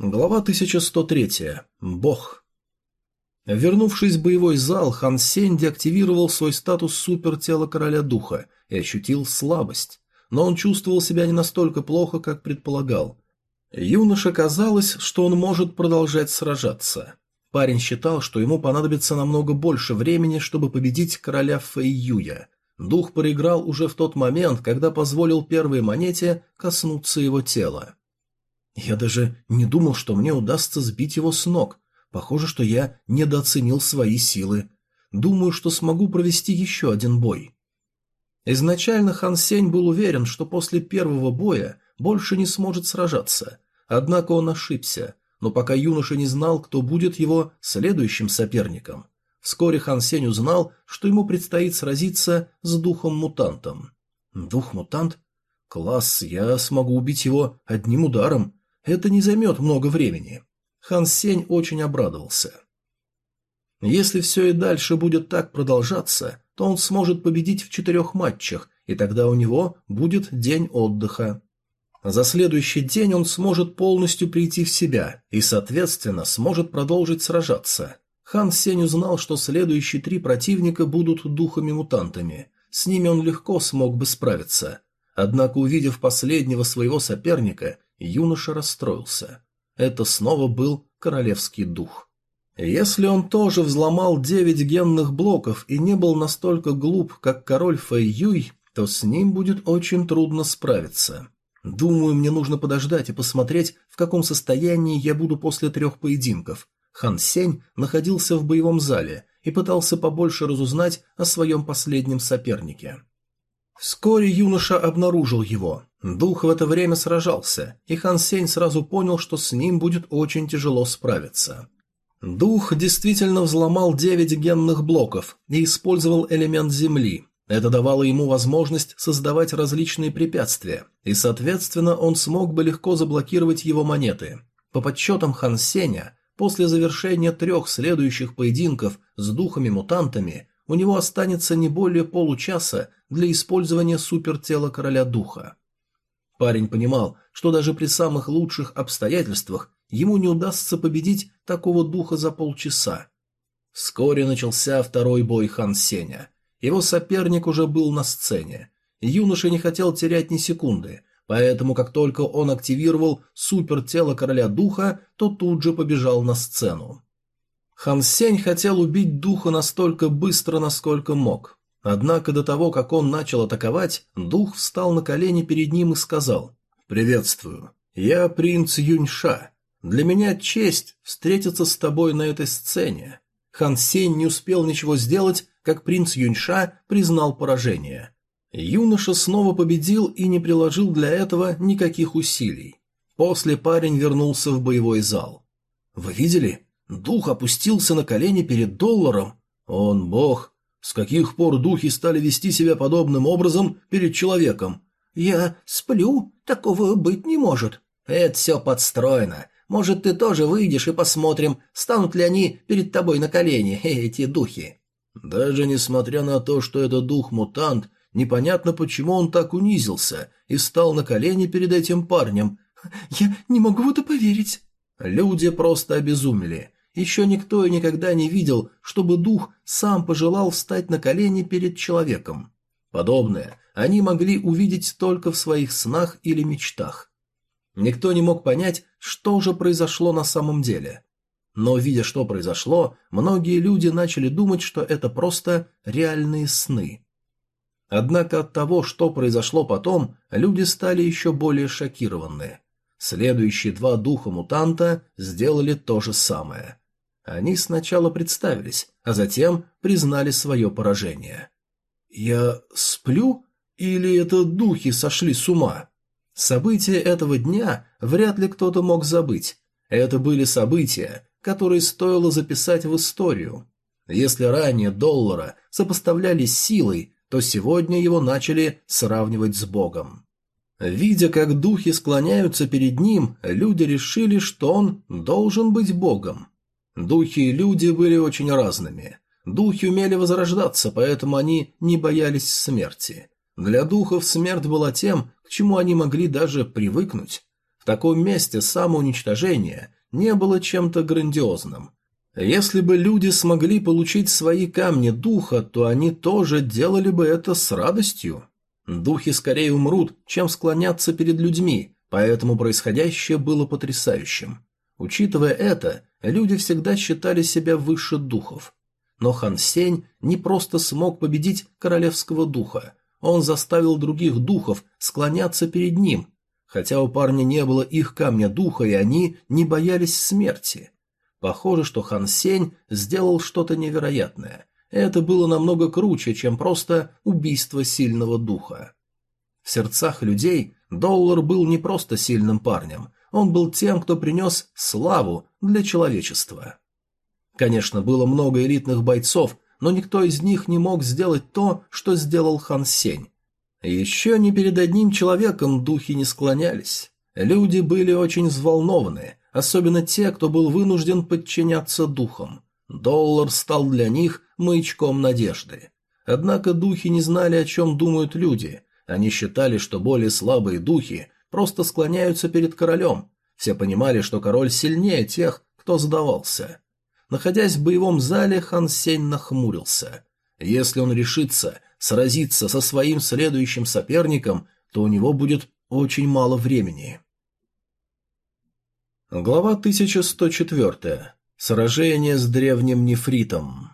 Глава 1103. Бог. Вернувшись в боевой зал, Хан Сень деактивировал свой статус супертела короля духа и ощутил слабость. Но он чувствовал себя не настолько плохо, как предполагал. Юноше казалось, что он может продолжать сражаться. Парень считал, что ему понадобится намного больше времени, чтобы победить короля Фэйюя. Дух проиграл уже в тот момент, когда позволил первой монете коснуться его тела. Я даже не думал, что мне удастся сбить его с ног. Похоже, что я недооценил свои силы. Думаю, что смогу провести еще один бой. Изначально Хан Сень был уверен, что после первого боя больше не сможет сражаться. Однако он ошибся, но пока юноша не знал, кто будет его следующим соперником. Вскоре Хан Сень узнал, что ему предстоит сразиться с духом-мутантом. Дух-мутант? Класс, я смогу убить его одним ударом. Это не займет много времени. Хан Сень очень обрадовался. Если все и дальше будет так продолжаться, то он сможет победить в четырех матчах, и тогда у него будет день отдыха. За следующий день он сможет полностью прийти в себя и, соответственно, сможет продолжить сражаться. Хан Сень узнал, что следующие три противника будут духами-мутантами. С ними он легко смог бы справиться. Однако, увидев последнего своего соперника, юноша расстроился. Это снова был королевский дух. Если он тоже взломал девять генных блоков и не был настолько глуп, как король Фэй Юй, то с ним будет очень трудно справиться. Думаю, мне нужно подождать и посмотреть, в каком состоянии я буду после трех поединков. Хан Сень находился в боевом зале и пытался побольше разузнать о своем последнем сопернике. Вскоре юноша обнаружил его. Дух в это время сражался, и Хан Сень сразу понял, что с ним будет очень тяжело справиться. Дух действительно взломал девять генных блоков и использовал элемент Земли. Это давало ему возможность создавать различные препятствия, и, соответственно, он смог бы легко заблокировать его монеты. По подсчетам Хан Сеня, после завершения трех следующих поединков с духами-мутантами, у него останется не более получаса для использования супертела короля духа. Парень понимал, что даже при самых лучших обстоятельствах ему не удастся победить такого духа за полчаса. Вскоре начался второй бой Хан Сеня. Его соперник уже был на сцене. Юноша не хотел терять ни секунды, поэтому как только он активировал супертело короля духа, то тут же побежал на сцену. Хан Сень хотел убить духа настолько быстро, насколько мог. Однако до того, как он начал атаковать, дух встал на колени перед ним и сказал «Приветствую, я принц Юньша. Для меня честь встретиться с тобой на этой сцене». Хан Сень не успел ничего сделать, как принц Юньша признал поражение. Юноша снова победил и не приложил для этого никаких усилий. После парень вернулся в боевой зал. «Вы видели? Дух опустился на колени перед долларом. Он бог. С каких пор духи стали вести себя подобным образом перед человеком? Я сплю, такого быть не может. Это все подстроено. Может, ты тоже выйдешь и посмотрим, станут ли они перед тобой на колени, эти духи. Даже несмотря на то, что это дух-мутант, непонятно, почему он так унизился и стал на колени перед этим парнем. Я не могу в это поверить. Люди просто обезумели. Еще никто и никогда не видел, чтобы дух сам пожелал встать на колени перед человеком. Подобное они могли увидеть только в своих снах или мечтах. Никто не мог понять, что же произошло на самом деле. Но, видя, что произошло, многие люди начали думать, что это просто реальные сны. Однако от того, что произошло потом, люди стали еще более шокированы. Следующие два духа-мутанта сделали то же самое. Они сначала представились, а затем признали свое поражение. «Я сплю? Или это духи сошли с ума?» События этого дня вряд ли кто-то мог забыть. Это были события, которые стоило записать в историю. Если ранее доллара сопоставляли с силой, то сегодня его начали сравнивать с Богом. Видя, как духи склоняются перед ним, люди решили, что он должен быть Богом. Духи и люди были очень разными. Духи умели возрождаться, поэтому они не боялись смерти. Для духов смерть была тем, к чему они могли даже привыкнуть. В таком месте самоуничтожение не было чем-то грандиозным. Если бы люди смогли получить свои камни духа, то они тоже делали бы это с радостью. Духи скорее умрут, чем склоняться перед людьми, поэтому происходящее было потрясающим. Учитывая это, люди всегда считали себя выше духов. Но Хан Сень не просто смог победить королевского духа, он заставил других духов склоняться перед ним, хотя у парня не было их камня духа, и они не боялись смерти. Похоже, что Хан Сень сделал что-то невероятное. Это было намного круче, чем просто убийство сильного духа. В сердцах людей Доллар был не просто сильным парнем, он был тем, кто принес славу для человечества. Конечно, было много элитных бойцов, но никто из них не мог сделать то, что сделал Хан Сень. Еще ни перед одним человеком духи не склонялись. Люди были очень взволнованы, особенно те, кто был вынужден подчиняться духам. Доллар стал для них маячком надежды. Однако духи не знали, о чем думают люди. Они считали, что более слабые духи просто склоняются перед королем. Все понимали, что король сильнее тех, кто сдавался. Находясь в боевом зале, Хан Сень нахмурился. Если он решится сразиться со своим следующим соперником, то у него будет очень мало времени. Глава 1104. Сражение с древним нефритом.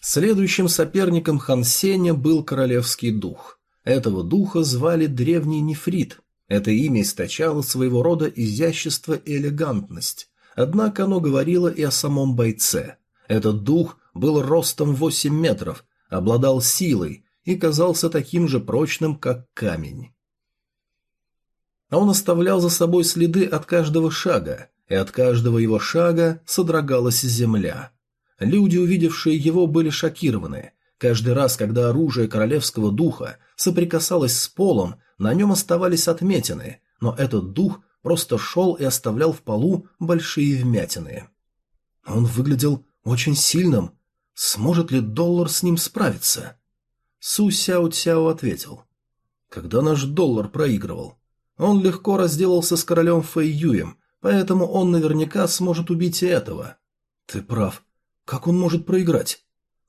Следующим соперником Хан Сеня был королевский дух. Этого духа звали древний нефрит. Это имя источало своего рода изящество и элегантность. Однако оно говорило и о самом бойце. Этот дух был ростом 8 метров, обладал силой и казался таким же прочным, как камень а он оставлял за собой следы от каждого шага, и от каждого его шага содрогалась земля. Люди, увидевшие его, были шокированы. Каждый раз, когда оружие королевского духа соприкасалось с полом, на нем оставались отметины, но этот дух просто шел и оставлял в полу большие вмятины. Он выглядел очень сильным. Сможет ли доллар с ним справиться? Су Сяо Цяо ответил. Когда наш доллар проигрывал, он легко разделался с королем Фэй Юем, поэтому он наверняка сможет убить и этого. Ты прав. Как он может проиграть?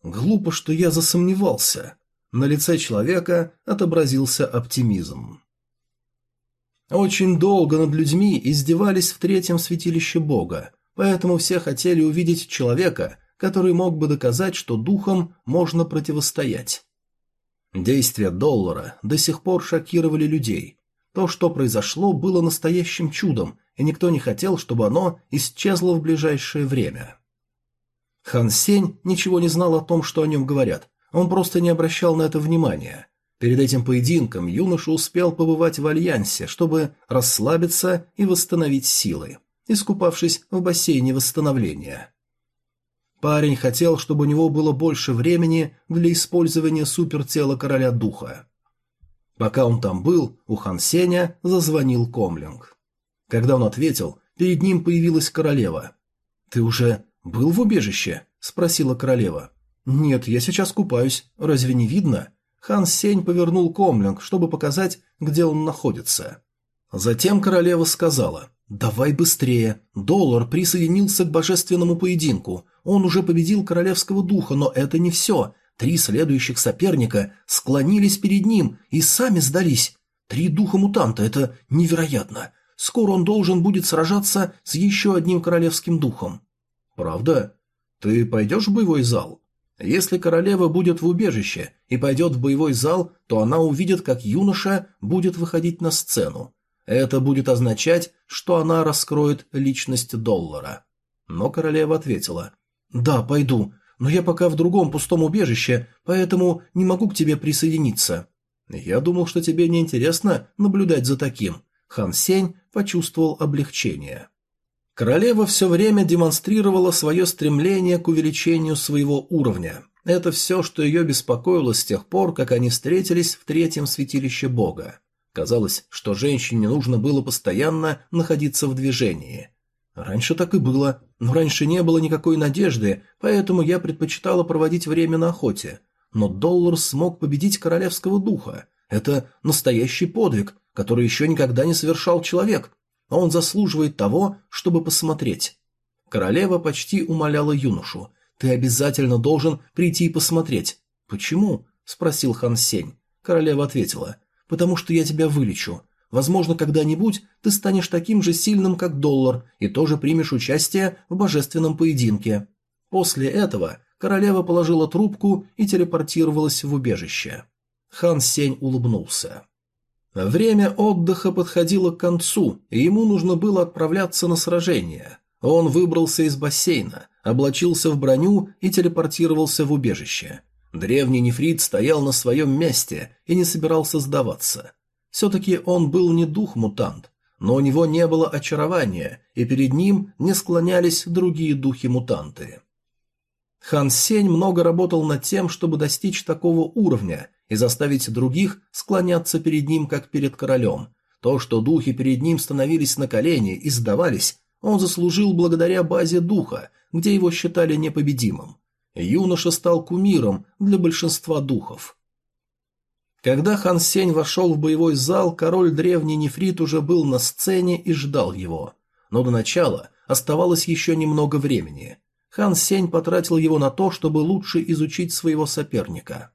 Глупо, что я засомневался. На лице человека отобразился оптимизм. Очень долго над людьми издевались в третьем святилище Бога, поэтому все хотели увидеть человека, который мог бы доказать, что духом можно противостоять. Действия доллара до сих пор шокировали людей, то, что произошло, было настоящим чудом, и никто не хотел, чтобы оно исчезло в ближайшее время. Хан Сень ничего не знал о том, что о нем говорят, он просто не обращал на это внимания. Перед этим поединком юноша успел побывать в Альянсе, чтобы расслабиться и восстановить силы, искупавшись в бассейне восстановления. Парень хотел, чтобы у него было больше времени для использования супертела короля духа. Пока он там был, у Хан Сеня зазвонил Комлинг. Когда он ответил, перед ним появилась королева. «Ты уже был в убежище?» – спросила королева. «Нет, я сейчас купаюсь. Разве не видно?» Хан Сень повернул Комлинг, чтобы показать, где он находится. Затем королева сказала, «Давай быстрее. Доллар присоединился к божественному поединку. Он уже победил королевского духа, но это не все. Три следующих соперника склонились перед ним и сами сдались. Три духа-мутанта – это невероятно. Скоро он должен будет сражаться с еще одним королевским духом. Правда? Ты пойдешь в боевой зал? Если королева будет в убежище и пойдет в боевой зал, то она увидит, как юноша будет выходить на сцену. Это будет означать, что она раскроет личность доллара. Но королева ответила. «Да, пойду но я пока в другом пустом убежище, поэтому не могу к тебе присоединиться». «Я думал, что тебе не интересно наблюдать за таким». Хан Сень почувствовал облегчение. Королева все время демонстрировала свое стремление к увеличению своего уровня. Это все, что ее беспокоило с тех пор, как они встретились в третьем святилище бога. Казалось, что женщине нужно было постоянно находиться в движении. Раньше так и было, но раньше не было никакой надежды, поэтому я предпочитала проводить время на охоте. Но Доллар смог победить королевского духа. Это настоящий подвиг. который еще никогда не совершал человек. Он заслуживает того, чтобы посмотреть. Королева почти умоляла юношу. «Ты обязательно должен прийти и посмотреть». «Почему?» – спросил Хан Сень. Королева ответила. «Потому что я тебя вылечу. Возможно, когда-нибудь ты станешь таким же сильным, как доллар, и тоже примешь участие в божественном поединке». После этого королева положила трубку и телепортировалась в убежище. Хан Сень улыбнулся. Время отдыха подходило к концу, и ему нужно было отправляться на сражение. Он выбрался из бассейна, облачился в броню и телепортировался в убежище. Древний нефрит стоял на своем месте и не собирался сдаваться. Все-таки он был не дух-мутант, но у него не было очарования, и перед ним не склонялись другие духи-мутанты. Хан Сень много работал над тем, чтобы достичь такого уровня и заставить других склоняться перед ним, как перед королем. То, что духи перед ним становились на колени и сдавались, он заслужил благодаря базе духа, где его считали непобедимым. Юноша стал кумиром для большинства духов. Когда Хан Сень вошел в боевой зал, король древний нефрит уже был на сцене и ждал его. Но до начала оставалось еще немного времени. Хан Сень потратил его на то, чтобы лучше изучить своего соперника.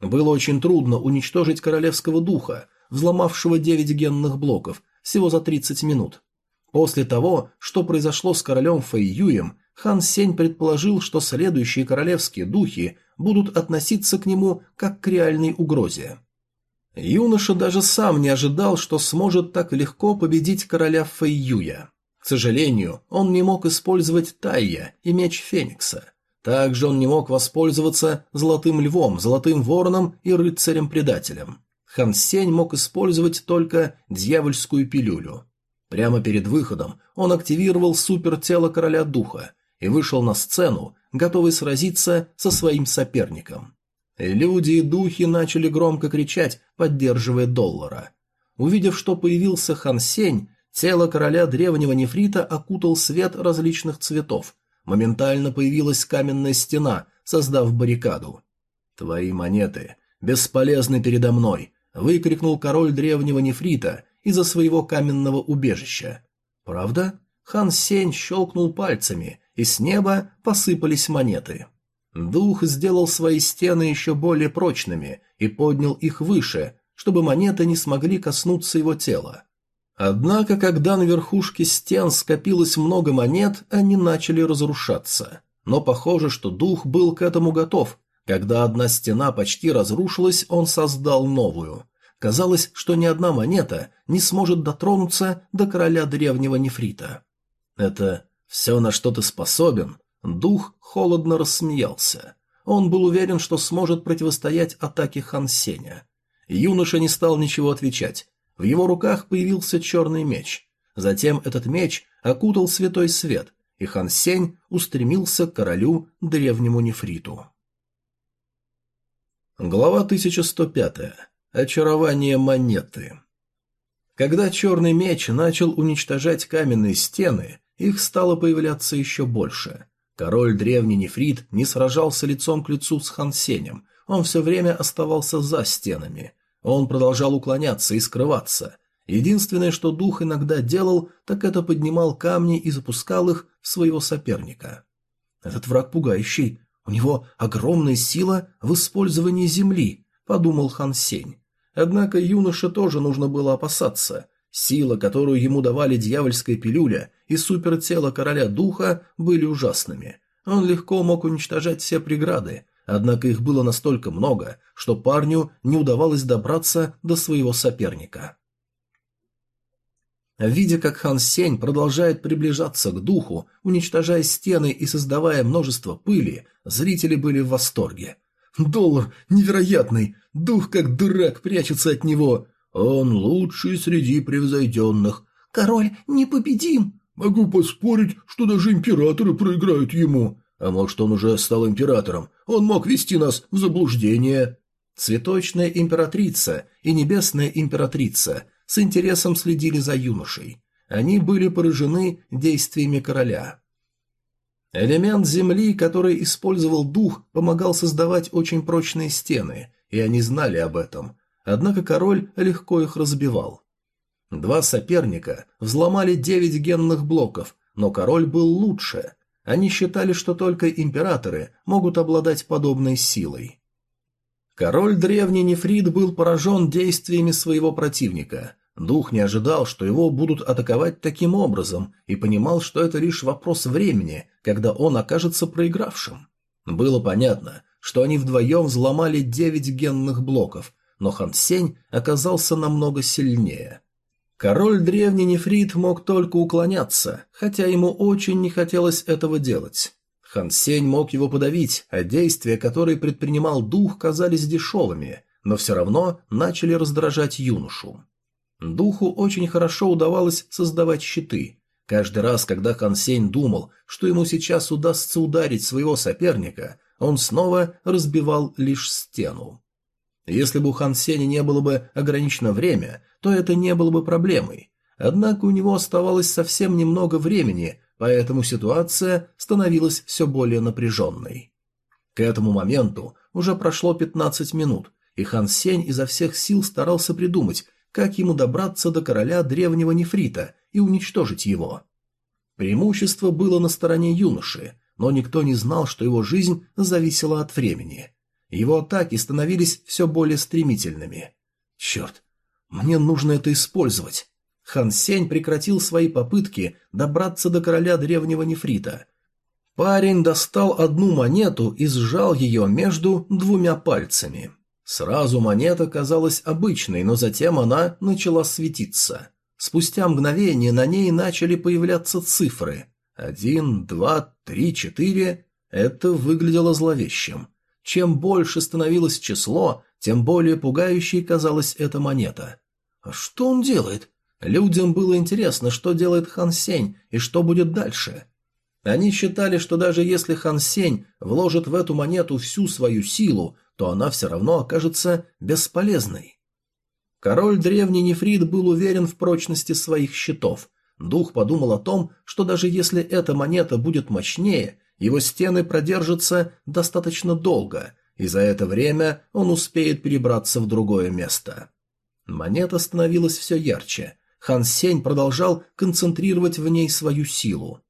Было очень трудно уничтожить королевского духа, взломавшего девять генных блоков, всего за 30 минут. После того, что произошло с королем Фэйюем, Хан Сень предположил, что следующие королевские духи будут относиться к нему как к реальной угрозе. Юноша даже сам не ожидал, что сможет так легко победить короля Фэйюя. К сожалению, он не мог использовать Тайя и меч Феникса. Также он не мог воспользоваться Золотым Львом, Золотым Вороном и Рыцарем-Предателем. Хан Сень мог использовать только Дьявольскую пилюлю. Прямо перед выходом он активировал супертело Короля Духа и вышел на сцену, готовый сразиться со своим соперником. Люди и духи начали громко кричать, поддерживая доллара. Увидев, что появился Хан Сень, тело короля древнего нефрита окутал свет различных цветов, Моментально появилась каменная стена, создав баррикаду. «Твои монеты бесполезны передо мной!» — выкрикнул король древнего нефрита из-за своего каменного убежища. «Правда?» Хан Сень щелкнул пальцами, и с неба посыпались монеты. Дух сделал свои стены еще более прочными и поднял их выше, чтобы монеты не смогли коснуться его тела. Однако, когда на верхушке стен скопилось много монет, они начали разрушаться. Но похоже, что дух был к этому готов. Когда одна стена почти разрушилась, он создал новую. Казалось, что ни одна монета не сможет дотронуться до короля древнего нефрита. «Это все, на что ты способен?» Дух холодно рассмеялся. Он был уверен, что сможет противостоять атаке Хан Сеня. Юноша не стал ничего отвечать. В его руках появился черный меч. Затем этот меч окутал святой свет, и Хан Сень устремился к королю древнему нефриту. Глава 1105. Очарование монеты. Когда черный меч начал уничтожать каменные стены, их стало появляться еще больше. Король древний нефрит не сражался лицом к лицу с Хан Сенем, он все время оставался за стенами – он продолжал уклоняться и скрываться. Единственное, что дух иногда делал, так это поднимал камни и запускал их в своего соперника. «Этот враг пугающий. У него огромная сила в использовании земли», — подумал Хан Сень. Однако юноше тоже нужно было опасаться. Сила, которую ему давали дьявольская пилюля и супертело короля духа, были ужасными. Он легко мог уничтожать все преграды, Однако их было настолько много, что парню не удавалось добраться до своего соперника. Видя, как Хан Сень продолжает приближаться к духу, уничтожая стены и создавая множество пыли, зрители были в восторге. «Доллар невероятный! Дух как дурак прячется от него! Он лучший среди превзойденных! Король непобедим!» «Могу поспорить, что даже императоры проиграют ему!» А может, он уже стал императором? Он мог вести нас в заблуждение. Цветочная императрица и небесная императрица с интересом следили за юношей. Они были поражены действиями короля. Элемент земли, который использовал дух, помогал создавать очень прочные стены, и они знали об этом. однако король легко их разбивал. Два соперника взломали девять генных блоков, но король был лучше. Они считали, что только императоры могут обладать подобной силой. Король древний Нефрит был поражен действиями своего противника. Дух не ожидал, что его будут атаковать таким образом, и понимал, что это лишь вопрос времени, когда он окажется проигравшим. Было понятно, что они вдвоем взломали девять генных блоков, но Хан Сень оказался намного сильнее. Король древний нефрит мог только уклоняться, хотя ему очень не хотелось этого делать. Хан Сень мог его подавить, а действия, которые предпринимал дух, казались дешевыми, но все равно начали раздражать юношу. Духу очень хорошо удавалось создавать щиты. Каждый раз, когда Хан Сень думал, что ему сейчас удастся ударить своего соперника, он снова разбивал лишь стену. Если бы у Хан Сеня не было бы ограничено время, то это не было бы проблемой. Однако у него оставалось совсем немного времени, поэтому ситуация становилась все более напряженной. К этому моменту уже прошло 15 минут, и Хан Сень изо всех сил старался придумать, как ему добраться до короля древнего нефрита и уничтожить его. Преимущество было на стороне юноши, но никто не знал, что его жизнь зависела от времени. Его атаки становились все более стремительными. Черт, мне нужно это использовать. Хан Сень прекратил свои попытки добраться до короля древнего нефрита. Парень достал одну монету и сжал ее между двумя пальцами. Сразу монета казалась обычной, но затем она начала светиться. Спустя мгновение на ней начали появляться цифры. Один, два, три, четыре. Это выглядело зловещим. Чем больше становилось число, тем более пугающей казалась эта монета. А что он делает? Людям было интересно, что делает Хан Сень и что будет дальше. Они считали, что даже если Хан Сень вложит в эту монету всю свою силу, то она все равно окажется бесполезной. Король древний Нефрит был уверен в прочности своих щитов. Дух подумал о том, что даже если эта монета будет мощнее, его стены продержатся достаточно долго, и за это время он успеет перебраться в другое место. Монета становилась все ярче. Хан Сень продолжал концентрировать в ней свою силу.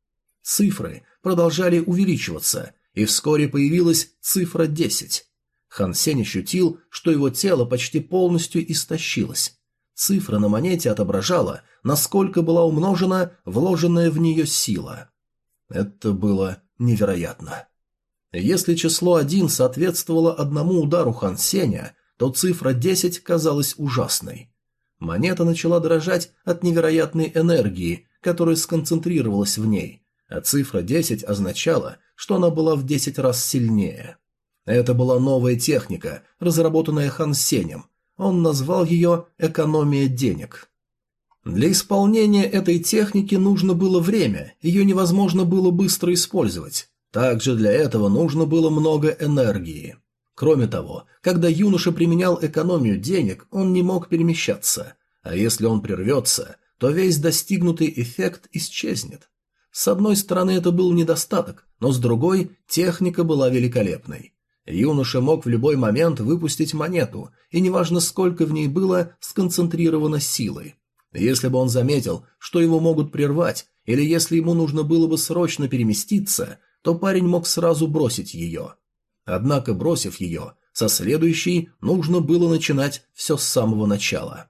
Цифры продолжали увеличиваться, и вскоре появилась цифра 10. Хан Сень ощутил, что его тело почти полностью истощилось. Цифра на монете отображала, насколько была умножена вложенная в нее сила. Это было невероятно. Если число 1 соответствовало одному удару Хан Сеня, то цифра 10 казалась ужасной. Монета начала дрожать от невероятной энергии, которая сконцентрировалась в ней, а цифра 10 означала, что она была в 10 раз сильнее. Это была новая техника, разработанная Хан Сенем. Он назвал ее «экономия денег». Для исполнения этой техники нужно было время, ее невозможно было быстро использовать. Также для этого нужно было много энергии. Кроме того, когда юноша применял экономию денег, он не мог перемещаться, а если он прервется, то весь достигнутый эффект исчезнет. С одной стороны это был недостаток, но с другой техника была великолепной. Юноша мог в любой момент выпустить монету, и неважно сколько в ней было сконцентрировано силы. Если бы он заметил, что его могут прервать, или если ему нужно было бы срочно переместиться, то парень мог сразу бросить ее. Однако, бросив ее, со следующей нужно было начинать все с самого начала.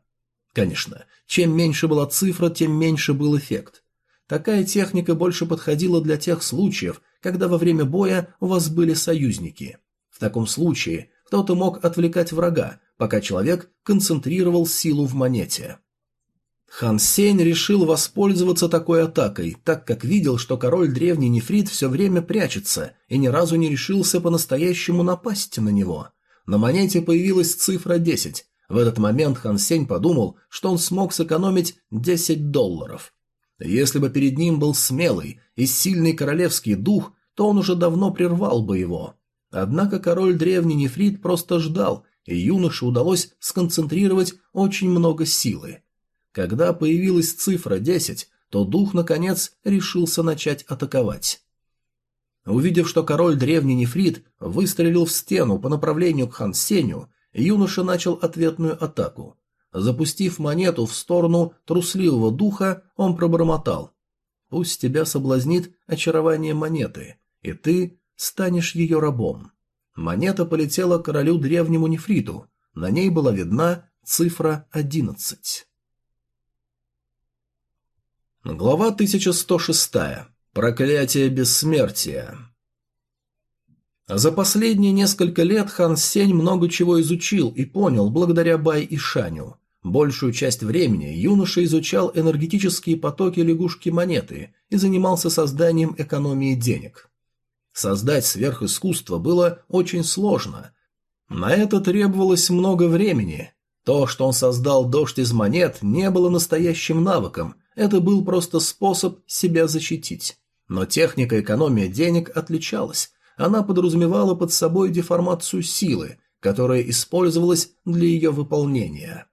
Конечно, чем меньше была цифра, тем меньше был эффект. Такая техника больше подходила для тех случаев, когда во время боя у вас были союзники. В таком случае кто-то мог отвлекать врага, пока человек концентрировал силу в монете. Хан Сень решил воспользоваться такой атакой, так как видел, что король древний нефрит все время прячется и ни разу не решился по-настоящему напасть на него. На монете появилась цифра 10. В этот момент Хан Сень подумал, что он смог сэкономить 10 долларов. Если бы перед ним был смелый и сильный королевский дух, то он уже давно прервал бы его. Однако король древний нефрит просто ждал, и юноше удалось сконцентрировать очень много силы. Когда появилась цифра 10, то дух, наконец, решился начать атаковать. Увидев, что король древний нефрит выстрелил в стену по направлению к Хан Сеню, юноша начал ответную атаку. Запустив монету в сторону трусливого духа, он пробормотал. «Пусть тебя соблазнит очарование монеты, и ты станешь ее рабом». Монета полетела королю древнему нефриту, на ней была видна цифра одиннадцать. Глава 1106. Проклятие бессмертия. За последние несколько лет Хан Сень много чего изучил и понял благодаря Бай и Шаню. Большую часть времени юноша изучал энергетические потоки лягушки-монеты и занимался созданием экономии денег. Создать сверхискусство было очень сложно. На это требовалось много времени. То, что он создал дождь из монет, не было настоящим навыком, это был просто способ себя защитить. Но техника экономии денег отличалась. Она подразумевала под собой деформацию силы, которая использовалась для ее выполнения.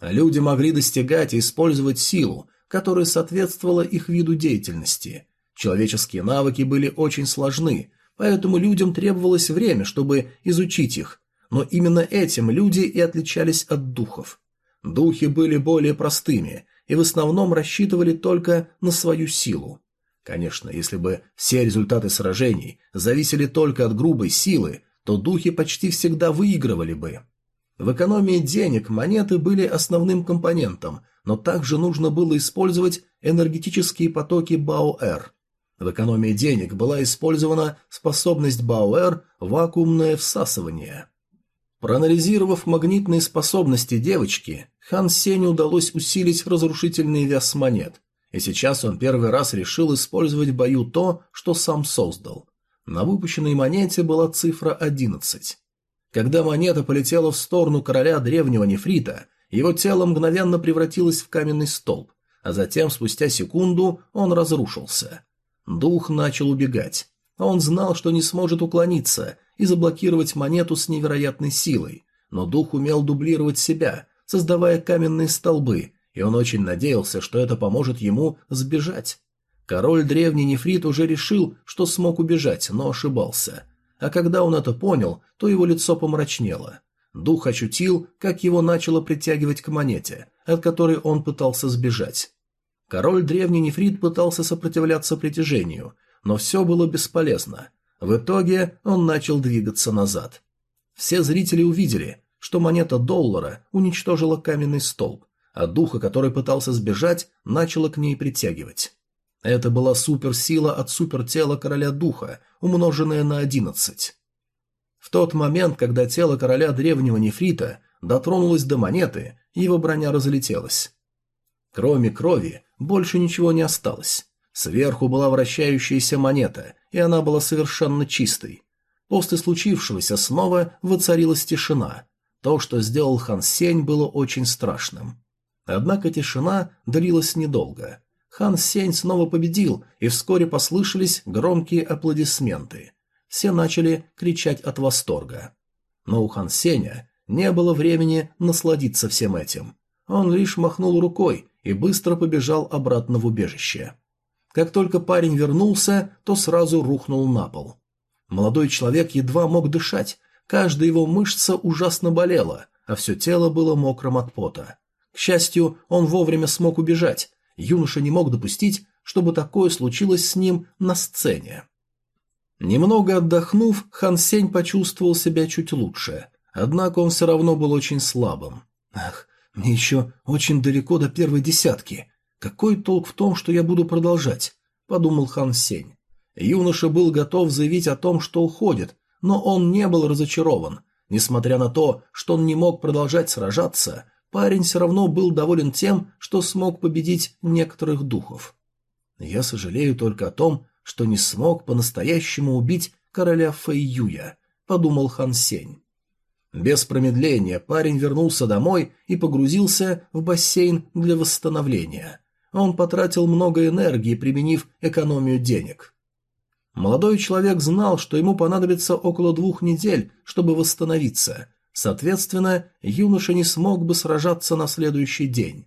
Люди могли достигать и использовать силу, которая соответствовала их виду деятельности. Человеческие навыки были очень сложны, поэтому людям требовалось время, чтобы изучить их, но именно этим люди и отличались от духов. Духи были более простыми и в основном рассчитывали только на свою силу. Конечно, если бы все результаты сражений зависели только от грубой силы, то духи почти всегда выигрывали бы. В экономии денег монеты были основным компонентом, но также нужно было использовать энергетические потоки Баоэр. В экономии денег была использована способность Бауэр «вакуумное всасывание». Проанализировав магнитные способности девочки, Хан Сеню удалось усилить разрушительный вес монет, и сейчас он первый раз решил использовать в бою то, что сам создал. На выпущенной монете была цифра 11. Когда монета полетела в сторону короля древнего нефрита, его тело мгновенно превратилось в каменный столб, а затем, спустя секунду, он разрушился. Дух начал убегать. Он знал, что не сможет уклониться и заблокировать монету с невероятной силой, но дух умел дублировать себя, создавая каменные столбы, и он очень надеялся, что это поможет ему сбежать. Король древний нефрит уже решил, что смог убежать, но ошибался. А когда он это понял, то его лицо помрачнело. Дух ощутил, как его начало притягивать к монете, от которой он пытался сбежать. Король древний нефрит пытался сопротивляться притяжению, но все было бесполезно. В итоге он начал двигаться назад. Все зрители увидели, что монета доллара уничтожила каменный столб, а духа, который пытался сбежать, начала к ней притягивать. Это была суперсила от супертела короля духа, умноженная на одиннадцать. В тот момент, когда тело короля древнего нефрита дотронулось до монеты, его броня разлетелась. Кроме крови, больше ничего не осталось. Сверху была вращающаяся монета, и она была совершенно чистой. После случившегося снова воцарилась тишина. То, что сделал Хан Сень, было очень страшным. Однако тишина длилась недолго. Хан Сень снова победил, и вскоре послышались громкие аплодисменты. Все начали кричать от восторга. Но у Хан Сеня не было времени насладиться всем этим. Он лишь махнул рукой, и быстро побежал обратно в убежище. Как только парень вернулся, то сразу рухнул на пол. Молодой человек едва мог дышать, каждая его мышца ужасно болела, а все тело было мокрым от пота. К счастью, он вовремя смог убежать, юноша не мог допустить, чтобы такое случилось с ним на сцене. Немного отдохнув, Хан Сень почувствовал себя чуть лучше, однако он все равно был очень слабым. Ах, мне еще очень далеко до первой десятки. Какой толк в том, что я буду продолжать? Подумал Хан Сень. Юноша был готов заявить о том, что уходит, но он не был разочарован. Несмотря на то, что он не мог продолжать сражаться, парень все равно был доволен тем, что смог победить некоторых духов. Я сожалею только о том, что не смог по-настоящему убить короля Фэйюя, подумал Хан Сень. Без промедления парень вернулся домой и погрузился в бассейн для восстановления. Он потратил много энергии, применив экономию денег. Молодой человек знал, что ему понадобится около двух недель, чтобы восстановиться. Соответственно, юноша не смог бы сражаться на следующий день.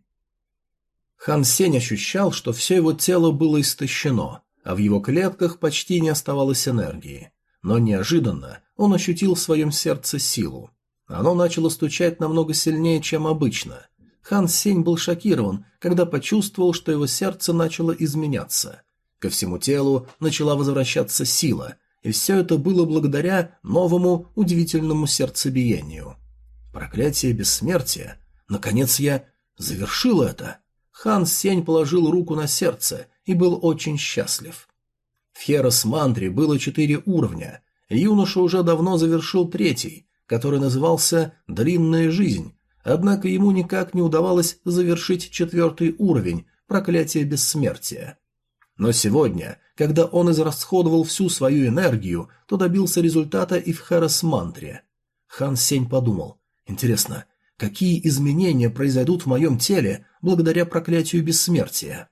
Хан Сень ощущал, что все его тело было истощено, а в его клетках почти не оставалось энергии. Но неожиданно он ощутил в своем сердце силу. Оно начало стучать намного сильнее, чем обычно. Хан Сень был шокирован, когда почувствовал, что его сердце начало изменяться. Ко всему телу начала возвращаться сила, и все это было благодаря новому удивительному сердцебиению. Проклятие бессмертия. Наконец я завершил это. Хан Сень положил руку на сердце и был очень счастлив. В Херос Мантре было четыре уровня. Юноша уже давно завершил третий, который назывался «Длинная жизнь», однако ему никак не удавалось завершить четвертый уровень проклятия бессмертия. Но сегодня, когда он израсходовал всю свою энергию, то добился результата и в Харас-мантре. Хан Сень подумал, интересно, какие изменения произойдут в моем теле благодаря проклятию бессмертия?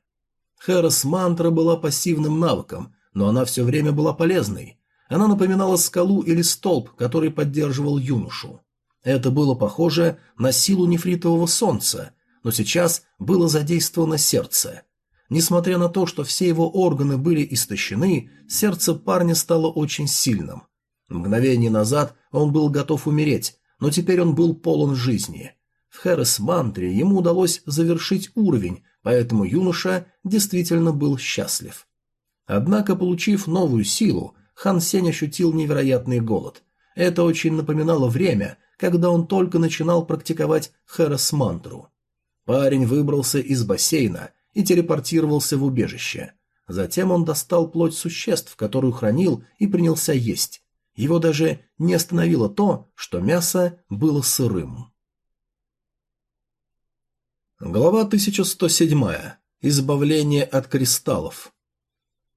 Харас-мантра была пассивным навыком, но она все время была полезной. Она напоминала скалу или столб, который поддерживал юношу. Это было похоже на силу нефритового солнца, но сейчас было задействовано сердце. Несмотря на то, что все его органы были истощены, сердце парня стало очень сильным. Мгновение назад он был готов умереть, но теперь он был полон жизни. В Хэрес-мантре ему удалось завершить уровень, поэтому юноша действительно был счастлив. Однако, получив новую силу, Хан Сень ощутил невероятный голод. Это очень напоминало время, когда он только начинал практиковать Хэрос-мантру. Парень выбрался из бассейна и телепортировался в убежище. Затем он достал плоть существ, которую хранил, и принялся есть. Его даже не остановило то, что мясо было сырым. Глава 1107. Избавление от кристаллов.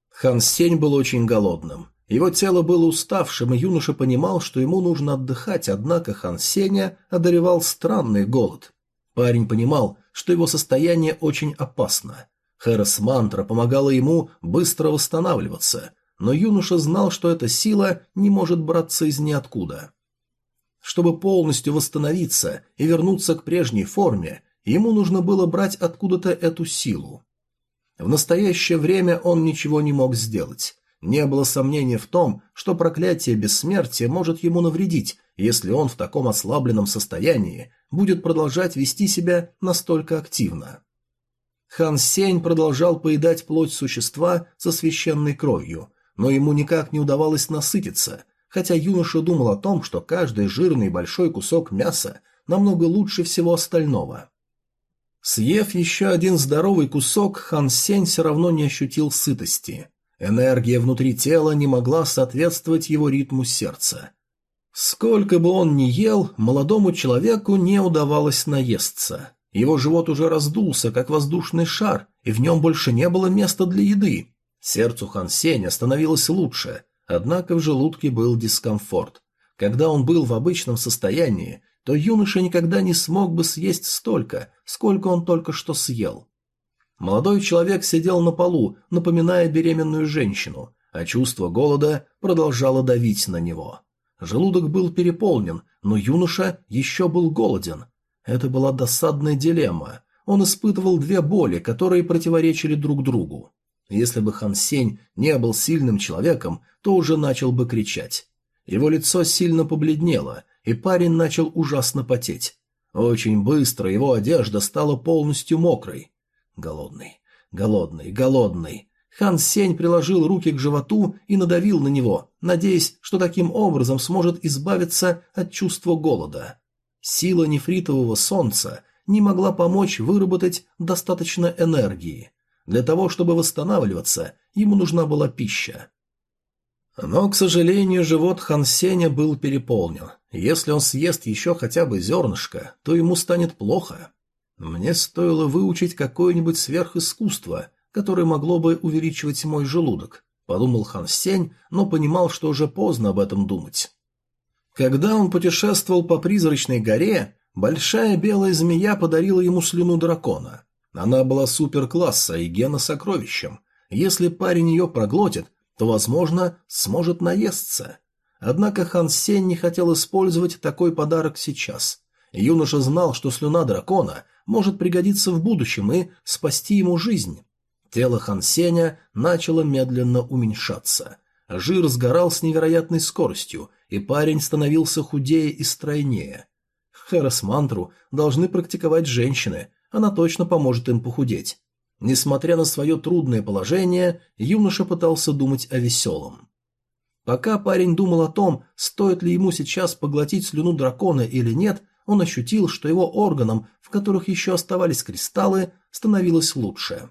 Хан Сень был очень голодным. Его тело было уставшим, и юноша понимал, что ему нужно отдыхать, однако Хан Сеня одолевал странный голод. Парень понимал, что его состояние очень опасно. Хэрос Мантра помогала ему быстро восстанавливаться, но юноша знал, что эта сила не может браться из ниоткуда. Чтобы полностью восстановиться и вернуться к прежней форме, ему нужно было брать откуда-то эту силу. В настоящее время он ничего не мог сделать. Не было сомнения в том, что проклятие бессмертия может ему навредить, если он в таком ослабленном состоянии будет продолжать вести себя настолько активно. Хан Сень продолжал поедать плоть существа со священной кровью, но ему никак не удавалось насытиться, хотя юноша думал о том, что каждый жирный большой кусок мяса намного лучше всего остального. Съев еще один здоровый кусок, Хан Сень все равно не ощутил сытости. Энергия внутри тела не могла соответствовать его ритму сердца. Сколько бы он ни ел, молодому человеку не удавалось наесться. Его живот уже раздулся, как воздушный шар, и в нем больше не было места для еды. Сердцу Хан Сеня становилось лучше, однако в желудке был дискомфорт. Когда он был в обычном состоянии, то юноша никогда не смог бы съесть столько, сколько он только что съел. Молодой человек сидел на полу, напоминая беременную женщину, а чувство голода продолжало давить на него. Желудок был переполнен, но юноша еще был голоден. Это была досадная дилемма. Он испытывал две боли, которые противоречили друг другу. Если бы Хан Сень не был сильным человеком, то уже начал бы кричать. Его лицо сильно побледнело, и парень начал ужасно потеть. Очень быстро его одежда стала полностью мокрой. Голодный, голодный, голодный. Хан Сень приложил руки к животу и надавил на него, надеясь, что таким образом сможет избавиться от чувства голода. Сила нефритового солнца не могла помочь выработать достаточно энергии. Для того, чтобы восстанавливаться, ему нужна была пища. Но, к сожалению, живот Хан Сеня был переполнен. Если он съест еще хотя бы зернышко, то ему станет плохо. Мне стоило выучить какое-нибудь сверхискусство, которое могло бы увеличивать мой желудок, подумал Хан Сень, но понимал, что уже поздно об этом думать. Когда он путешествовал по призрачной горе, большая белая змея подарила ему слюну дракона. Она была суперкласса и гена сокровищем. Если парень ее проглотит, то, возможно, сможет наесться. Однако Хан Сень не хотел использовать такой подарок сейчас. Юноша знал, что слюна дракона может пригодиться в будущем и спасти ему жизнь. Тело Хан Сеня начало медленно уменьшаться. Жир сгорал с невероятной скоростью, и парень становился худее и стройнее. Хэрос-мантру должны практиковать женщины, она точно поможет им похудеть. Несмотря на свое трудное положение, юноша пытался думать о веселом. Пока парень думал о том, стоит ли ему сейчас поглотить слюну дракона или нет, он ощутил, что его органам, в которых еще оставались кристаллы, становилось лучше.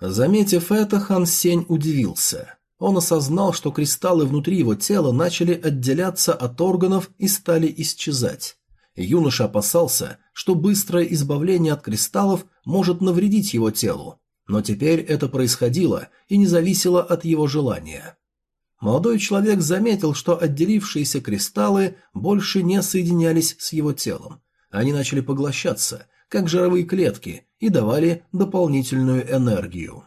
Заметив это, Хан Сень удивился. Он осознал, что кристаллы внутри его тела начали отделяться от органов и стали исчезать. Юноша опасался, что быстрое избавление от кристаллов может навредить его телу, но теперь это происходило и не зависело от его желания. Молодой человек заметил, что отделившиеся кристаллы больше не соединялись с его телом. Они начали поглощаться, как жировые клетки, и давали дополнительную энергию.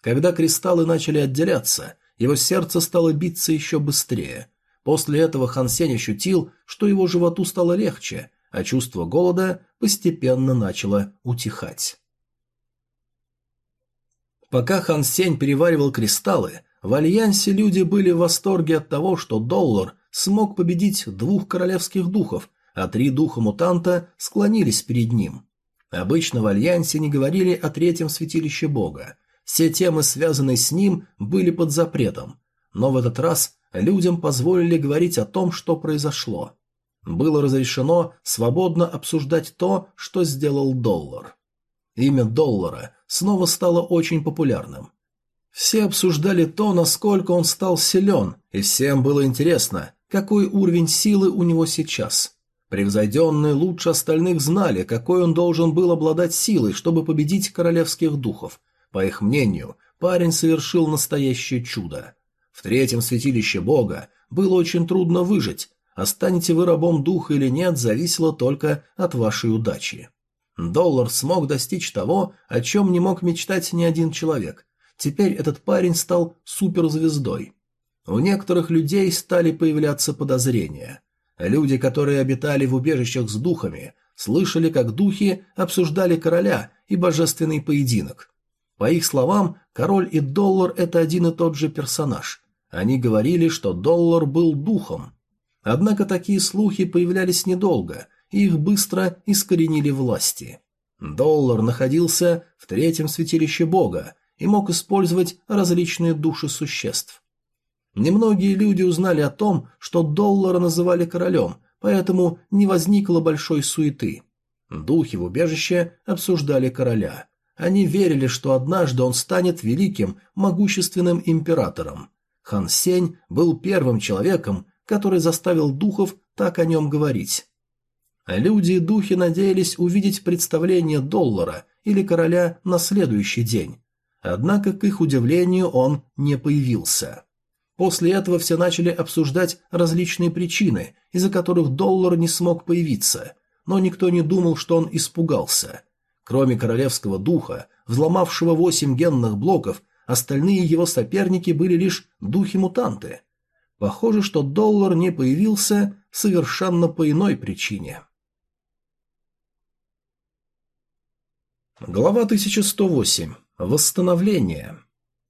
Когда кристаллы начали отделяться, его сердце стало биться еще быстрее. После этого Хан Сень ощутил, что его животу стало легче, а чувство голода постепенно начало утихать. Пока Хан Сень переваривал кристаллы, в Альянсе люди были в восторге от того, что Доллар смог победить двух королевских духов, а три духа-мутанта склонились перед ним. Обычно в Альянсе не говорили о третьем святилище бога. Все темы, связанные с ним, были под запретом. Но в этот раз людям позволили говорить о том, что произошло. Было разрешено свободно обсуждать то, что сделал Доллар. Имя Доллара снова стало очень популярным. Все обсуждали то, насколько он стал силен, и всем было интересно, какой уровень силы у него сейчас. Превзойденные лучше остальных знали, какой он должен был обладать силой, чтобы победить королевских духов. По их мнению, парень совершил настоящее чудо. В третьем святилище бога было очень трудно выжить, а станете вы рабом духа или нет, зависело только от вашей удачи. Доллар смог достичь того, о чем не мог мечтать ни один человек, Теперь этот парень стал суперзвездой. У некоторых людей стали появляться подозрения. Люди, которые обитали в убежищах с духами, слышали, как духи обсуждали короля и божественный поединок. По их словам, король и доллар – это один и тот же персонаж. Они говорили, что доллар был духом. Однако такие слухи появлялись недолго, и их быстро искоренили власти. Доллар находился в третьем святилище бога и мог использовать различные души существ. Немногие люди узнали о том, что доллара называли королем, поэтому не возникло большой суеты. Духи в убежище обсуждали короля. Они верили, что однажды он станет великим, могущественным императором. Хан Сень был первым человеком, который заставил духов так о нем говорить. Люди и духи надеялись увидеть представление доллара или короля на следующий день, Однако, к их удивлению, он не появился. После этого все начали обсуждать различные причины, из-за которых доллар не смог появиться, но никто не думал, что он испугался. Кроме королевского духа, взломавшего восемь генных блоков, остальные его соперники были лишь духи-мутанты. Похоже, что доллар не появился совершенно по иной причине. Глава 1108. Восстановление.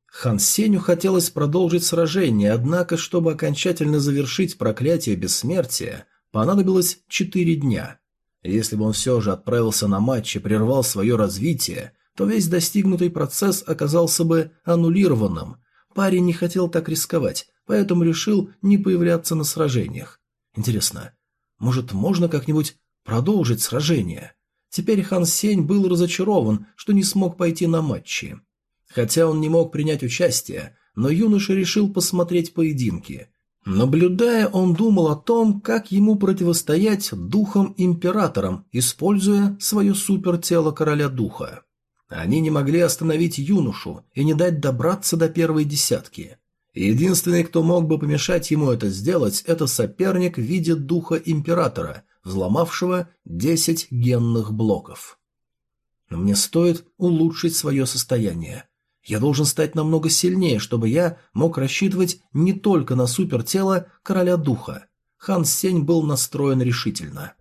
Хан Сеню хотелось продолжить сражение, однако, чтобы окончательно завершить проклятие бессмертия, понадобилось четыре дня. Если бы он все же отправился на матч и прервал свое развитие, то весь достигнутый процесс оказался бы аннулированным. Парень не хотел так рисковать, поэтому решил не появляться на сражениях. Интересно, может, можно как-нибудь продолжить сражение? Теперь Хан Сень был разочарован, что не смог пойти на матчи. Хотя он не мог принять участие, но юноша решил посмотреть поединки. Наблюдая, он думал о том, как ему противостоять духам-императорам, используя свое супертело короля духа. Они не могли остановить юношу и не дать добраться до первой десятки. Единственный, кто мог бы помешать ему это сделать, это соперник в виде духа императора, взломавшего 10 генных блоков. Но мне стоит улучшить свое состояние. Я должен стать намного сильнее, чтобы я мог рассчитывать не только на супертело короля духа. Хан Сень был настроен решительно.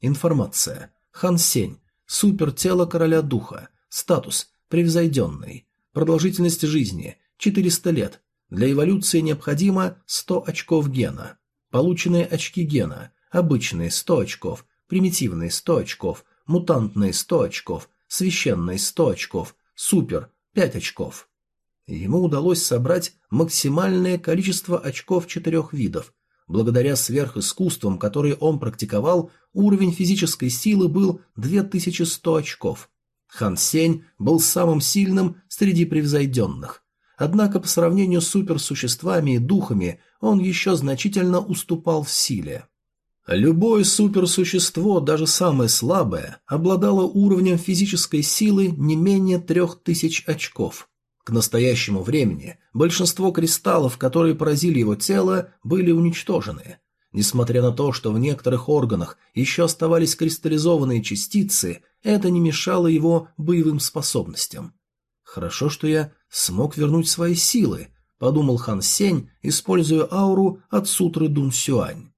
Информация. Хан Сень. Супертело короля духа. Статус. Превзойденный. Продолжительность жизни. 400 лет. Для эволюции необходимо 100 очков гена. Полученные очки гена. Обычные 100 очков, примитивные 100 очков, мутантные 100 очков, священные 100 очков, супер 5 очков. Ему удалось собрать максимальное количество очков четырех видов. Благодаря сверхискусствам, которые он практиковал, уровень физической силы был 2100 очков. Хан Сень был самым сильным среди превзойденных. Однако по сравнению с суперсуществами и духами он еще значительно уступал в силе. Любое суперсущество, даже самое слабое, обладало уровнем физической силы не менее трех тысяч очков. К настоящему времени большинство кристаллов, которые поразили его тело, были уничтожены. Несмотря на то, что в некоторых органах еще оставались кристаллизованные частицы, это не мешало его боевым способностям. «Хорошо, что я смог вернуть свои силы», — подумал Хан Сень, используя ауру от сутры Дун Сюань.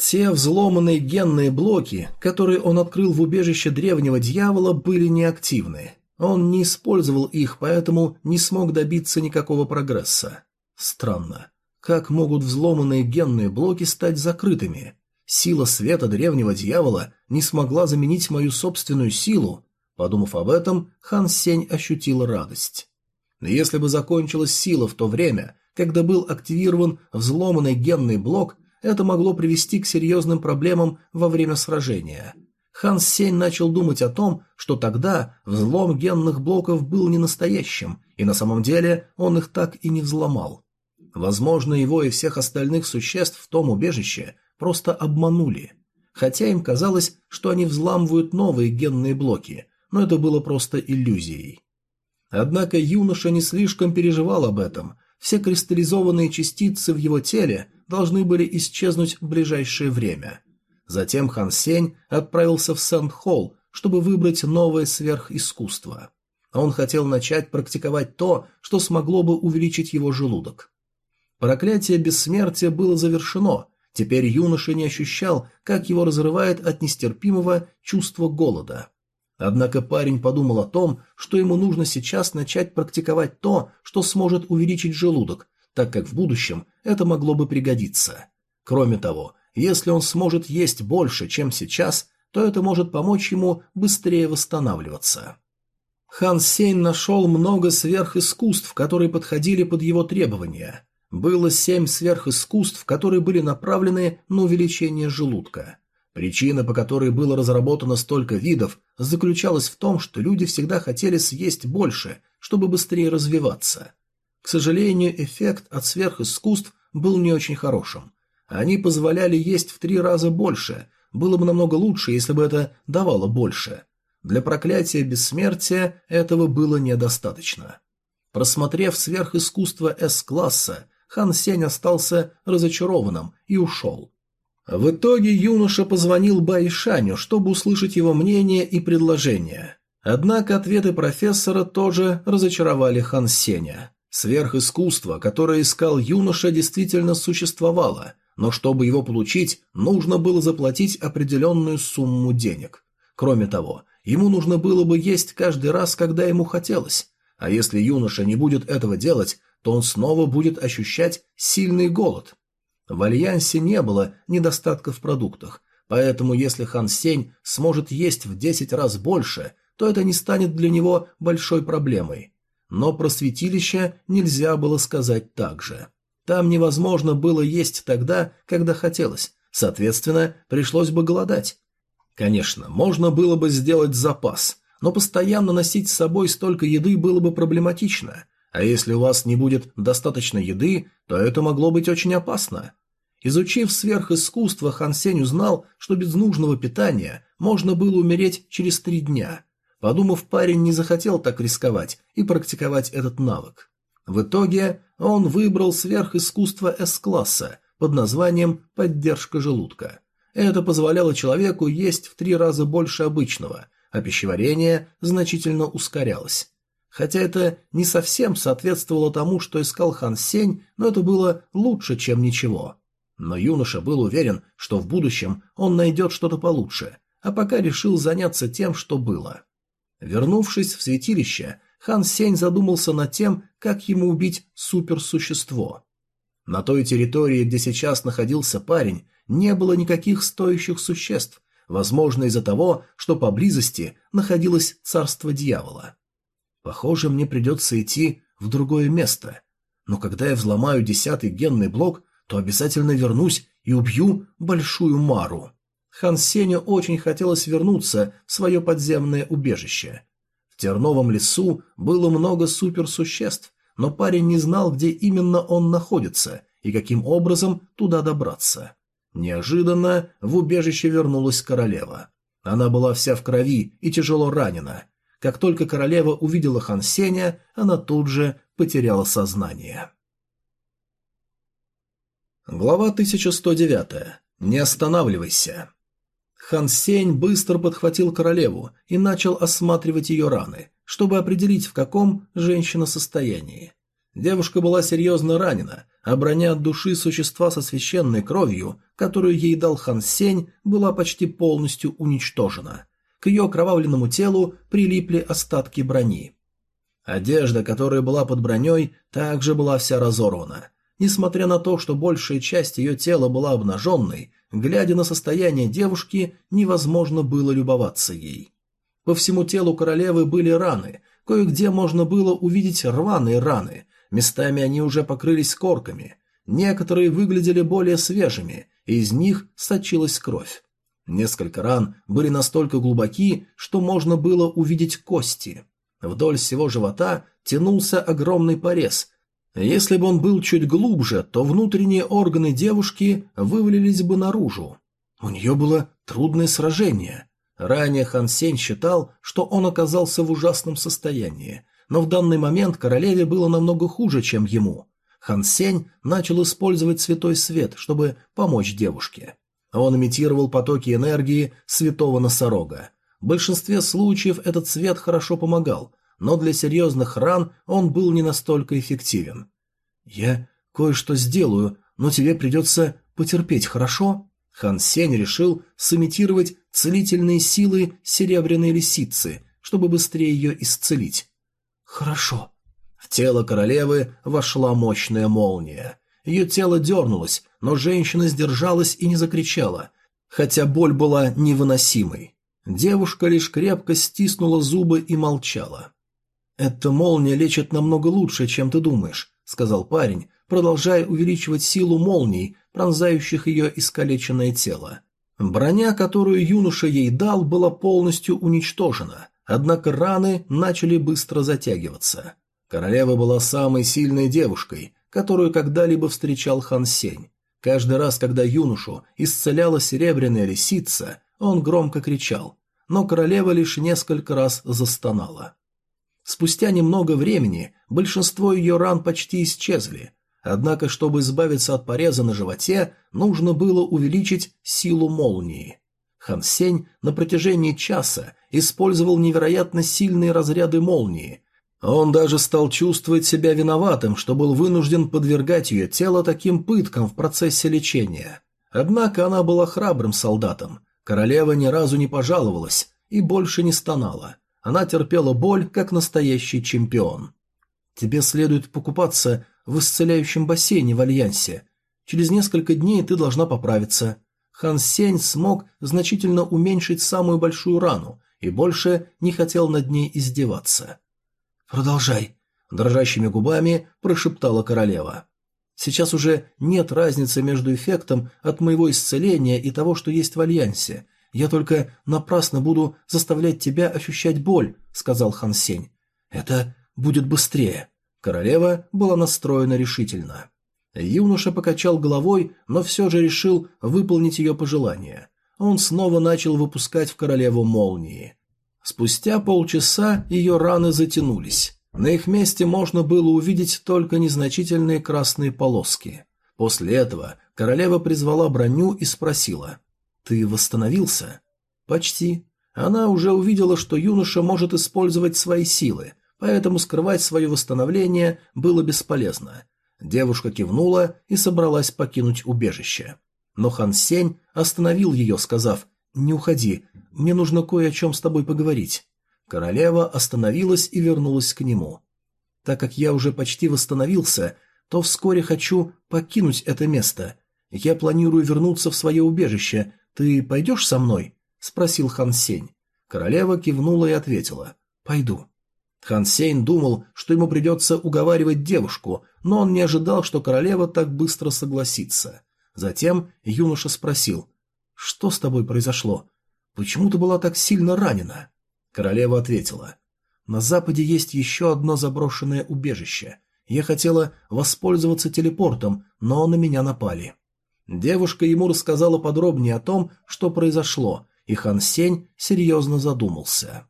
Те взломанные генные блоки, которые он открыл в убежище древнего дьявола, были неактивны. Он не использовал их, поэтому не смог добиться никакого прогресса. Странно. Как могут взломанные генные блоки стать закрытыми? Сила света древнего дьявола не смогла заменить мою собственную силу. Подумав об этом, Хан Сень ощутил радость. Если бы закончилась сила в то время, когда был активирован взломанный генный блок, это могло привести к серьезным проблемам во время сражения. Хан Сень начал думать о том, что тогда взлом генных блоков был не настоящим, и на самом деле он их так и не взломал. Возможно, его и всех остальных существ в том убежище просто обманули. Хотя им казалось, что они взламывают новые генные блоки, но это было просто иллюзией. Однако юноша не слишком переживал об этом. Все кристаллизованные частицы в его теле должны были исчезнуть в ближайшее время. Затем Хан Сень отправился в Сент-Холл, чтобы выбрать новое сверхискусство. Он хотел начать практиковать то, что смогло бы увеличить его желудок. Проклятие бессмертия было завершено, теперь юноша не ощущал, как его разрывает от нестерпимого чувства голода. Однако парень подумал о том, что ему нужно сейчас начать практиковать то, что сможет увеличить желудок, так как в будущем это могло бы пригодиться. Кроме того, если он сможет есть больше, чем сейчас, то это может помочь ему быстрее восстанавливаться. Хан Сень нашел много сверхискусств, которые подходили под его требования. Было семь сверхискусств, которые были направлены на увеличение желудка. Причина, по которой было разработано столько видов, заключалась в том, что люди всегда хотели съесть больше, чтобы быстрее развиваться. К сожалению, эффект от сверхискусств был не очень хорошим. Они позволяли есть в три раза больше, было бы намного лучше, если бы это давало больше. Для проклятия бессмертия этого было недостаточно. Просмотрев сверхискусство С-класса, Хан Сень остался разочарованным и ушел. В итоге юноша позвонил Байшаню, чтобы услышать его мнение и предложение. Однако ответы профессора тоже разочаровали Хан Сеня. Сверхискусство, которое искал юноша, действительно существовало, но чтобы его получить, нужно было заплатить определенную сумму денег. Кроме того, ему нужно было бы есть каждый раз, когда ему хотелось, а если юноша не будет этого делать, то он снова будет ощущать сильный голод. В Альянсе не было недостатка в продуктах, поэтому если Хан Сень сможет есть в 10 раз больше, то это не станет для него большой проблемой. Но про святилище нельзя было сказать так же. Там невозможно было есть тогда, когда хотелось, соответственно, пришлось бы голодать. Конечно, можно было бы сделать запас, но постоянно носить с собой столько еды было бы проблематично, а если у вас не будет достаточно еды, то это могло быть очень опасно. Изучив сверхискусство, Хан Сень узнал, что без нужного питания можно было умереть через три дня – Подумав, парень не захотел так рисковать и практиковать этот навык. В итоге он выбрал сверхискусство С-класса под названием «поддержка желудка». Это позволяло человеку есть в три раза больше обычного, а пищеварение значительно ускорялось. Хотя это не совсем соответствовало тому, что искал Хан Сень, но это было лучше, чем ничего. Но юноша был уверен, что в будущем он найдет что-то получше, а пока решил заняться тем, что было. Вернувшись в святилище, Хан Сень задумался над тем, как ему убить суперсущество. На той территории, где сейчас находился парень, не было никаких стоящих существ. возможно из-за того, что поблизости находилось царство дьявола. Похоже, мне придется идти в другое место. Но когда я взломаю десятый генный блок, то обязательно вернусь и убью Большую Мару. Хан Сеню очень хотелось вернуться в свое подземное убежище. В терновом лесу было много суперсуществ, но парень не знал, где именно он находится и каким образом туда добраться. Неожиданно в убежище вернулась королева. Она была вся в крови и тяжело ранена. Как только королева увидела Хан Сеня, она тут же потеряла сознание. Глава 1109. Не останавливайся. Хан Сень быстро подхватил королеву и начал осматривать ее раны, чтобы определить, в каком женщина состоянии. Девушка была серьезно ранена, а броня от души существа со священной кровью, которую ей дал Хан Сень, была почти полностью уничтожена. К ее окровавленному телу прилипли остатки брони. Одежда, которая была под броней, также была вся разорвана. Несмотря на то, что большая часть ее тела была обнаженной, глядя на состояние девушки, невозможно было любоваться ей. По всему телу королевы были раны, кое-где можно было увидеть рваные раны, местами они уже покрылись корками, некоторые выглядели более свежими, и из них сочилась кровь. Несколько ран были настолько глубоки, что можно было увидеть кости. Вдоль всего живота тянулся огромный порез. Если бы он был чуть глубже, то внутренние органы девушки вывалились бы наружу. У нее было трудное сражение. Ранее Хан Сень считал, что он оказался в ужасном состоянии, но в данный момент королеве было намного хуже, чем ему. Хан Сень начал использовать святой свет, чтобы помочь девушке. Он имитировал потоки энергии святого носорога. В большинстве случаев этот цвет хорошо помогал, но для серьезных ран он был не настолько эффективен. «Я кое-что сделаю, но тебе придется потерпеть, хорошо?» Хан Сень решил сымитировать целительные силы серебряной лисицы, чтобы быстрее ее исцелить. «Хорошо». В тело королевы вошла мощная молния. Ее тело дернулось, но женщина сдержалась и не закричала, хотя боль была невыносимой. Девушка лишь крепко стиснула зубы и молчала. «Эта молния лечит намного лучше, чем ты думаешь», — сказал парень, продолжая увеличивать силу молний, пронзающих ее искалеченное тело. Броня, которую юноша ей дал, была полностью уничтожена, однако раны начали быстро затягиваться. Королева была самой сильной девушкой, которую когда-либо встречал Хан Сень. Каждый раз, когда юношу исцеляла серебряная лисица, он громко кричал, но королева лишь несколько раз застонала. Спустя немного времени большинство ее ран почти исчезли, однако, чтобы избавиться от пореза на животе, нужно было увеличить силу молнии. Хан Сень на протяжении часа использовал невероятно сильные разряды молнии, он даже стал чувствовать себя виноватым, что был вынужден подвергать ее тело таким пыткам в процессе лечения. Однако она была храбрым солдатом. Королева ни разу не пожаловалась и больше не стонала. Она терпела боль, как настоящий чемпион. «Тебе следует покупаться в исцеляющем бассейне в Альянсе. Через несколько дней ты должна поправиться». Хан Сень смог значительно уменьшить самую большую рану и больше не хотел над ней издеваться. «Продолжай», – дрожащими губами прошептала королева. «Сейчас уже нет разницы между эффектом от моего исцеления и того, что есть в Альянсе. Я только напрасно буду заставлять тебя ощущать боль», – сказал Хан Сень. «Это будет быстрее». Королева была настроена решительно. Юноша покачал головой, но все же решил выполнить ее пожелание. Он снова начал выпускать в королеву молнии. Спустя полчаса ее раны затянулись. На их месте можно было увидеть только незначительные красные полоски. После этого королева призвала броню и спросила «Ты восстановился?» «Почти». Она уже увидела, что юноша может использовать свои силы, поэтому скрывать свое восстановление было бесполезно. Девушка кивнула и собралась покинуть убежище. Но Хан Сень остановил ее, сказав «Не уходи, мне нужно кое о чем с тобой поговорить». Королева остановилась и вернулась к нему. «Так как я уже почти восстановился, то вскоре хочу покинуть это место. Я планирую вернуться в свое убежище. Ты пойдешь со мной?» – спросил Хан Сень. Королева кивнула и ответила «Пойду». Хан Сень думал, что ему придется уговаривать девушку, но он не ожидал, что королева так быстро согласится. Затем юноша спросил «Что с тобой произошло? Почему ты была так сильно ранена?» Королева ответила «На западе есть еще одно заброшенное убежище. Я хотела воспользоваться телепортом, но на меня напали». Девушка ему рассказала подробнее о том, что произошло, и Хан Сень серьезно задумался.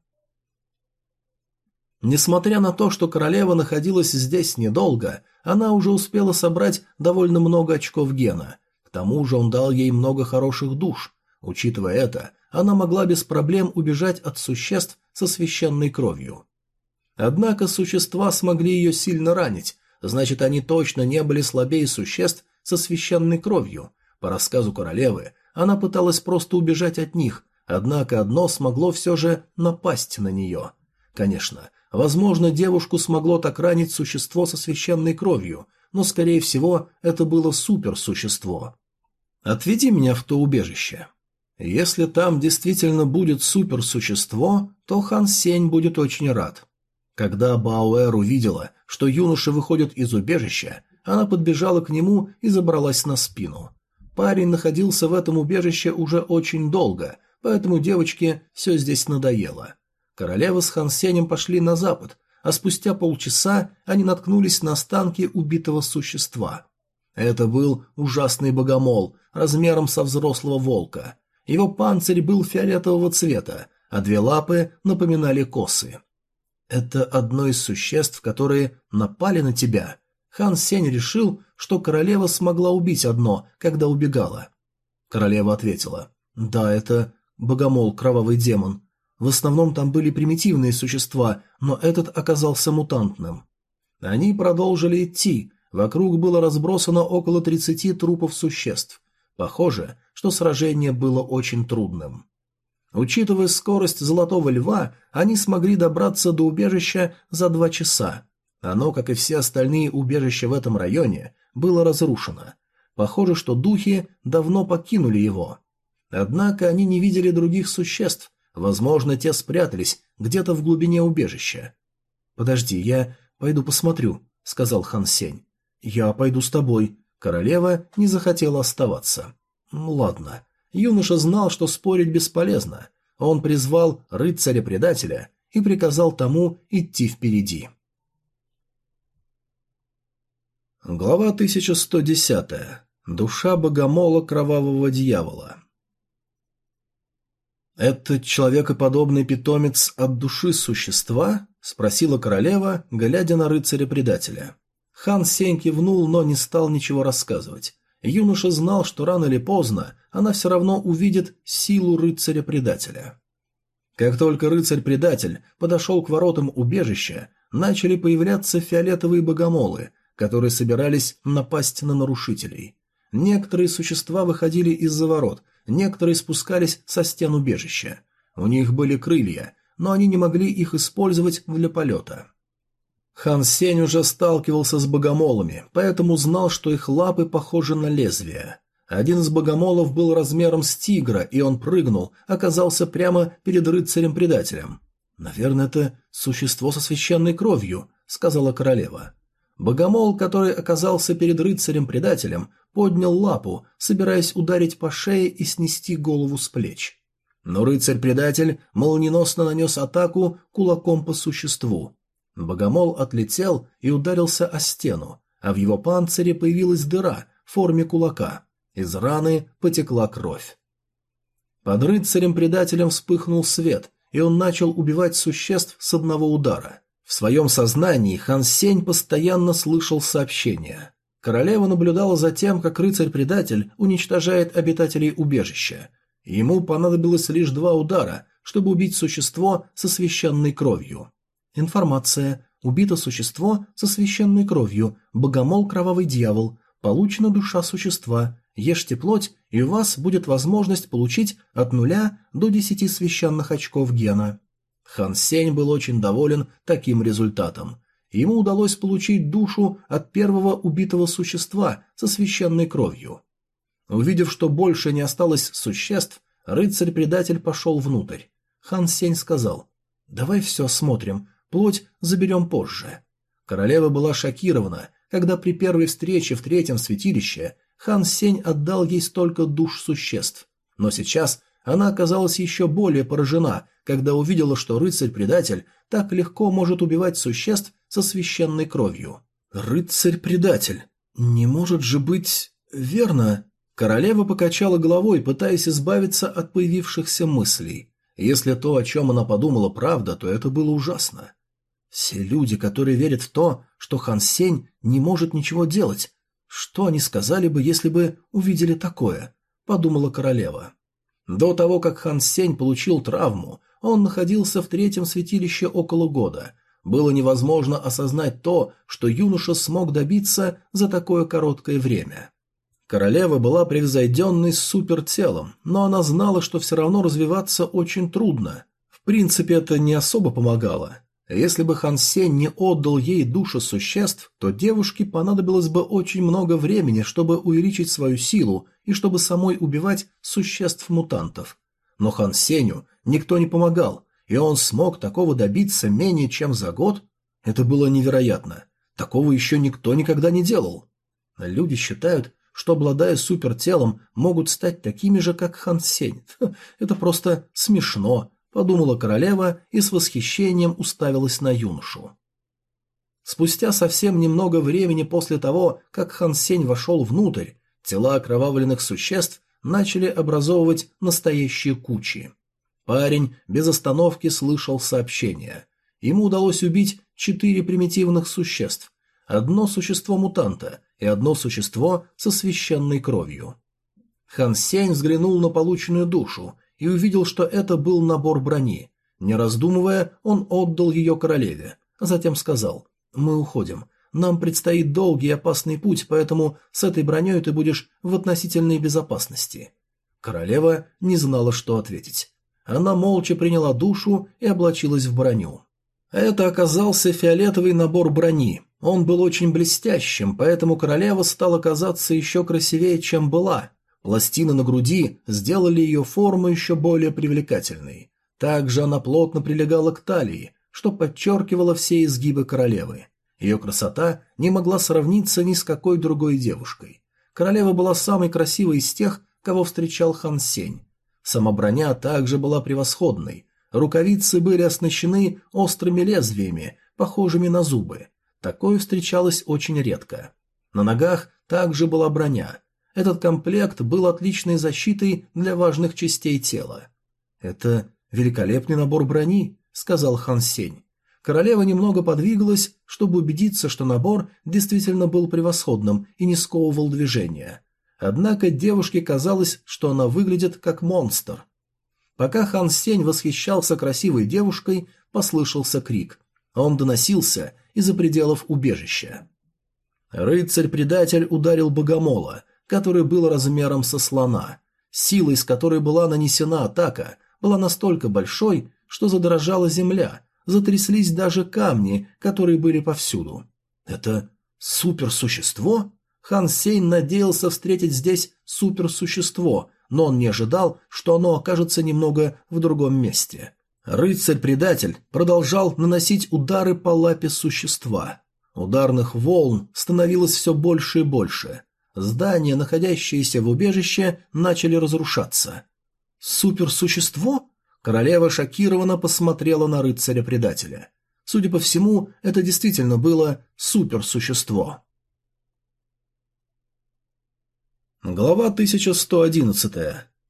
Несмотря на то, что королева находилась здесь недолго, она уже успела собрать довольно много очков гена. К тому же он дал ей много хороших душ. Учитывая это, она могла без проблем убежать от существ со священной кровью. Однако существа смогли ее сильно ранить, значит, они точно не были слабее существ со священной кровью. По рассказу королевы, она пыталась просто убежать от них, однако одно смогло все же напасть на нее. Конечно, возможно, девушку смогло так ранить существо со священной кровью, но, скорее всего, это было суперсущество. «Отведи меня в то убежище», если там действительно будет суперсущество, то Хан Сень будет очень рад. Когда Баоэр увидела, что юноша выходит из убежища, она подбежала к нему и забралась на спину. Парень находился в этом убежище уже очень долго, поэтому девочке все здесь надоело. Королева с Хан Сенем пошли на запад, а спустя полчаса они наткнулись на останки убитого существа. Это был ужасный богомол, размером со взрослого волка. Его панцирь был фиолетового цвета, а две лапы напоминали косы. «Это одно из существ, которые напали на тебя». Хан Сень решил, что королева смогла убить одно, когда убегала. Королева ответила. «Да, это богомол, кровавый демон. В основном там были примитивные существа, но этот оказался мутантным». Они продолжили идти. Вокруг было разбросано около тридцати трупов существ. Похоже, что сражение было очень трудным. Учитывая скорость Золотого Льва, они смогли добраться до убежища за два часа. Оно, как и все остальные убежища в этом районе, было разрушено. Похоже, что духи давно покинули его. Однако они не видели других существ, возможно, те спрятались где-то в глубине убежища. «Подожди, я пойду посмотрю», — сказал Хан Сень. «Я пойду с тобой», Королева не захотела оставаться. Ну ладно. Юноша знал, что спорить бесполезно. Он призвал рыцаря-предателя и приказал тому идти впереди. Глава 1110. Душа богомола кровавого дьявола. «Это человекоподобный питомец от души существа?» – спросила королева, глядя на рыцаря-предателя. Хан Сень кивнул, но не стал ничего рассказывать. Юноша знал, что рано или поздно она все равно увидит силу рыцаря-предателя. Как только рыцарь-предатель подошел к воротам убежища, начали появляться фиолетовые богомолы, которые собирались напасть на нарушителей. Некоторые существа выходили из-за ворот, некоторые спускались со стен убежища. У них были крылья, но они не могли их использовать для полета. Хан Сень уже сталкивался с богомолами, поэтому знал, что их лапы похожи на лезвия. Один из богомолов был размером с тигра, и он прыгнул, оказался прямо перед рыцарем-предателем. «Наверное, это существо со священной кровью», — сказала королева. Богомол, который оказался перед рыцарем-предателем, поднял лапу, собираясь ударить по шее и снести голову с плеч. Но рыцарь-предатель молниеносно нанес атаку кулаком по существу. Богомол отлетел и ударился о стену, а в его панцире появилась дыра в форме кулака. Из раны потекла кровь. Под рыцарем-предателем вспыхнул свет, и он начал убивать существ с одного удара. В своем сознании Хан Сень постоянно слышал сообщения. Королева наблюдала за тем, как рыцарь-предатель уничтожает обитателей убежища. Ему понадобилось лишь два удара, чтобы убить существо со священной кровью. Информация. Убито существо со священной кровью, богомол кровавый дьявол, получена душа существа, ешьте плоть, и у вас будет возможность получить от нуля до десяти священных очков гена. Хан Сень был очень доволен таким результатом. Ему удалось получить душу от первого убитого существа со священной кровью. Увидев, что больше не осталось существ, Рыцарь-предатель пошел внутрь. Хан Сень сказал, «Давай все осмотрим, плоть заберем позже». Королева была шокирована, когда при первой встрече в третьем святилище Хан Сень отдал ей столько душ существ. Но сейчас она оказалась еще более поражена, когда увидела, что рыцарь-предатель так легко может убивать существ со священной кровью. «Рыцарь-предатель! Не может же быть... верно?» Королева покачала головой, пытаясь избавиться от появившихся мыслей. Если то, о чем она подумала, правда, то это было ужасно. Все люди, которые верят в то, что Хан Сень не может ничего делать, что они сказали бы, если бы увидели такое? Подумала королева. До того, как Хан Сень получил травму, он находился в третьем святилище около года. Было невозможно осознать то, что юноша смог добиться за такое короткое время. Королева была превзойденной супертелом, но она знала, что все равно развиваться очень трудно. В принципе, это не особо помогало. Если бы Хан Сень не отдал ей души существ, то девушке понадобилось бы очень много времени, чтобы увеличить свою силу и чтобы самой убивать существ-мутантов. Но Хан Сенью никто не помогал, и он смог такого добиться менее чем за год. Это было невероятно. Такого еще никто никогда не делал. Люди считают, что, обладая супертелом, могут стать такими же, как Хан Сень. Это просто смешно, подумала королева и с восхищением уставилась на юношу. Спустя совсем немного времени после того, как Хан Сень вошел внутрь, тела окровавленных существ начали образовывать настоящие кучи. Парень без остановки слышал сообщения. Ему удалось убить четыре примитивных существ, одно существо мутанта и одно существо со священной кровью. Хан Сень взглянул на полученную душу и увидел, что это был набор брони. Не раздумывая, он отдал ее королеве, а затем сказал «Мы уходим. Нам предстоит долгий и опасный путь, поэтому с этой броней ты будешь в относительной безопасности». Королева не знала, что ответить. Она молча приняла душу и облачилась в броню. Это оказался фиолетовый набор брони, он был очень блестящим, поэтому королева стала казаться еще красивее, чем была. Пластины на груди сделали ее форму еще более привлекательной. Также она плотно прилегала к талии, что подчеркивало все изгибы королевы. Ее красота не могла сравниться ни с какой другой девушкой. Королева была самой красивой из тех, кого встречал Хан Сень. Сама броня также была превосходной. Рукавицы были оснащены острыми лезвиями, похожими на зубы. Такое встречалось очень редко. На ногах также была броня. Этот комплект был отличной защитой для важных частей тела. «Это великолепный набор брони», — сказал Хан Сень. Королева немного подвигалась, чтобы убедиться, что набор действительно был превосходным и не сковывал движения. Однако девушке казалось, что она выглядит как монстр. Пока Хан Сень восхищался красивой девушкой, послышался крик. Он доносился из-за пределов убежища. Рыцарь-предатель ударил богомола, который был размером со слона. Силой, с которой была нанесена атака, была настолько большой, что задрожала земля, затряслись даже камни, которые были повсюду. Это суперсущество? Хан Сейн надеялся встретить здесь суперсущество, но он не ожидал, что оно окажется немного в другом месте. Рыцарь-предатель продолжал наносить удары по лапе существа. Ударных волн становилось все больше и больше. Здания, находящиеся в убежище, начали разрушаться. «Суперсущество?» Королева шокированно посмотрела на рыцаря-предателя. Судя по всему, это действительно было суперсущество. Глава 1111.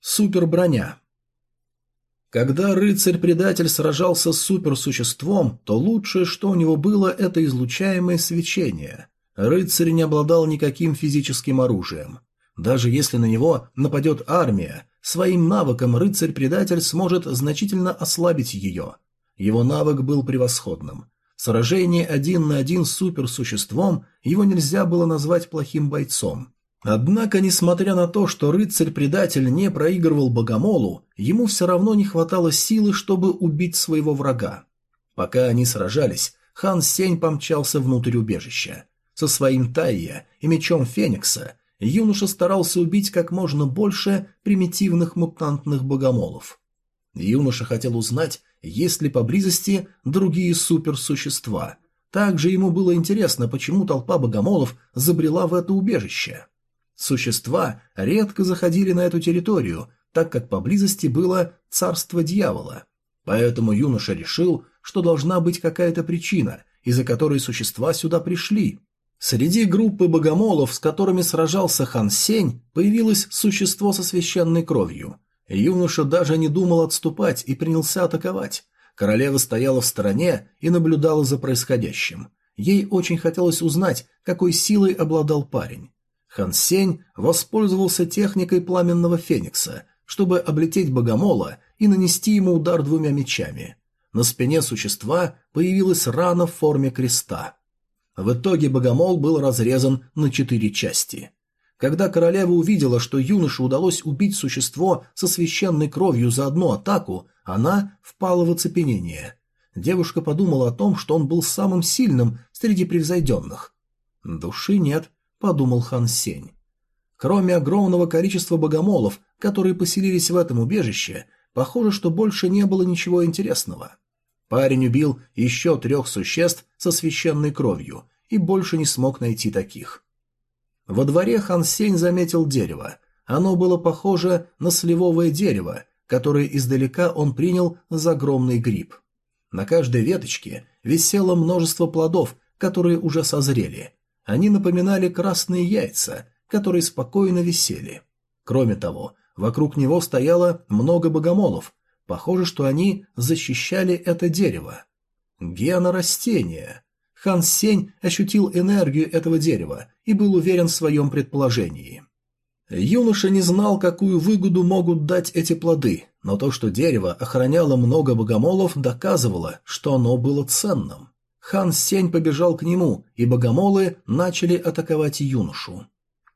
Суперброня. Когда рыцарь-предатель сражался с суперсуществом, то лучшее, что у него было, это излучаемое свечение. Рыцарь не обладал никаким физическим оружием. Даже если на него нападет армия, своим навыком рыцарь-предатель сможет значительно ослабить ее. Его навык был превосходным. Сражение один на один с суперсуществом его нельзя было назвать плохим бойцом. Однако, несмотря на то, что рыцарь-предатель не проигрывал богомолу, ему все равно не хватало силы, чтобы убить своего врага. Пока они сражались, хан Сень помчался внутрь убежища. Со своим Тайя и мечом Феникса юноша старался убить как можно больше примитивных мутантных богомолов. Юноша хотел узнать, есть ли поблизости другие суперсущества. Также ему было интересно, почему толпа богомолов забрела в это убежище. Существа редко заходили на эту территорию, так как поблизости было царство дьявола. Поэтому юноша решил, что должна быть какая-то причина, из-за которой существа сюда пришли. Среди группы богомолов, с которыми сражался Хан Сень, появилось существо со священной кровью. Юноша даже не думал отступать и принялся атаковать. Королева стояла в стороне и наблюдала за происходящим. Ей очень хотелось узнать, какой силой обладал парень. Хан Сень воспользовался техникой пламенного феникса, чтобы облететь богомола и нанести ему удар двумя мечами. На спине существа появилась рана в форме креста. В итоге богомол был разрезан на четыре части. Когда королева увидела, что юноше удалось убить существо со священной кровью за одну атаку, она впала в оцепенение. Девушка подумала о том, что он был самым сильным среди превзойденных. Души нет, подумал Хан Сень. Кроме огромного количества богомолов, которые поселились в этом убежище, похоже, что больше не было ничего интересного. Парень убил еще трех существ со священной кровью и больше не смог найти таких. Во дворе Хан Сень заметил дерево. Оно было похоже на сливовое дерево, которое издалека он принял за огромный гриб. На каждой веточке висело множество плодов, которые уже созрели. Они напоминали красные яйца, которые спокойно висели. Кроме того, вокруг него стояло много богомолов. Похоже, что они защищали это дерево. Гена растения. Хан Сень ощутил энергию этого дерева и был уверен в своем предположении. Юноша не знал, какую выгоду могут дать эти плоды, но то, что дерево охраняло много богомолов, доказывало, что оно было ценным. Хан Сень побежал к нему, и богомолы начали атаковать юношу.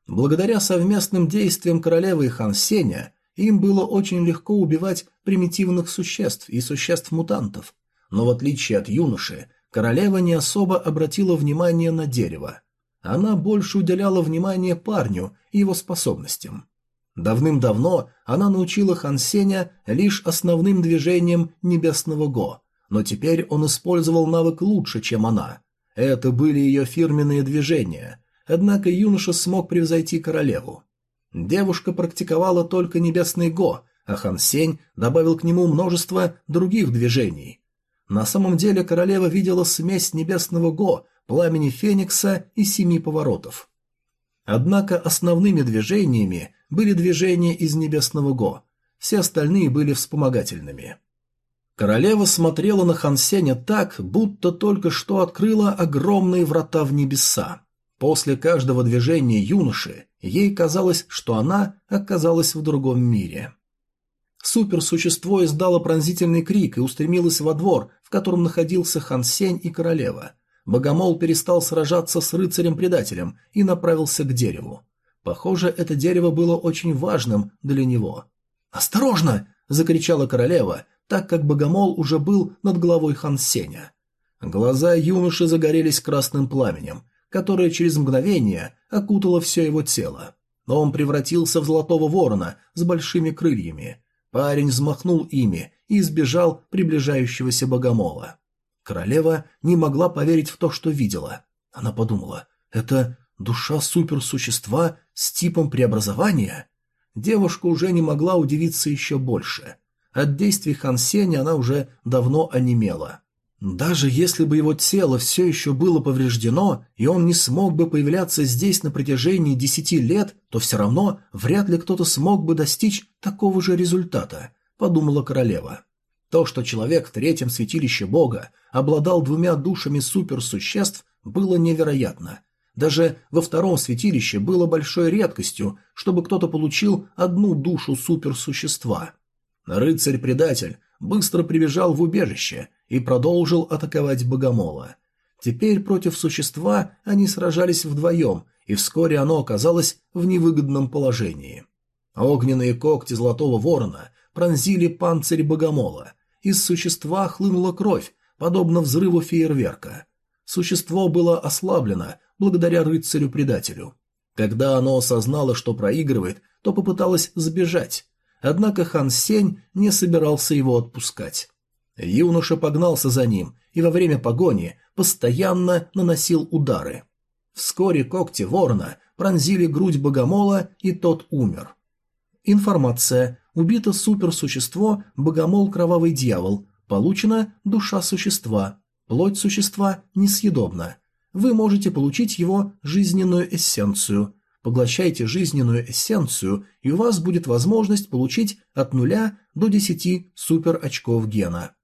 Благодаря совместным действиям королевы и Хан Сеня им было очень легко убивать примитивных существ и существ-мутантов. Но в отличие от юноши, королева не особо обратила внимание на дерево. Она больше уделяла внимание парню и его способностям. Давным-давно она научила Хан Сеня лишь основным движениям небесного Го, но теперь он использовал навык лучше, чем она. Это были ее фирменные движения, однако юноша смог превзойти королеву. Девушка практиковала только небесный Го, а Хан Сень добавил к нему множество других движений. На самом деле королева видела смесь небесного Го, пламени Феникса и семи поворотов. Однако основными движениями были движения из небесного Го, все остальные были вспомогательными. Королева смотрела на Хансеня так, будто только что открыла огромные врата в небеса. После каждого движения юноши ей казалось, что она оказалась в другом мире. Суперсущество издало пронзительный крик и устремилось во двор, в котором находился Хансень и королева. Богомол перестал сражаться с рыцарем-предателем и направился к дереву. Похоже, это дерево было очень важным для него. «Осторожно!» – закричала королева, так как богомол уже был над головой Хан Сеня. Глаза юноши загорелись красным пламенем, которое через мгновение окутало все его тело. Но он превратился в золотого ворона с большими крыльями. Парень взмахнул ими и избежал приближающегося богомола. Королева не могла поверить в то, что видела. Она подумала, это душа суперсущества с типом преобразования? Девушка уже не могла удивиться еще больше. От действий Хан Сеня она уже давно онемела. Даже если бы его тело все еще было повреждено, и он не смог бы появляться здесь на протяжении десяти лет, то все равно вряд ли кто-то смог бы достичь такого же результата, подумала королева. То, что человек в третьем святилище бога обладал двумя душами суперсуществ, было невероятно. Даже во втором святилище было большой редкостью, чтобы кто-то получил одну душу суперсущества. Рыцарь-предатель быстро прибежал в убежище и продолжил атаковать богомола. Теперь против существа они сражались вдвоем, и вскоре оно оказалось в невыгодном положении. Огненные когти золотого ворона пронзили панцирь богомола. Из существа хлынула кровь, подобно взрыву фейерверка. Существо было ослаблено благодаря рыцарю-предателю. Когда оно осознало, что проигрывает, то попыталось сбежать. Однако Хан Сень не собирался его отпускать. Юноша погнался за ним и во время погони постоянно наносил удары. Вскоре когти ворона пронзили грудь богомола, и тот умер. Информация. Убито суперсущество Богомол Кровавый Дьявол. Получена душа существа. Плоть существа несъедобна. Вы можете получить его жизненную эссенцию. Поглощайте жизненную эссенцию, и у вас будет возможность получить от нуля до 10 супер очков гена.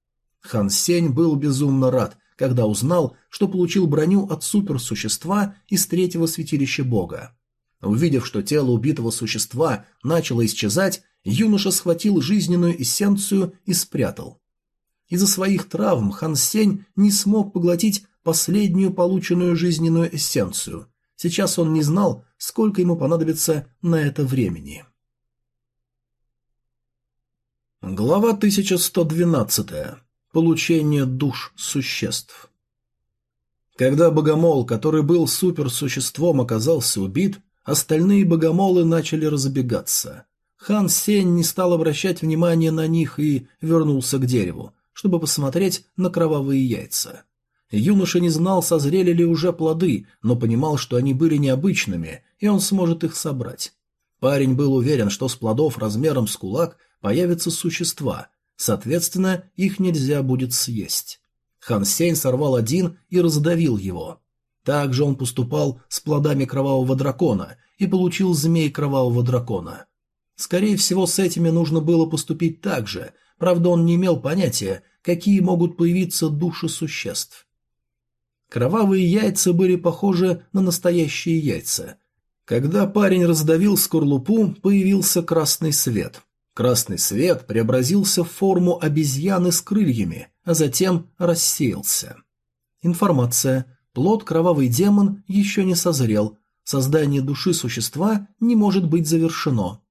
Хан Сень был безумно рад, когда узнал, что получил броню от суперсущества из третьего святилища бога. Увидев, что тело убитого существа начало исчезать, юноша схватил жизненную эссенцию и спрятал. Из-за своих травм Хан Сень не смог поглотить последнюю полученную жизненную эссенцию. Сейчас он не знал, сколько ему понадобится на это времени. Глава 1112. Получение душ существ. Когда богомол, который был суперсуществом, оказался убит, остальные богомолы начали разбегаться. Хан Сень не стал обращать внимания на них и вернулся к дереву, чтобы посмотреть на кровавые яйца. Юноша не знал, созрели ли уже плоды, но понимал, что они были необычными, и он сможет их собрать. Парень был уверен, что с плодов размером с кулак появятся существа, Соответственно, их нельзя будет съесть. Хан Сень сорвал один и раздавил его. Также он поступал с плодами кровавого дракона и получил змей кровавого дракона. Скорее всего, с этими нужно было поступить так же, правда он не имел понятия, какие могут появиться души существ. Кровавые яйца были похожи на настоящие яйца. Когда парень раздавил скорлупу, появился красный свет. Красный свет преобразился в форму обезьяны с крыльями, а затем рассеялся. Информация. Плод кровавый демон еще не созрел. Создание души существа не может быть завершено.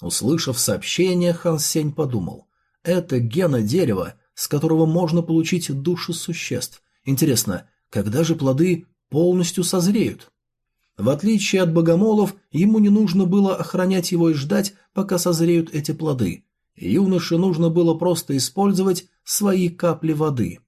Услышав сообщение, Хан Сень подумал. Это гена дерева, с которого можно получить души существ. Интересно, когда же плоды полностью созреют? В отличие от богомолов, ему не нужно было охранять его и ждать, пока созреют эти плоды. Юноше нужно было просто использовать свои капли воды.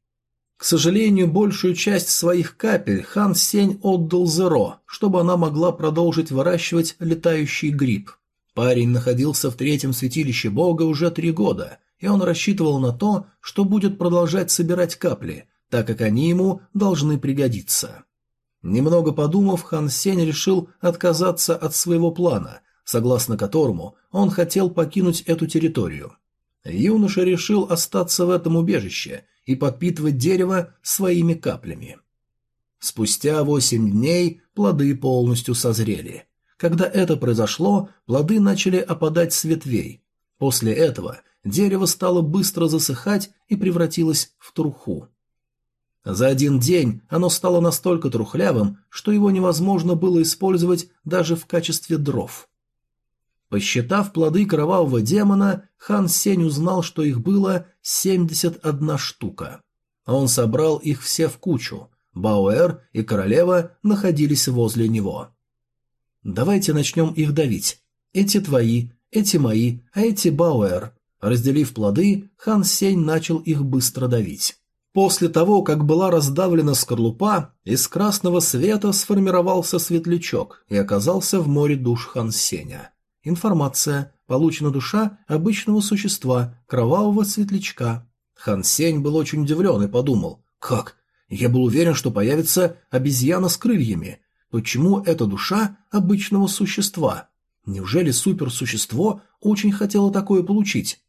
К сожалению, большую часть своих капель хан Сень отдал Зеро, чтобы она могла продолжить выращивать летающий гриб. Парень находился в третьем святилище бога уже три года, и он рассчитывал на то, что будет продолжать собирать капли, так как они ему должны пригодиться. Немного подумав, Хан Сень решил отказаться от своего плана, согласно которому он хотел покинуть эту территорию. Юноша решил остаться в этом убежище и подпитывать дерево своими каплями. Спустя восемь дней плоды полностью созрели. Когда это произошло, плоды начали опадать с ветвей. После этого дерево стало быстро засыхать и превратилось в труху. За один день оно стало настолько трухлявым, что его невозможно было использовать даже в качестве дров. Посчитав плоды кровавого демона, хан Сень узнал, что их было 71 штука. Он собрал их все в кучу. Бауэр и королева находились возле него. «Давайте начнем их давить. Эти твои, эти мои, а эти Бауэр». Разделив плоды, хан Сень начал их быстро давить. После того, как была раздавлена скорлупа, из красного света сформировался светлячок и оказался в море душ Хансеня. Информация. Получена душа обычного существа, кровавого светлячка. Хан Сень был очень удивлен и подумал, как? Я был уверен, что появится обезьяна с крыльями. Почему эта душа обычного существа? Неужели суперсущество очень хотело такое получить?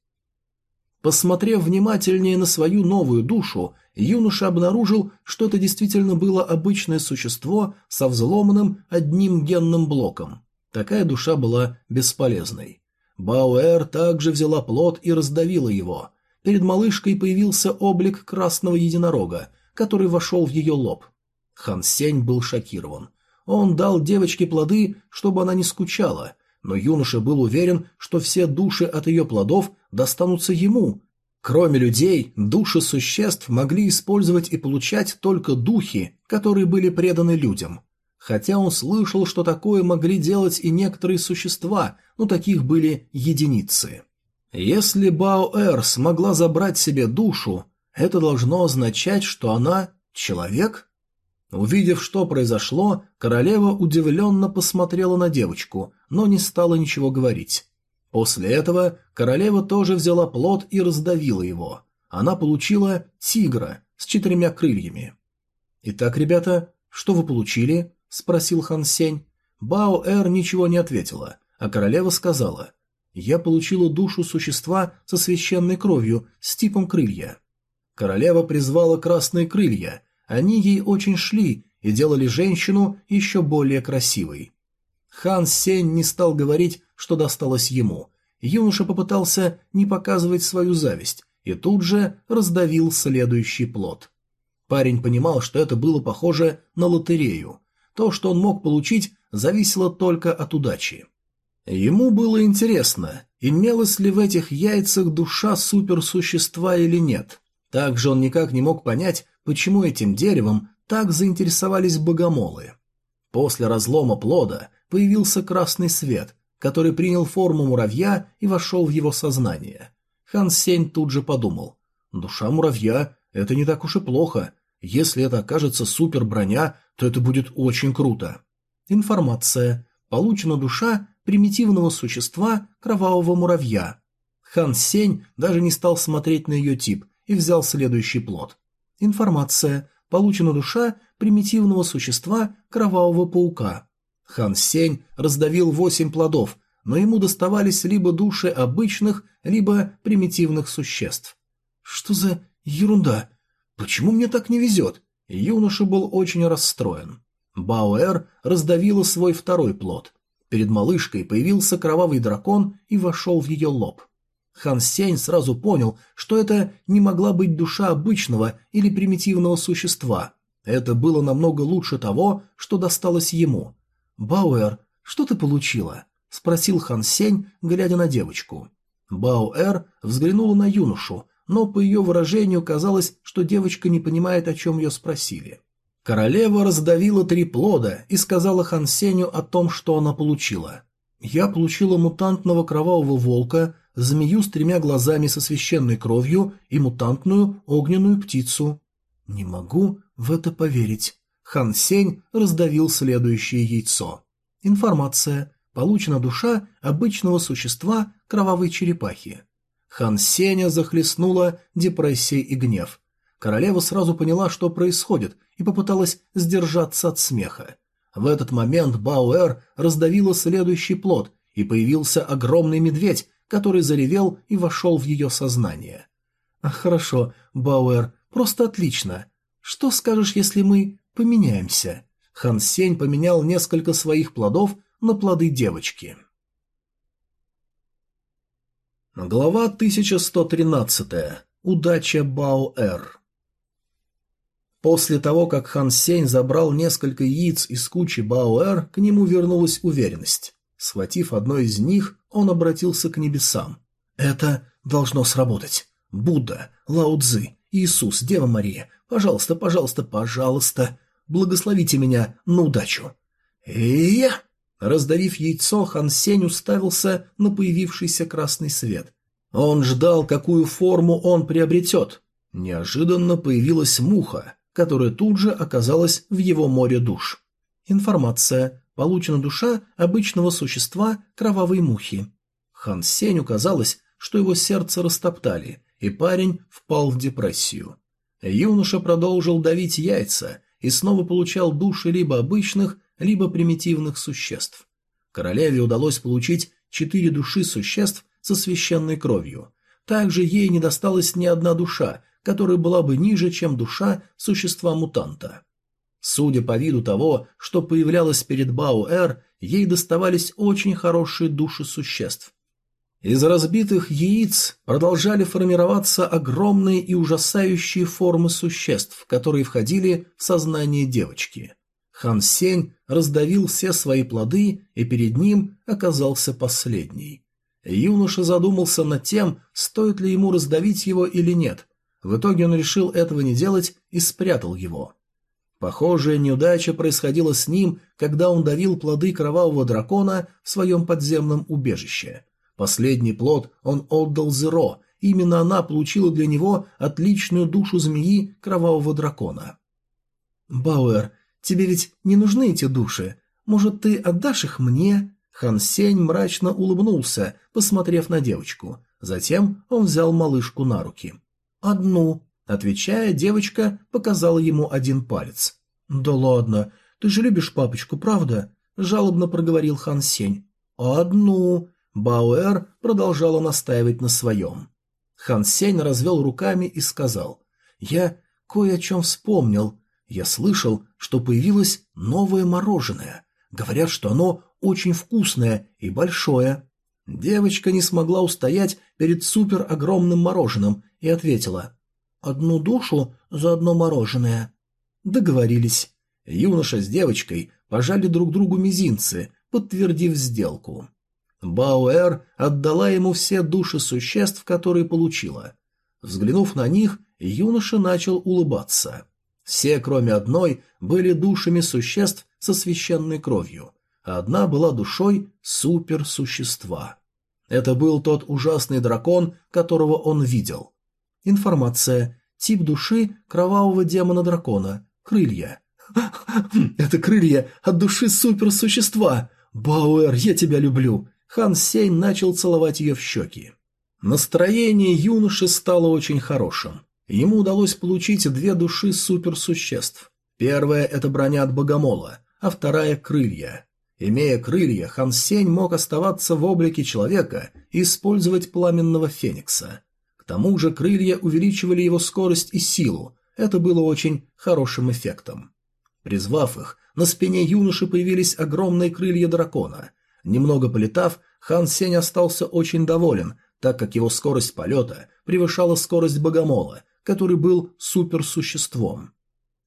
Посмотрев внимательнее на свою новую душу, юноша обнаружил, что это действительно было обычное существо со взломанным одним генным блоком. Такая душа была бесполезной. Бауэр также взяла плод и раздавила его. Перед малышкой появился облик красного единорога, который вошел в ее лоб. Хан Сень был шокирован. Он дал девочке плоды, чтобы она не скучала, но юноша был уверен, что все души от ее плодов достанутся ему. Кроме людей, души существ могли использовать и получать только духи, которые были преданы людям. хотя он слышал, что такое могли делать и некоторые существа, но таких были единицы. Если Баоэр смогла забрать себе душу, это должно означать, что она человек? Увидев, что произошло, королева удивленно посмотрела на девочку, но не стала ничего говорить. После этого королева тоже взяла плод и раздавила его. Она получила тигра с четырьмя крыльями. «Итак, ребята, что вы получили?» – спросил Хан Сень. Бао Эр ничего не ответила, а королева сказала, «Я получила душу существа со священной кровью с типом крылья». Королева призвала красные крылья, они ей очень шли и делали женщину еще более красивой. Хан Сень не стал говорить, что досталось ему. Юноша попытался не показывать свою зависть и тут же раздавил следующий плод. Парень понимал, что это было похоже на лотерею. То, что он мог получить, зависело только от удачи. Ему было интересно, имелась ли в этих яйцах душа суперсущества или нет. Также он никак не мог понять, почему этим деревом так заинтересовались богомолы. После разлома плода появился красный свет, который принял форму муравья и вошел в его сознание. Хан Сень тут же подумал, душа муравья – это не так уж и плохо, если это окажется суперброня, то это будет очень круто. Информация. Получена душа примитивного существа кровавого муравья. Хан Сень даже не стал смотреть на ее тип и взял следующий плод. Информация. Получена душа примитивного существа кровавого паука. Хан Сень раздавил восемь плодов, но ему доставались либо души обычных, либо примитивных существ. Что за ерунда? Почему мне так не везет? Юноша был очень расстроен. Бауэр раздавила свой второй плод. Перед малышкой появился кровавый дракон и вошел в ее лоб. Хан Сень сразу понял, что это не могла быть душа обычного или примитивного существа. Это было намного лучше того, что досталось ему. «Бауэр, что ты получила?» – спросил Хан Сень, глядя на девочку. Бауэр взглянула на юношу, но по ее выражению казалось, что девочка не понимает, о чем ее спросили. Королева раздавила три плода и сказала Хан Сенью о том, что она получила. «Я получила мутантного кровавого волка, змею с тремя глазами со священной кровью и мутантную огненную птицу. Не могу в это поверить. Хан Сень раздавил следующее яйцо. Информация. Получена душа обычного существа кровавой черепахи. Хан Сеня захлестнула депрессия и гнев. Королева сразу поняла, что происходит, и попыталась сдержаться от смеха. В этот момент Бауэр раздавила следующий плод, и появился огромный медведь, который заревел и вошел в ее сознание. «Хорошо, Бауэр, просто отлично. Что скажешь, если мы поменяемся?» Хан Сень поменял несколько своих плодов на плоды девочки. Глава 1113. Удача Баоэр. После того, как Хан Сень забрал несколько яиц из кучи Баоэр, к нему вернулась уверенность. Схватив одно из них, он обратился к небесам. «Это должно сработать. Будда, Лао Цзы, Иисус, Дева Мария, пожалуйста, пожалуйста, пожалуйста, благословите меня на удачу». «Э-я!» Раздавив яйцо, Хан Сень уставился на появившийся красный свет. Он ждал, какую форму он приобретет. Неожиданно появилась муха, которая тут же оказалась в его море душ. Информация. Получена душа обычного существа кровавой мухи. Хан Сенью казалось, что его сердце растоптали, и парень впал в депрессию. Юноша продолжил давить яйца и снова получал души либо обычных, либо примитивных существ. Королеве удалось получить четыре души существ со священной кровью. Также ей не досталась ни одна душа, которая была бы ниже, чем душа существа-мутанта. Судя по виду того, что появлялось перед Бао-Эр, ей доставались очень хорошие души существ. Из разбитых яиц продолжали формироваться огромные и ужасающие формы существ, которые входили в сознание девочки. Хан Сень раздавил все свои плоды, и перед ним оказался последний. Юноша задумался над тем, стоит ли ему раздавить его или нет. В итоге он решил этого не делать и спрятал его. Похожая неудача происходила с ним, когда он давил плоды кровавого дракона в своем подземном убежище. Последний плод он отдал Зеро, именно она получила для него отличную душу змеи кровавого дракона. «Бауэр, тебе ведь не нужны эти души. Может, ты отдашь их мне?» Хан Сень мрачно улыбнулся, посмотрев на девочку. Затем он взял малышку на руки. «Одну», Отвечая, девочка показала ему один палец. «Да ладно, ты же любишь папочку, правда?» – жалобно проговорил Хан Сень. «Одну». Бауэр продолжала настаивать на своем. Хан Сень развел руками и сказал. «Я кое о чем вспомнил. Я слышал, что появилось новое мороженое. Говорят, что оно очень вкусное и большое». Девочка не смогла устоять перед супер огромным мороженым и ответила. Одну душу за одно мороженое. Договорились. Юноша с девочкой пожали друг другу мизинцы, подтвердив сделку. Бауэр отдала ему все души существ, которые получила. Взглянув на них, юноша начал улыбаться. Все, кроме одной, были душами существ со священной кровью, а одна была душой суперсущества. Это был тот ужасный дракон, которого он видел. Информация. Тип души кровавого демона-дракона. Крылья. Это крылья от души суперсущества. Бауэр, я тебя люблю. Хан Сень начал целовать ее в щеки. Настроение юноши стало очень хорошим. Ему удалось получить две души суперсуществ. Первая – это броня от богомола, а вторая – крылья. Имея крылья, Хан Сень мог оставаться в облике человека и использовать пламенного феникса тому же крылья увеличивали его скорость и силу, это было очень хорошим эффектом. Призвав их, на спине юноши появились огромные крылья дракона. Немного полетав, Хан Сень остался очень доволен, так как его скорость полета превышала скорость богомола, который был суперсуществом.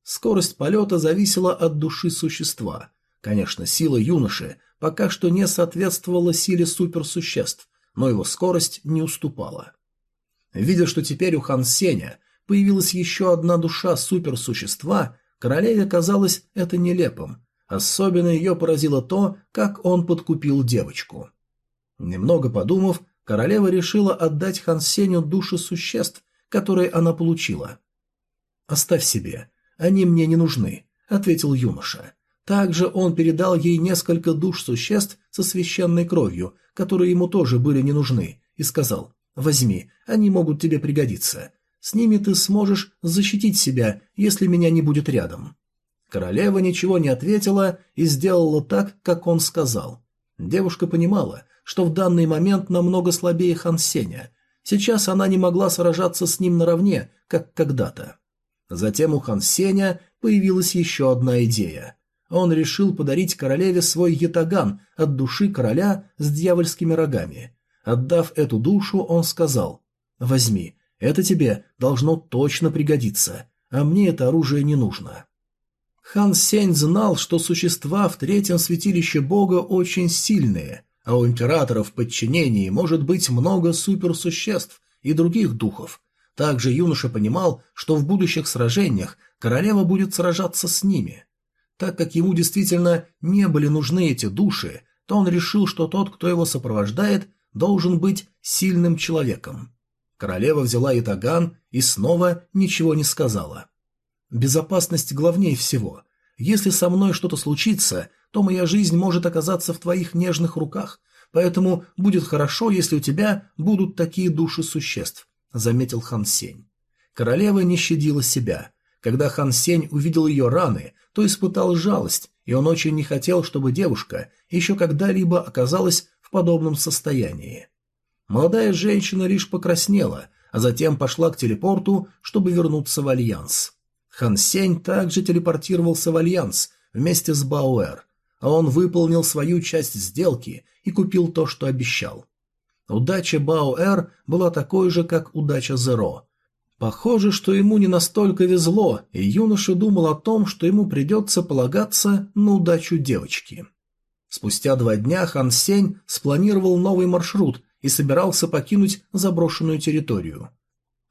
Скорость полета зависела от души существа. Конечно, сила юноши пока что не соответствовала силе суперсуществ, но его скорость не уступала. Видя, что теперь у Хан Сеня появилась еще одна душа суперсущества, королеве казалось это нелепым. Особенно ее поразило то, как он подкупил девочку. Немного подумав, королева решила отдать Хан Сеню души существ, которые она получила. «Оставь себе, они мне не нужны», — ответил юноша. Также он передал ей несколько душ существ со священной кровью, которые ему тоже были не нужны, и сказал Возьми, они могут тебе пригодиться. С ними ты сможешь защитить себя, если меня не будет рядом». Королева ничего не ответила и сделала так, как он сказал. Девушка понимала, что в данный момент намного слабее Хан Сеня. Сейчас она не могла сражаться с ним наравне, как когда-то. Затем у Хан Сеня появилась еще одна идея. Он решил подарить королеве свой ятаган от души короля с дьявольскими рогами. Отдав эту душу, он сказал, «Возьми, это тебе должно точно пригодиться, а мне это оружие не нужно». Хан Сень знал, что существа в третьем святилище бога очень сильные, а у императора в подчинении может быть много суперсуществ и других духов. Также юноша понимал, что в будущих сражениях королева будет сражаться с ними. Так как ему действительно не были нужны эти души, то он решил, что тот, кто его сопровождает, должен быть сильным человеком. Королева взяла итаган и снова ничего не сказала. Безопасность главнее всего. Если со мной что-то случится, то моя жизнь может оказаться в твоих нежных руках, поэтому будет хорошо, если у тебя будут такие души существ, заметил Хан Сень. Королева не щадила себя. Когда Хан Сень увидел ее раны, то испытал жалость, и он очень не хотел, чтобы девушка еще когда-либо оказалась в подобном состоянии. Молодая женщина лишь покраснела, а затем пошла к телепорту, чтобы вернуться в Альянс. Хан Сень также телепортировался в Альянс вместе с Бао'эр, а он выполнил свою часть сделки и купил то, что обещал. Удача Бао'эр была такой же, как удача Зеро. Похоже, что ему не настолько везло, и юноша думал о том, что ему придется полагаться на удачу девочки. Спустя два дня Хан Сень спланировал новый маршрут и собирался покинуть заброшенную территорию.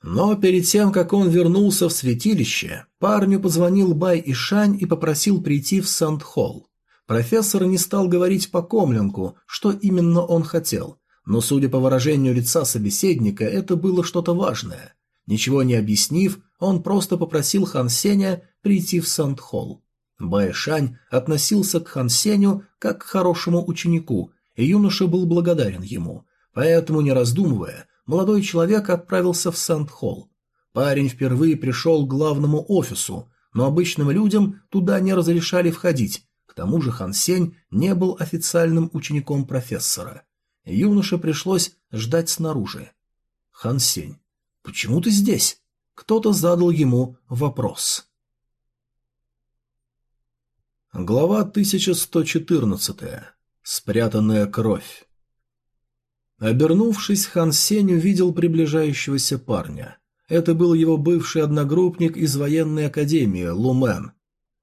Но перед тем, как он вернулся в святилище, парню позвонил Бай Ишань и попросил прийти в Санд-Холл. Профессор не стал говорить по комленку, что именно он хотел, но, судя по выражению лица собеседника, это было что-то важное. Ничего не объяснив, он просто попросил Хан Сеня прийти в Санд-Холл. Бай Шань относился к Хан Сеню как к хорошему ученику, и юноша был благодарен ему, поэтому, не раздумывая, молодой человек отправился в Сент-Холл. Парень впервые пришел к главному офису, но обычным людям туда не разрешали входить, к тому же Хан Сень не был официальным учеником профессора. Юноше пришлось ждать снаружи. «Хан Сень, почему ты здесь?» Кто-то задал ему вопрос. Глава 1114. Спрятанная кровь. Обернувшись, Хан Сень увидел приближающегося парня. Это был его бывший одногруппник из военной академии, Лумен.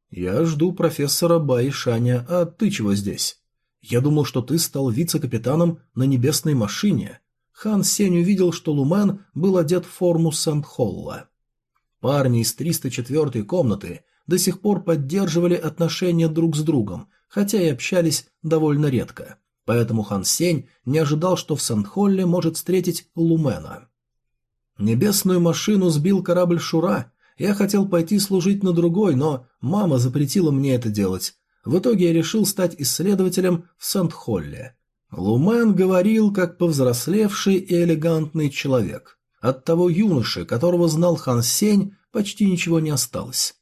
«Я жду профессора Баишаня, а ты чего здесь?» «Я думал, что ты стал вице-капитаном на небесной машине». Хан Сень увидел, что Лумен был одет в форму Сент-Холла. Парни из 304-й комнаты до сих пор поддерживали отношения друг с другом, хотя и общались довольно редко. Поэтому Хан Сень не ожидал, что в Сандхолле может встретить Лумена. Небесную машину сбил корабль Шура. Я хотел пойти служить на другой, но мама запретила мне это делать. В итоге я решил стать исследователем в Сандхолле. Лумен говорил, как повзрослевший и элегантный человек. От того юноши, которого знал Хан Сень, почти ничего не осталось.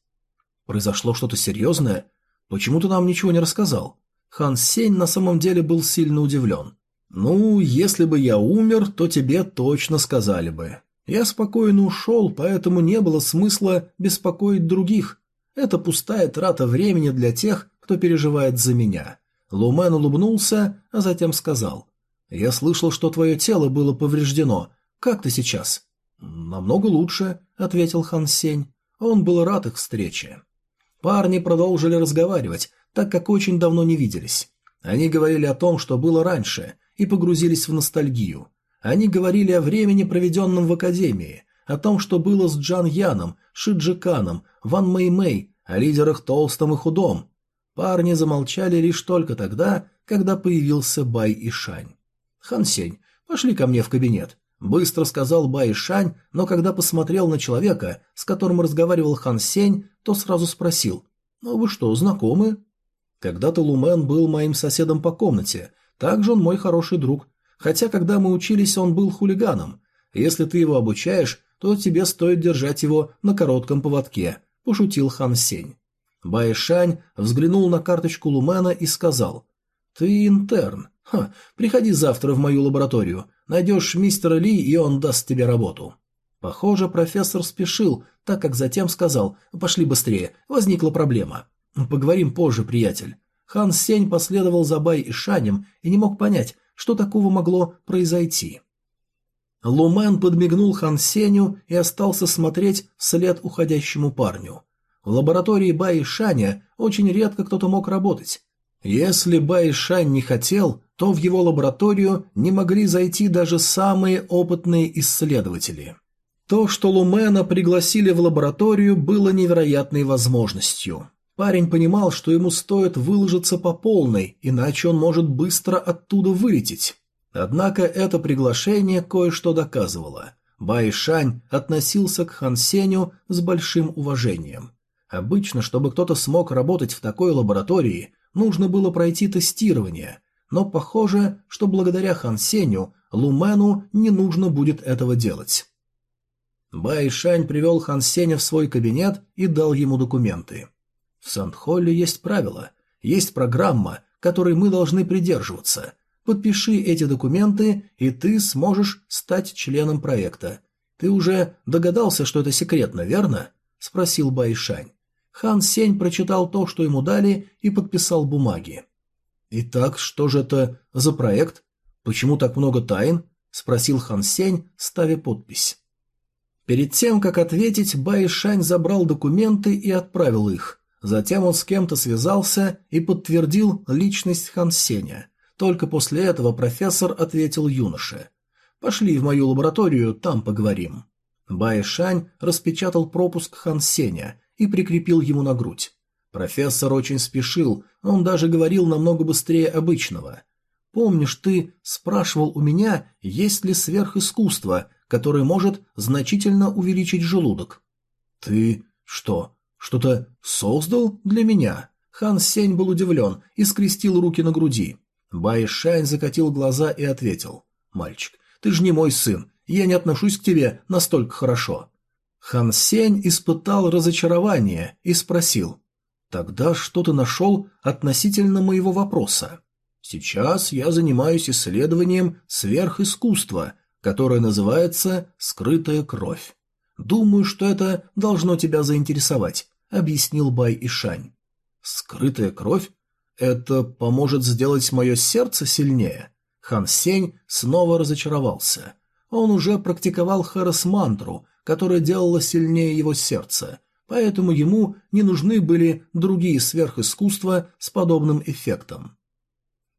Произошло что-то серьезное? Почему ты нам ничего не рассказал? Хан Сень на самом деле был сильно удивлен. «Ну, если бы я умер, то тебе точно сказали бы. Я спокойно ушел, поэтому не было смысла беспокоить других. Это пустая трата времени для тех, кто переживает за меня». Лумен улыбнулся, а затем сказал. «Я слышал, что твое тело было повреждено. Как ты сейчас?» «Намного лучше», — ответил Хан Сень. Он был рад их встрече. Парни продолжили разговаривать, так как очень давно не виделись. Они говорили о том, что было раньше, и погрузились в ностальгию. Они говорили о времени, проведенном в Академии, о том, что было с Джан Яном, Шиджиканом, Ван Мэй Мэй, о лидерах Толстом и Худом. Парни замолчали лишь только тогда, когда появился Бай и Шань. «Хан Сень, пошли ко мне в кабинет», — быстро сказал Бай Шань, но когда посмотрел на человека, с которым разговаривал Хан Сень, то сразу спросил, «Ну вы что, знакомы?» Когда-то Лумен был моим соседом по комнате, также он мой хороший друг. Хотя, когда мы учились, он был хулиганом. Если ты его обучаешь, то тебе стоит держать его на коротком поводке», – пошутил Хан Сень. Баишань взглянул на карточку Лумена и сказал, «Ты интерн. Ха, приходи завтра в мою лабораторию. Найдешь мистера Ли, и он даст тебе работу». Похоже, профессор спешил, так как затем сказал «Пошли быстрее, возникла проблема». «Поговорим позже, приятель». Хан Сень последовал за Бай и Шанем и не мог понять, что такого могло произойти. Лумен подмигнул Хан Сеню и остался смотреть вслед уходящему парню. В лаборатории Бай и Шаня очень редко кто-то мог работать. Если Бай и Шань не хотел, то в его лабораторию не могли зайти даже самые опытные исследователи. То, что Лумена пригласили в лабораторию, было невероятной возможностью. Парень понимал, что ему стоит выложиться по полной, иначе он может быстро оттуда вылететь. Однако это приглашение кое-что доказывало. Бай Шань относился к Хан Сеню с большим уважением. Обычно, чтобы кто-то смог работать в такой лаборатории, нужно было пройти тестирование, но похоже, что благодаря Хан Сеню Лумену не нужно будет этого делать. Бай Шань привел Хан Сеня в свой кабинет и дал ему документы. В Сандхолле есть правила, есть программа, которой мы должны придерживаться. Подпиши эти документы, и ты сможешь стать членом проекта. Ты уже догадался, что это секретно, верно? спросил Байшань. Хан Сень прочитал то, что ему дали, и подписал бумаги. Итак, что же это за проект? Почему так много тайн? спросил Хан Сень, ставя подпись. Перед тем, как ответить, Байшань забрал документы и отправил их. Затем он с кем-то связался и подтвердил личность Хан Сеня. Только после этого профессор ответил юноше. «Пошли в мою лабораторию, там поговорим». Бай Шань распечатал пропуск Хан Сеня и прикрепил ему на грудь. Профессор очень спешил, он даже говорил намного быстрее обычного. «Помнишь, ты спрашивал у меня, есть ли сверхискусство, которое может значительно увеличить желудок?» «Ты что, что-то создал для меня?» Хан Сень был удивлен и скрестил руки на груди. Бай Шань закатил глаза и ответил. «Мальчик, ты же не мой сын, я не отношусь к тебе настолько хорошо». Хан Сень испытал разочарование и спросил. «Тогда что ты нашел относительно моего вопроса?» «Сейчас я занимаюсь исследованием сверхискусства, которое называется «скрытая кровь». Думаю, что это должно тебя заинтересовать», — объяснил Бай Ишань. Скрытая кровь? Это поможет сделать мое сердце сильнее? Хан Сень снова разочаровался. Он уже практиковал Харас-мантру, которая делала сильнее его сердце, поэтому ему не нужны были другие сверхискусства с подобным эффектом.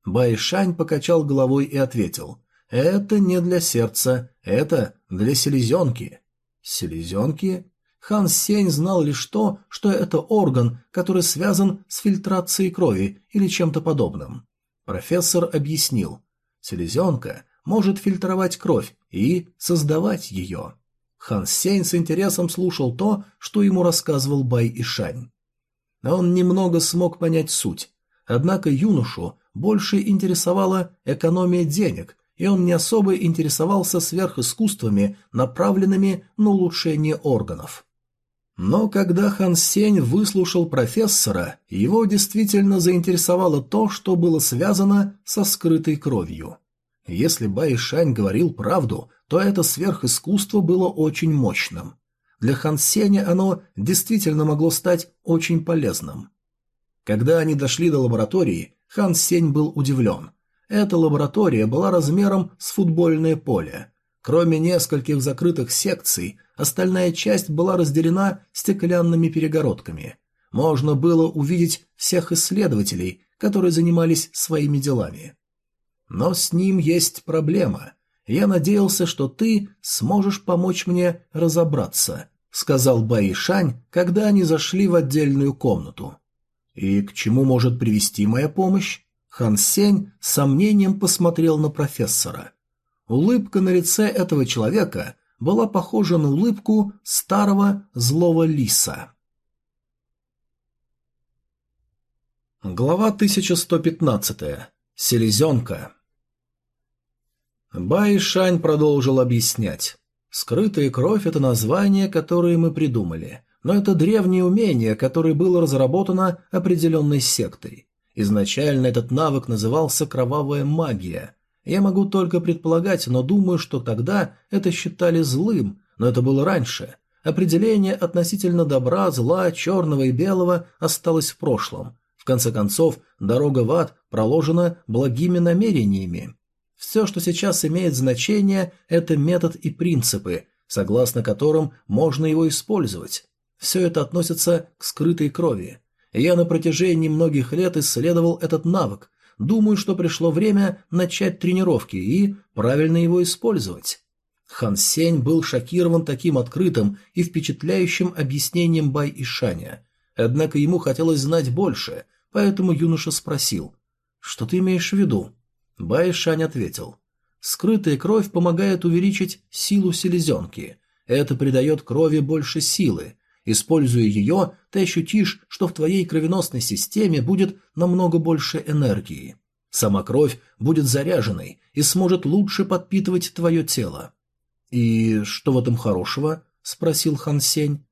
Байшань покачал головой и ответил, «Это не для сердца, это для селезенки». «Селезенки? Хан Сень знал лишь то, что это орган, который связан с фильтрацией крови или чем-то подобным. Профессор объяснил. Селезенка может фильтровать кровь и создавать ее. Хан Сень с интересом слушал то, что ему рассказывал Бай Ишань. Он немного смог понять суть. Однако юношу больше интересовала экономия денег, и он не особо интересовался сверхискусствами, направленными на улучшение органов. Но когда Хан Сень выслушал профессора, его действительно заинтересовало то, что было связано со скрытой кровью. Если Бай Шань говорил правду, то это сверхискусство было очень мощным. Для Хан Сеня оно действительно могло стать очень полезным. Когда они дошли до лаборатории, Хан Сень был удивлен. Эта лаборатория была размером с футбольное поле. Кроме нескольких закрытых секций, остальная часть была разделена стеклянными перегородками. Можно было увидеть всех исследователей, которые занимались своими делами. Но с ним есть проблема. Я надеялся, что ты сможешь помочь мне разобраться, сказал Баишань, когда они зашли в отдельную комнату. И к чему может привести моя помощь? Хан Сень с сомнением посмотрел на профессора. Улыбка на лице этого человека была похожа на улыбку старого злого лиса. Глава 1115. Селезенка. Бай Шань продолжил объяснять. Скрытая кровь – это название, которое мы придумали, но это древнее умение, которое было разработано определенной сектой. Изначально этот навык назывался «кровавая магия», я могу только предполагать, но думаю, что тогда это считали злым, но это было раньше. Определение относительно добра, зла, черного и белого осталось в прошлом. В конце концов, дорога в ад проложена благими намерениями. Все, что сейчас имеет значение, это метод и принципы, согласно которым можно его использовать. Все это относится к скрытой крови. Я на протяжении многих лет исследовал этот навык, Думаю, что пришло время начать тренировки и правильно его использовать. Хан Сень был шокирован таким открытым и впечатляющим объяснением Бай Ишаня. Однако ему хотелось знать больше, поэтому юноша спросил, «Что ты имеешь в виду?» Бай Ишань ответил, «Скрытая кровь помогает увеличить силу селезенки. Это придает крови больше силы, Используя ее, ты ощутишь, что в твоей кровеносной системе будет намного больше энергии. Сама кровь будет заряженной и сможет лучше подпитывать твое тело. «И что в этом хорошего?» – спросил Хан Сень.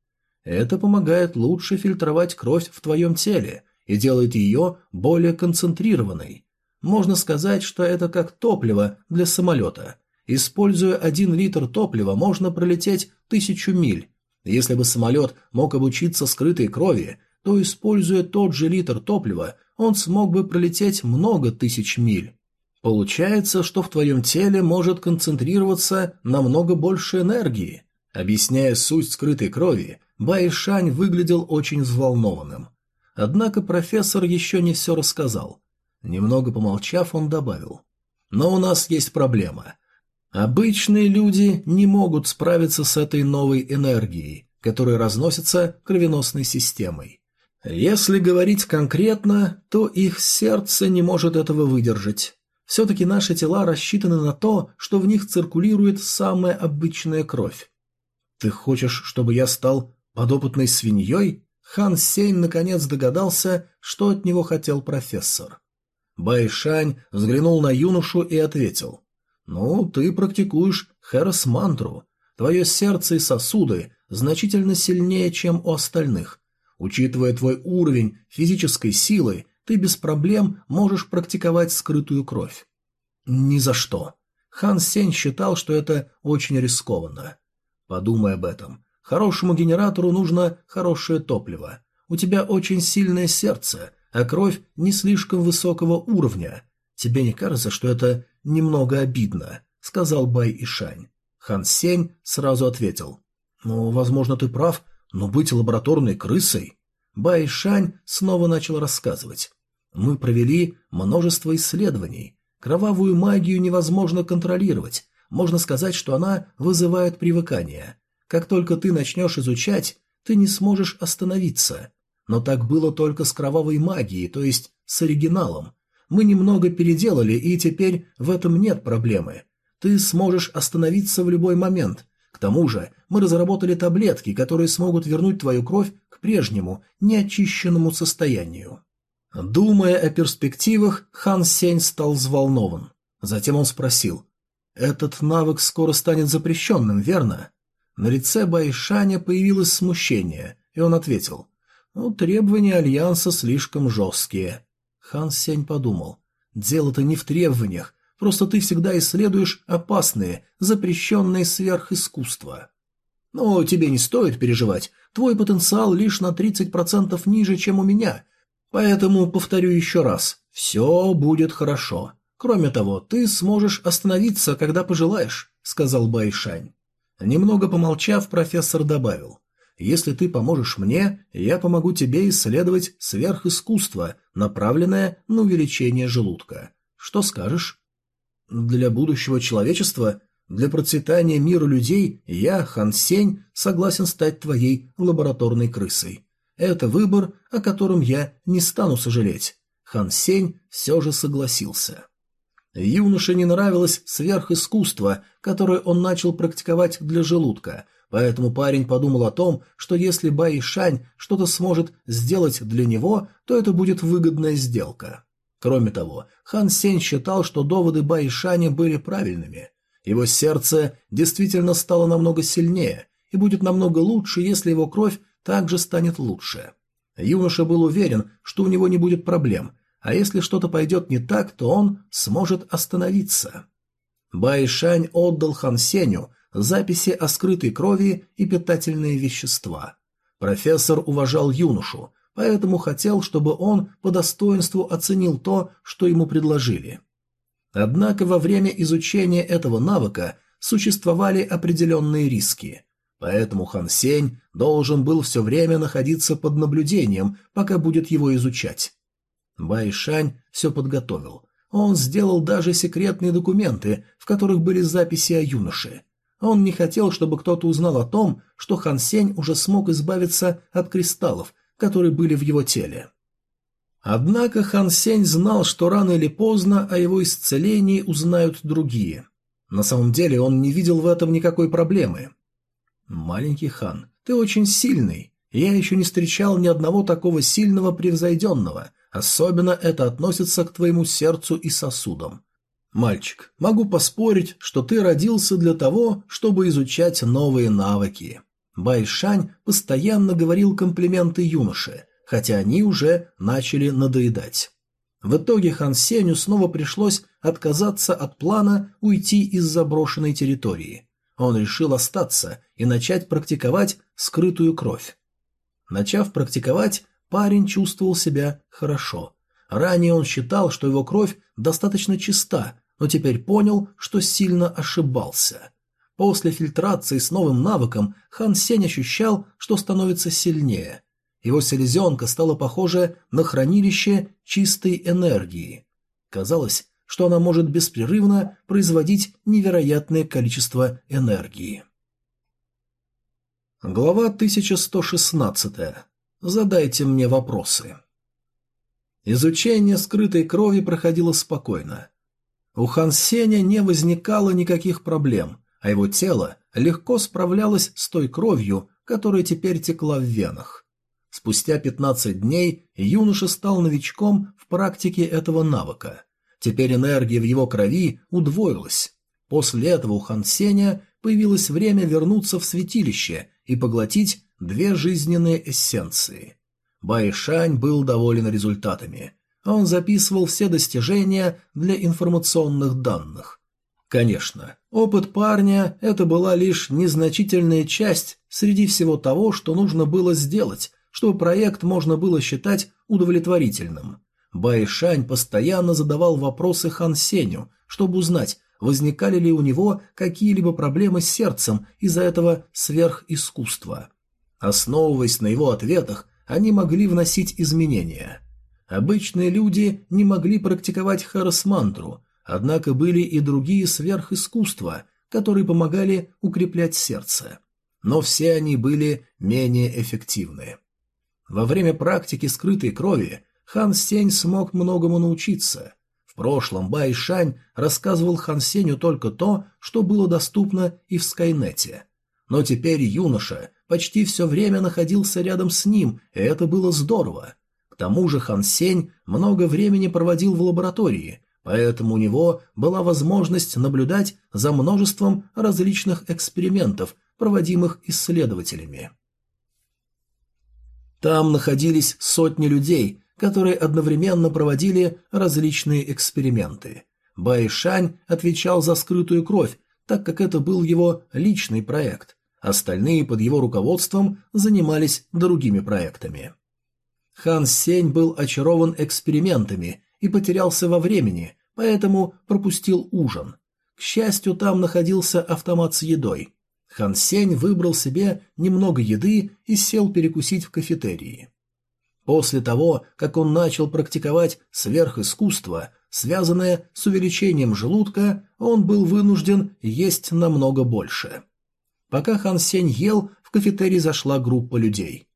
«Это помогает лучше фильтровать кровь в твоем теле и делает ее более концентрированной. Можно сказать, что это как топливо для самолета. Используя один литр топлива, можно пролететь тысячу миль, если бы самолет мог обучиться скрытой крови, то, используя тот же литр топлива, он смог бы пролететь много тысяч миль. Получается, что в твоем теле может концентрироваться намного больше энергии. Объясняя суть скрытой крови, Байшань выглядел очень взволнованным. Однако профессор еще не все рассказал. Немного помолчав, он добавил. «Но у нас есть проблема. Обычные люди не могут справиться с этой новой энергией, которая разносится кровеносной системой. Если говорить конкретно, то их сердце не может этого выдержать. Все-таки наши тела рассчитаны на то, что в них циркулирует самая обычная кровь. Ты хочешь, чтобы я стал подопытной свиньей? Хан Сень наконец догадался, что от него хотел профессор. Байшань взглянул на юношу и ответил. «Ну, ты практикуешь Хэрос-мантру. Твое сердце и сосуды значительно сильнее, чем у остальных. Учитывая твой уровень физической силы, ты без проблем можешь практиковать скрытую кровь». «Ни за что». Хан Сень считал, что это очень рискованно. Подумай об этом. Хорошему генератору нужно хорошее топливо. У тебя очень сильное сердце, а кровь не слишком высокого уровня. Тебе не кажется, что это немного обидно?» — сказал Бай Ишань. Хан Сень сразу ответил. «Ну, возможно, ты прав, но быть лабораторной крысой...» Бай Ишань снова начал рассказывать. «Мы провели множество исследований. Кровавую магию невозможно контролировать. Можно сказать, что она вызывает привыкание. Как только ты начнешь изучать, ты не сможешь остановиться. Но так было только с кровавой магией, то есть с оригиналом. Мы немного переделали, и теперь в этом нет проблемы. Ты сможешь остановиться в любой момент. К тому же мы разработали таблетки, которые смогут вернуть твою кровь к прежнему, неочищенному состоянию. Думая о перспективах, Хан Сень стал взволнован. Затем он спросил. «Этот навык скоро станет запрещенным, верно?» На лице Байшаня появилось смущение, и он ответил. Ну, требования Альянса слишком жесткие. Хан Сень подумал. Дело-то не в требованиях, просто ты всегда исследуешь опасные, запрещенные сверхискусства. Но тебе не стоит переживать, твой потенциал лишь на 30% ниже, чем у меня. Поэтому повторю еще раз, все будет хорошо. Кроме того, ты сможешь остановиться, когда пожелаешь, сказал Байшань. Немного помолчав, профессор добавил. Если ты поможешь мне, я помогу тебе исследовать сверхискусство, направленное на увеличение желудка. Что скажешь? Для будущего человечества, для процветания мира людей, я, Хан Сень, согласен стать твоей лабораторной крысой. Это выбор, о котором я не стану сожалеть. Хан Сень все же согласился. Юноше не нравилось сверхискусство, которое он начал практиковать для желудка, Поэтому парень подумал о том, что если Бай Шань что-то сможет сделать для него, то это будет выгодная сделка. Кроме того, Хан Сень считал, что доводы Бай Шаня были правильными. Его сердце действительно стало намного сильнее и будет намного лучше, если его кровь также станет лучше. Юноша был уверен, что у него не будет проблем, а если что-то пойдет не так, то он сможет остановиться. Бай Шань отдал Хан Сеню записи о скрытой крови и питательные вещества. Профессор уважал юношу, поэтому хотел, чтобы он по достоинству оценил то, что ему предложили. Однако во время изучения этого навыка существовали определенные риски, поэтому Хан Сень должен был все время находиться под наблюдением, пока будет его изучать. Бай Шань все подготовил. Он сделал даже секретные документы, в которых были записи о юноше. Он не хотел, чтобы кто-то узнал о том, что Хан Сень уже смог избавиться от кристаллов, которые были в его теле. Однако Хан Сень знал, что рано или поздно о его исцелении узнают другие. На самом деле он не видел в этом никакой проблемы. «Маленький хан, ты очень сильный. Я еще не встречал ни одного такого сильного превзойденного. Особенно это относится к твоему сердцу и сосудам. «Мальчик, могу поспорить, что ты родился для того, чтобы изучать новые навыки». Байшань постоянно говорил комплименты юноше, хотя они уже начали надоедать. В итоге Хан Сеню снова пришлось отказаться от плана уйти из заброшенной территории. Он решил остаться и начать практиковать скрытую кровь. Начав практиковать, парень чувствовал себя хорошо. Ранее он считал, что его кровь достаточно чиста, но теперь понял, что сильно ошибался. После фильтрации с новым навыком Хан Сень ощущал, что становится сильнее. Его селезенка стала похожа на хранилище чистой энергии. Казалось, что она может беспрерывно производить невероятное количество энергии. Глава 1116. Задайте мне вопросы. Изучение скрытой крови проходило спокойно. У Хан Сеня не возникало никаких проблем, а его тело легко справлялось с той кровью, которая теперь текла в венах. Спустя 15 дней юноша стал новичком в практике этого навыка. Теперь энергия в его крови удвоилась. После этого у Хан Сеня появилось время вернуться в святилище и поглотить две жизненные эссенции. Байшань был доволен результатами. Он записывал все достижения для информационных данных. Конечно, опыт парня – это была лишь незначительная часть среди всего того, что нужно было сделать, чтобы проект можно было считать удовлетворительным. Байшань постоянно задавал вопросы Хан Сеню, чтобы узнать, возникали ли у него какие-либо проблемы с сердцем из-за этого сверхискусства. Основываясь на его ответах, они могли вносить изменения. Обычные люди не могли практиковать харас-мантру, однако были и другие сверхискусства, которые помогали укреплять сердце. Но все они были менее эффективны. Во время практики скрытой крови Хан Сень смог многому научиться. В прошлом Бай Шань рассказывал Хан Сенью только то, что было доступно и в Скайнете. Но теперь юноша почти все время находился рядом с ним, и это было здорово. Тому же Хан Сень много времени проводил в лаборатории, поэтому у него была возможность наблюдать за множеством различных экспериментов, проводимых исследователями. Там находились сотни людей, которые одновременно проводили различные эксперименты. Байшань отвечал за скрытую кровь, так как это был его личный проект. Остальные под его руководством занимались другими проектами. Хан Сень был очарован экспериментами и потерялся во времени, поэтому пропустил ужин. К счастью, там находился автомат с едой. Хан Сень выбрал себе немного еды и сел перекусить в кафетерии. После того, как он начал практиковать сверхискусство, связанное с увеличением желудка, он был вынужден есть намного больше. Пока Хан Сень ел, в кафетерий зашла группа людей.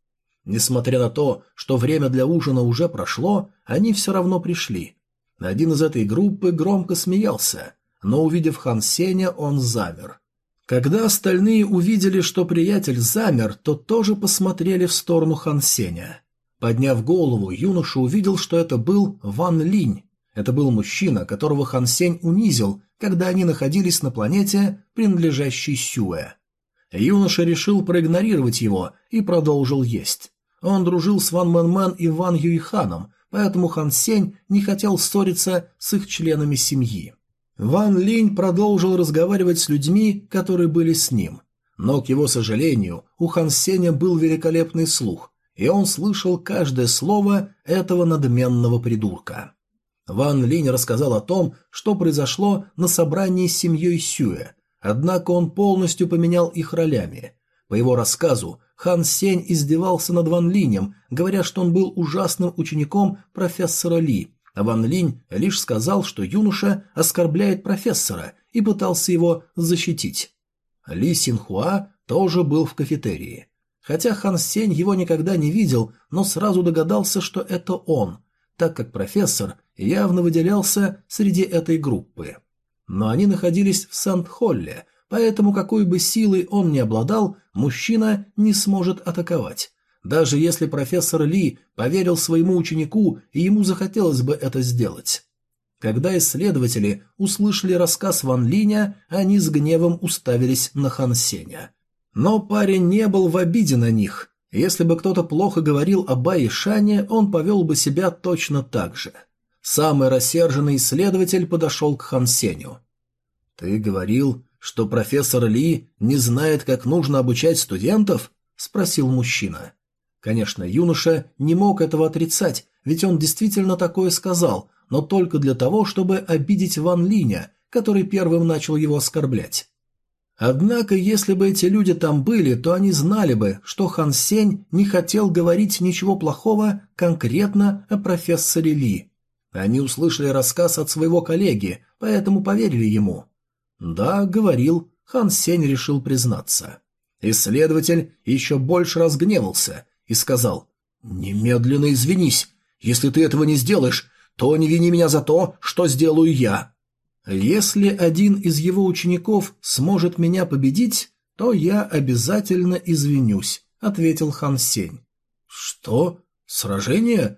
Несмотря на то, что время для ужина уже прошло, они все равно пришли. Один из этой группы громко смеялся, но увидев Хан Сеня, он замер. Когда остальные увидели, что приятель замер, то тоже посмотрели в сторону Хан Сеня. Подняв голову, юноша увидел, что это был Ван Линь. Это был мужчина, которого Хан Сень унизил, когда они находились на планете, принадлежащей Сюэ. Юноша решил проигнорировать его и продолжил есть. Он дружил с Ван Мэн Мэн и Ван Юйханом, поэтому Хан Сень не хотел ссориться с их членами семьи. Ван Линь продолжил разговаривать с людьми, которые были с ним. Но, к его сожалению, у Хан Сеня был великолепный слух, и он слышал каждое слово этого надменного придурка. Ван Линь рассказал о том, что произошло на собрании с семьей Сюэ, однако он полностью поменял их ролями. По его рассказу, Хан Сень издевался над Ван Линем, говоря, что он был ужасным учеником профессора Ли, а Ван Линь лишь сказал, что юноша оскорбляет профессора и пытался его защитить. Ли Синхуа тоже был в кафетерии. Хотя Хан Сень его никогда не видел, но сразу догадался, что это он, так как профессор явно выделялся среди этой группы. Но они находились в Сент-Холле, поэтому какой бы силой он ни обладал, мужчина не сможет атаковать. Даже если профессор Ли поверил своему ученику, и ему захотелось бы это сделать. Когда исследователи услышали рассказ Ван Линя, они с гневом уставились на Хан Сеня. Но парень не был в обиде на них. Если бы кто-то плохо говорил о Бае Шане, он повел бы себя точно так же. Самый рассерженный исследователь подошел к Хан Сеню. «Ты говорил, что профессор Ли не знает, как нужно обучать студентов?» – спросил мужчина. Конечно, юноша не мог этого отрицать, ведь он действительно такое сказал, но только для того, чтобы обидеть Ван Линя, который первым начал его оскорблять. Однако, если бы эти люди там были, то они знали бы, что Хан Сень не хотел говорить ничего плохого конкретно о профессоре Ли. Они услышали рассказ от своего коллеги, поэтому поверили ему. Да, говорил, Хан Сень решил признаться. Исследователь еще больше разгневался и сказал, «Немедленно извинись. Если ты этого не сделаешь, то не вини меня за то, что сделаю я. Если один из его учеников сможет меня победить, то я обязательно извинюсь», — ответил Хан Сень. «Что? Сражение?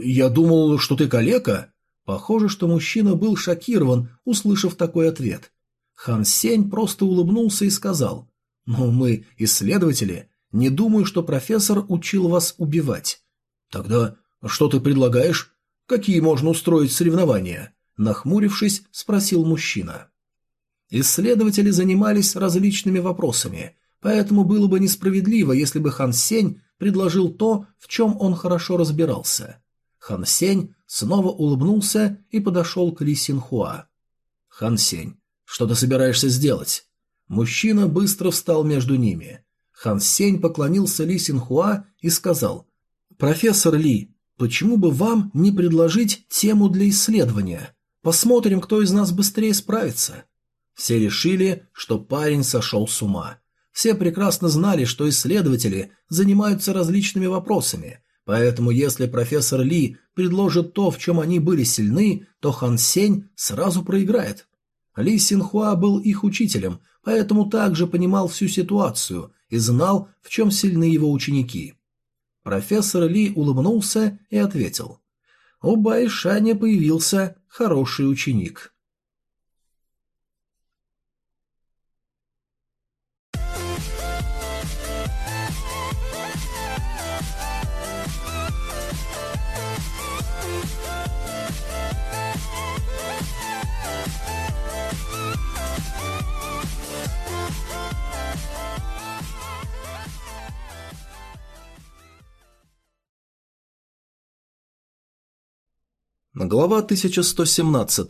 Я думал, что ты калека?» Похоже, что мужчина был шокирован, услышав такой ответ. Хан Сень просто улыбнулся и сказал, «Ну, мы исследователи. Не думаю, что профессор учил вас убивать». «Тогда что ты предлагаешь? Какие можно устроить соревнования?» Нахмурившись, спросил мужчина. Исследователи занимались различными вопросами, поэтому было бы несправедливо, если бы Хан Сень предложил то, в чем он хорошо разбирался. Хан Сень снова улыбнулся и подошел к Ли Синхуа. «Хан Сень, что ты собираешься сделать?» Мужчина быстро встал между ними. Хан Сень поклонился Ли Синхуа и сказал, «Профессор Ли, почему бы вам не предложить тему для исследования? Посмотрим, кто из нас быстрее справится». Все решили, что парень сошел с ума. Все прекрасно знали, что исследователи занимаются различными вопросами, поэтому если профессор Ли предложит то, в чем они были сильны, то Хан Сень сразу проиграет. Ли Синхуа был их учителем, поэтому также понимал всю ситуацию и знал, в чем сильны его ученики. Профессор Ли улыбнулся и ответил. «У Байшаня появился хороший ученик». Глава 1117.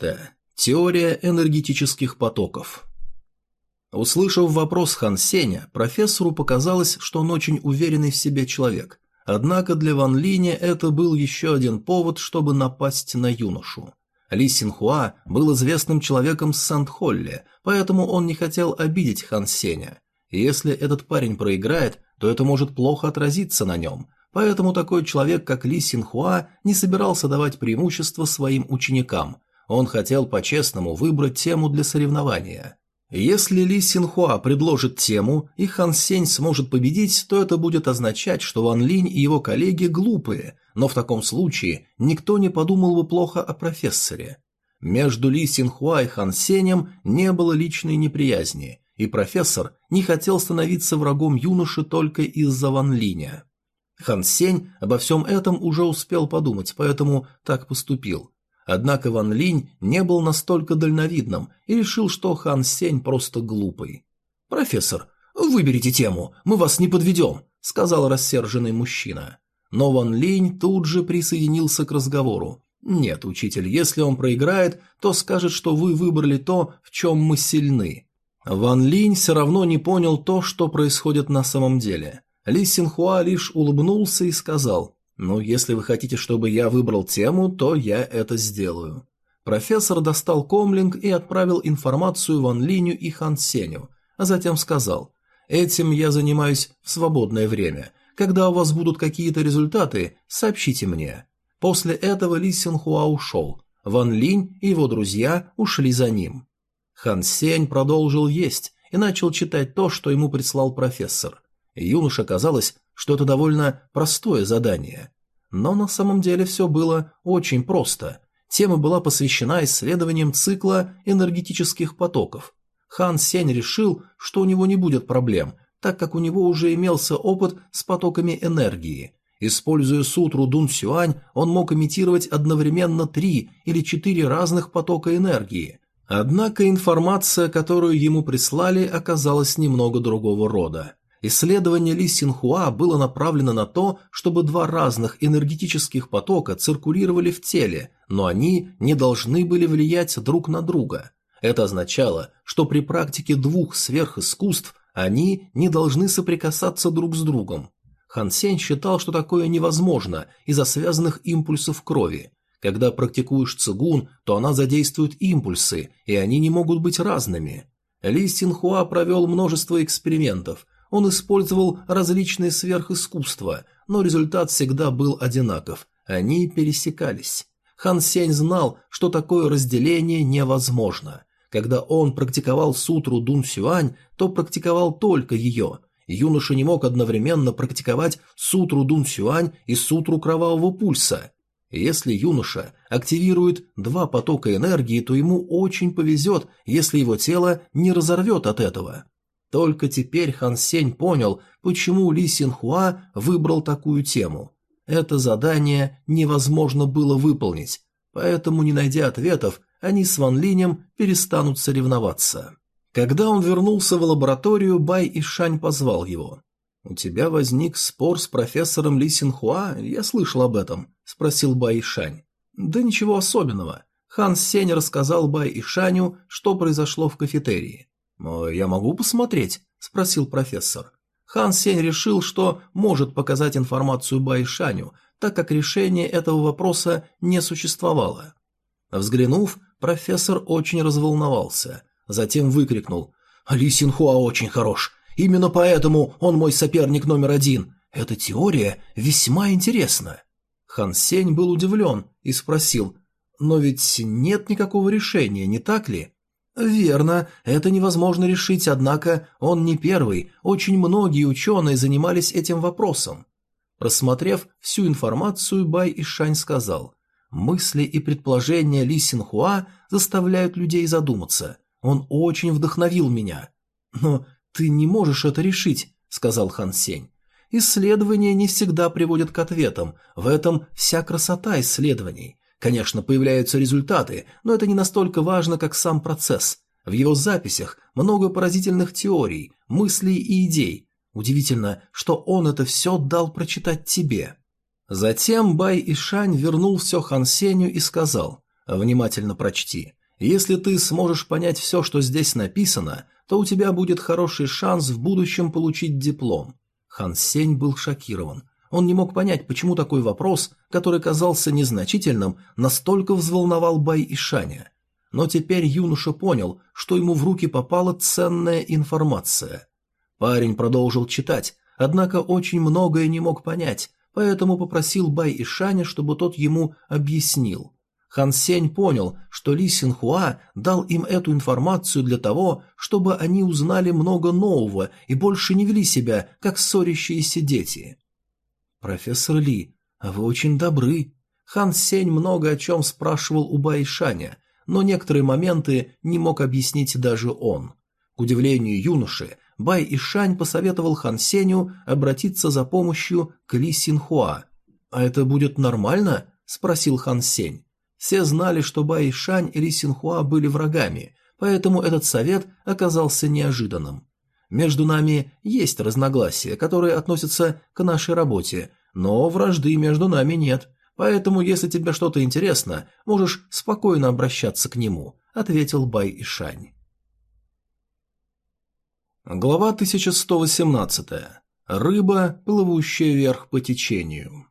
Теория энергетических потоков. Услышав вопрос Хан Сеня, профессору показалось, что он очень уверенный в себе человек. Однако для Ван Линя это был еще один повод, чтобы напасть на юношу. Ли Синхуа был известным человеком с Санд-Холли, поэтому он не хотел обидеть Хан Сеня. Если этот парень проиграет, то это может плохо отразиться на нем – Поэтому такой человек, как Ли Синхуа, не собирался давать преимущество своим ученикам. Он хотел по-честному выбрать тему для соревнования. Если Ли Синхуа предложит тему, и Хан Сень сможет победить, то это будет означать, что Ван Линь и его коллеги глупые, но в таком случае никто не подумал бы плохо о профессоре. Между Ли Синхуа и Хан Сенем не было личной неприязни, и профессор не хотел становиться врагом юноши только из-за Ван Линя. Хан Сень обо всем этом уже успел подумать, поэтому так поступил. Однако Ван Линь не был настолько дальновидным и решил, что Хан Сень просто глупый. «Профессор, выберите тему, мы вас не подведем», — сказал рассерженный мужчина. Но Ван Линь тут же присоединился к разговору. «Нет, учитель, если он проиграет, то скажет, что вы выбрали то, в чем мы сильны». Ван Линь все равно не понял то, что происходит на самом деле. Ли Синхуа лишь улыбнулся и сказал, «Ну, если вы хотите, чтобы я выбрал тему, то я это сделаю». Профессор достал комлинг и отправил информацию Ван Линю и Хан Сеню, а затем сказал, «Этим я занимаюсь в свободное время. Когда у вас будут какие-то результаты, сообщите мне». После этого Ли Синхуа ушел. Ван Линь и его друзья ушли за ним. Хан Сень продолжил есть и начал читать то, что ему прислал профессор. Юноше казалось, что это довольно простое задание. Но на самом деле все было очень просто. Тема была посвящена исследованиям цикла энергетических потоков. Хан Сень решил, что у него не будет проблем, так как у него уже имелся опыт с потоками энергии. Используя сутру Дун Сюань, он мог имитировать одновременно три или четыре разных потока энергии. Однако информация, которую ему прислали, оказалась немного другого рода. Исследование Ли Синхуа было направлено на то, чтобы два разных энергетических потока циркулировали в теле, но они не должны были влиять друг на друга. Это означало, что при практике двух сверхискусств они не должны соприкасаться друг с другом. Хан Сень считал, что такое невозможно из-за связанных импульсов крови. Когда практикуешь цигун, то она задействует импульсы, и они не могут быть разными. Ли Синхуа провел множество экспериментов. Он использовал различные сверхискусства, но результат всегда был одинаков. Они пересекались. Хан Сень знал, что такое разделение невозможно. Когда он практиковал сутру Дун Сюань, то практиковал только ее. Юноша не мог одновременно практиковать сутру Дун Сюань и сутру Кровавого Пульса. Если юноша активирует два потока энергии, то ему очень повезет, если его тело не разорвет от этого. Только теперь Хан Сень понял, почему Ли Синхуа выбрал такую тему. Это задание невозможно было выполнить, поэтому, не найдя ответов, они с Ван Линем перестанут соревноваться. Когда он вернулся в лабораторию, Бай и Шань позвал его. «У тебя возник спор с профессором Ли Синхуа? Я слышал об этом», – спросил Бай и Шань. «Да ничего особенного. Хан Сень рассказал Бай и Шаню, что произошло в кафетерии». «Я могу посмотреть?» – спросил профессор. Хан Сень решил, что может показать информацию Бай и Шаню, так как решение этого вопроса не существовало. Взглянув, профессор очень разволновался. Затем выкрикнул «Ли Синхуа очень хорош. Именно поэтому он мой соперник номер один. Эта теория весьма интересна». Хан Сень был удивлен и спросил «Но ведь нет никакого решения, не так ли?» «Верно, это невозможно решить, однако он не первый, очень многие ученые занимались этим вопросом». Просмотрев всю информацию, Бай Ишань сказал Мысли и предположения Ли Синхуа заставляют людей задуматься. Он очень вдохновил меня. Но ты не можешь это решить, сказал Хан Сень. Исследования не всегда приводят к ответам. В этом вся красота исследований. Конечно, появляются результаты, но это не настолько важно, как сам процесс. В его записях много поразительных теорий, мыслей и идей. Удивительно, что он это все дал прочитать тебе. Затем Бай Ишань вернул все Хан Сенью и сказал «Внимательно прочти. Если ты сможешь понять все, что здесь написано, то у тебя будет хороший шанс в будущем получить диплом». Хан Сень был шокирован. Он не мог понять, почему такой вопрос, который казался незначительным, настолько взволновал Бай Ишаня. Но теперь юноша понял, что ему в руки попала ценная информация. Парень продолжил читать, однако очень многое не мог понять, поэтому попросил Бай Ишаня, чтобы тот ему объяснил. Хан Сень понял, что Ли Синхуа дал им эту информацию для того, чтобы они узнали много нового и больше не вели себя, как ссорящиеся дети. «Профессор Ли, а вы очень добры». Хан Сень много о чем спрашивал у Бай Ишаня, но некоторые моменты не мог объяснить даже он. К удивлению юноши, Бай Ишань посоветовал Хан Сеню обратиться за помощью к Ли Синхуа. «А это будет нормально?» – спросил Хан Сень. Все знали, что Бай Ишань и Ли Синхуа были врагами, поэтому этот совет оказался неожиданным. Между нами есть разногласия, которые относятся к нашей работе, но вражды между нами нет, поэтому если тебе что-то интересно, можешь спокойно обращаться к нему», – ответил Бай Ишань. Глава 1118. Рыба, плывущая вверх по течению.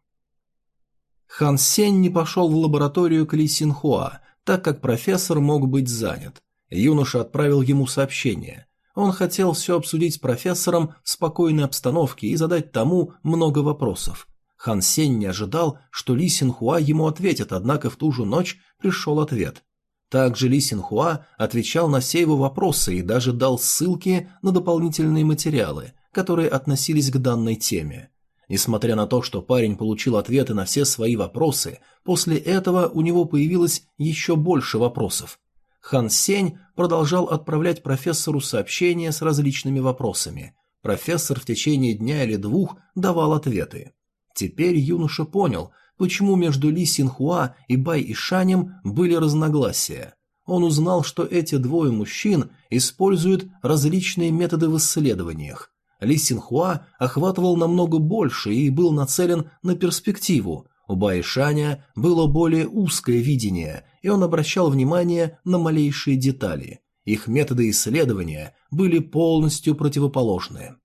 Хан Сень не пошел в лабораторию к Ли Синхуа, так как профессор мог быть занят. Юноша отправил ему сообщение. Он хотел все обсудить с профессором в спокойной обстановке и задать тому много вопросов. Хан Сень не ожидал, что Ли Синхуа ему ответит, однако в ту же ночь пришел ответ. Также Ли Синхуа отвечал на все его вопросы и даже дал ссылки на дополнительные материалы, которые относились к данной теме. Несмотря на то, что парень получил ответы на все свои вопросы, после этого у него появилось еще больше вопросов. Хан Сень продолжал отправлять профессору сообщения с различными вопросами. Профессор в течение дня или двух давал ответы. Теперь юноша понял – почему между Ли Синхуа и Бай Ишанем были разногласия. Он узнал, что эти двое мужчин используют различные методы в исследованиях. Ли Синхуа охватывал намного больше и был нацелен на перспективу. У Бай Шаня было более узкое видение, и он обращал внимание на малейшие детали. Их методы исследования были полностью противоположны.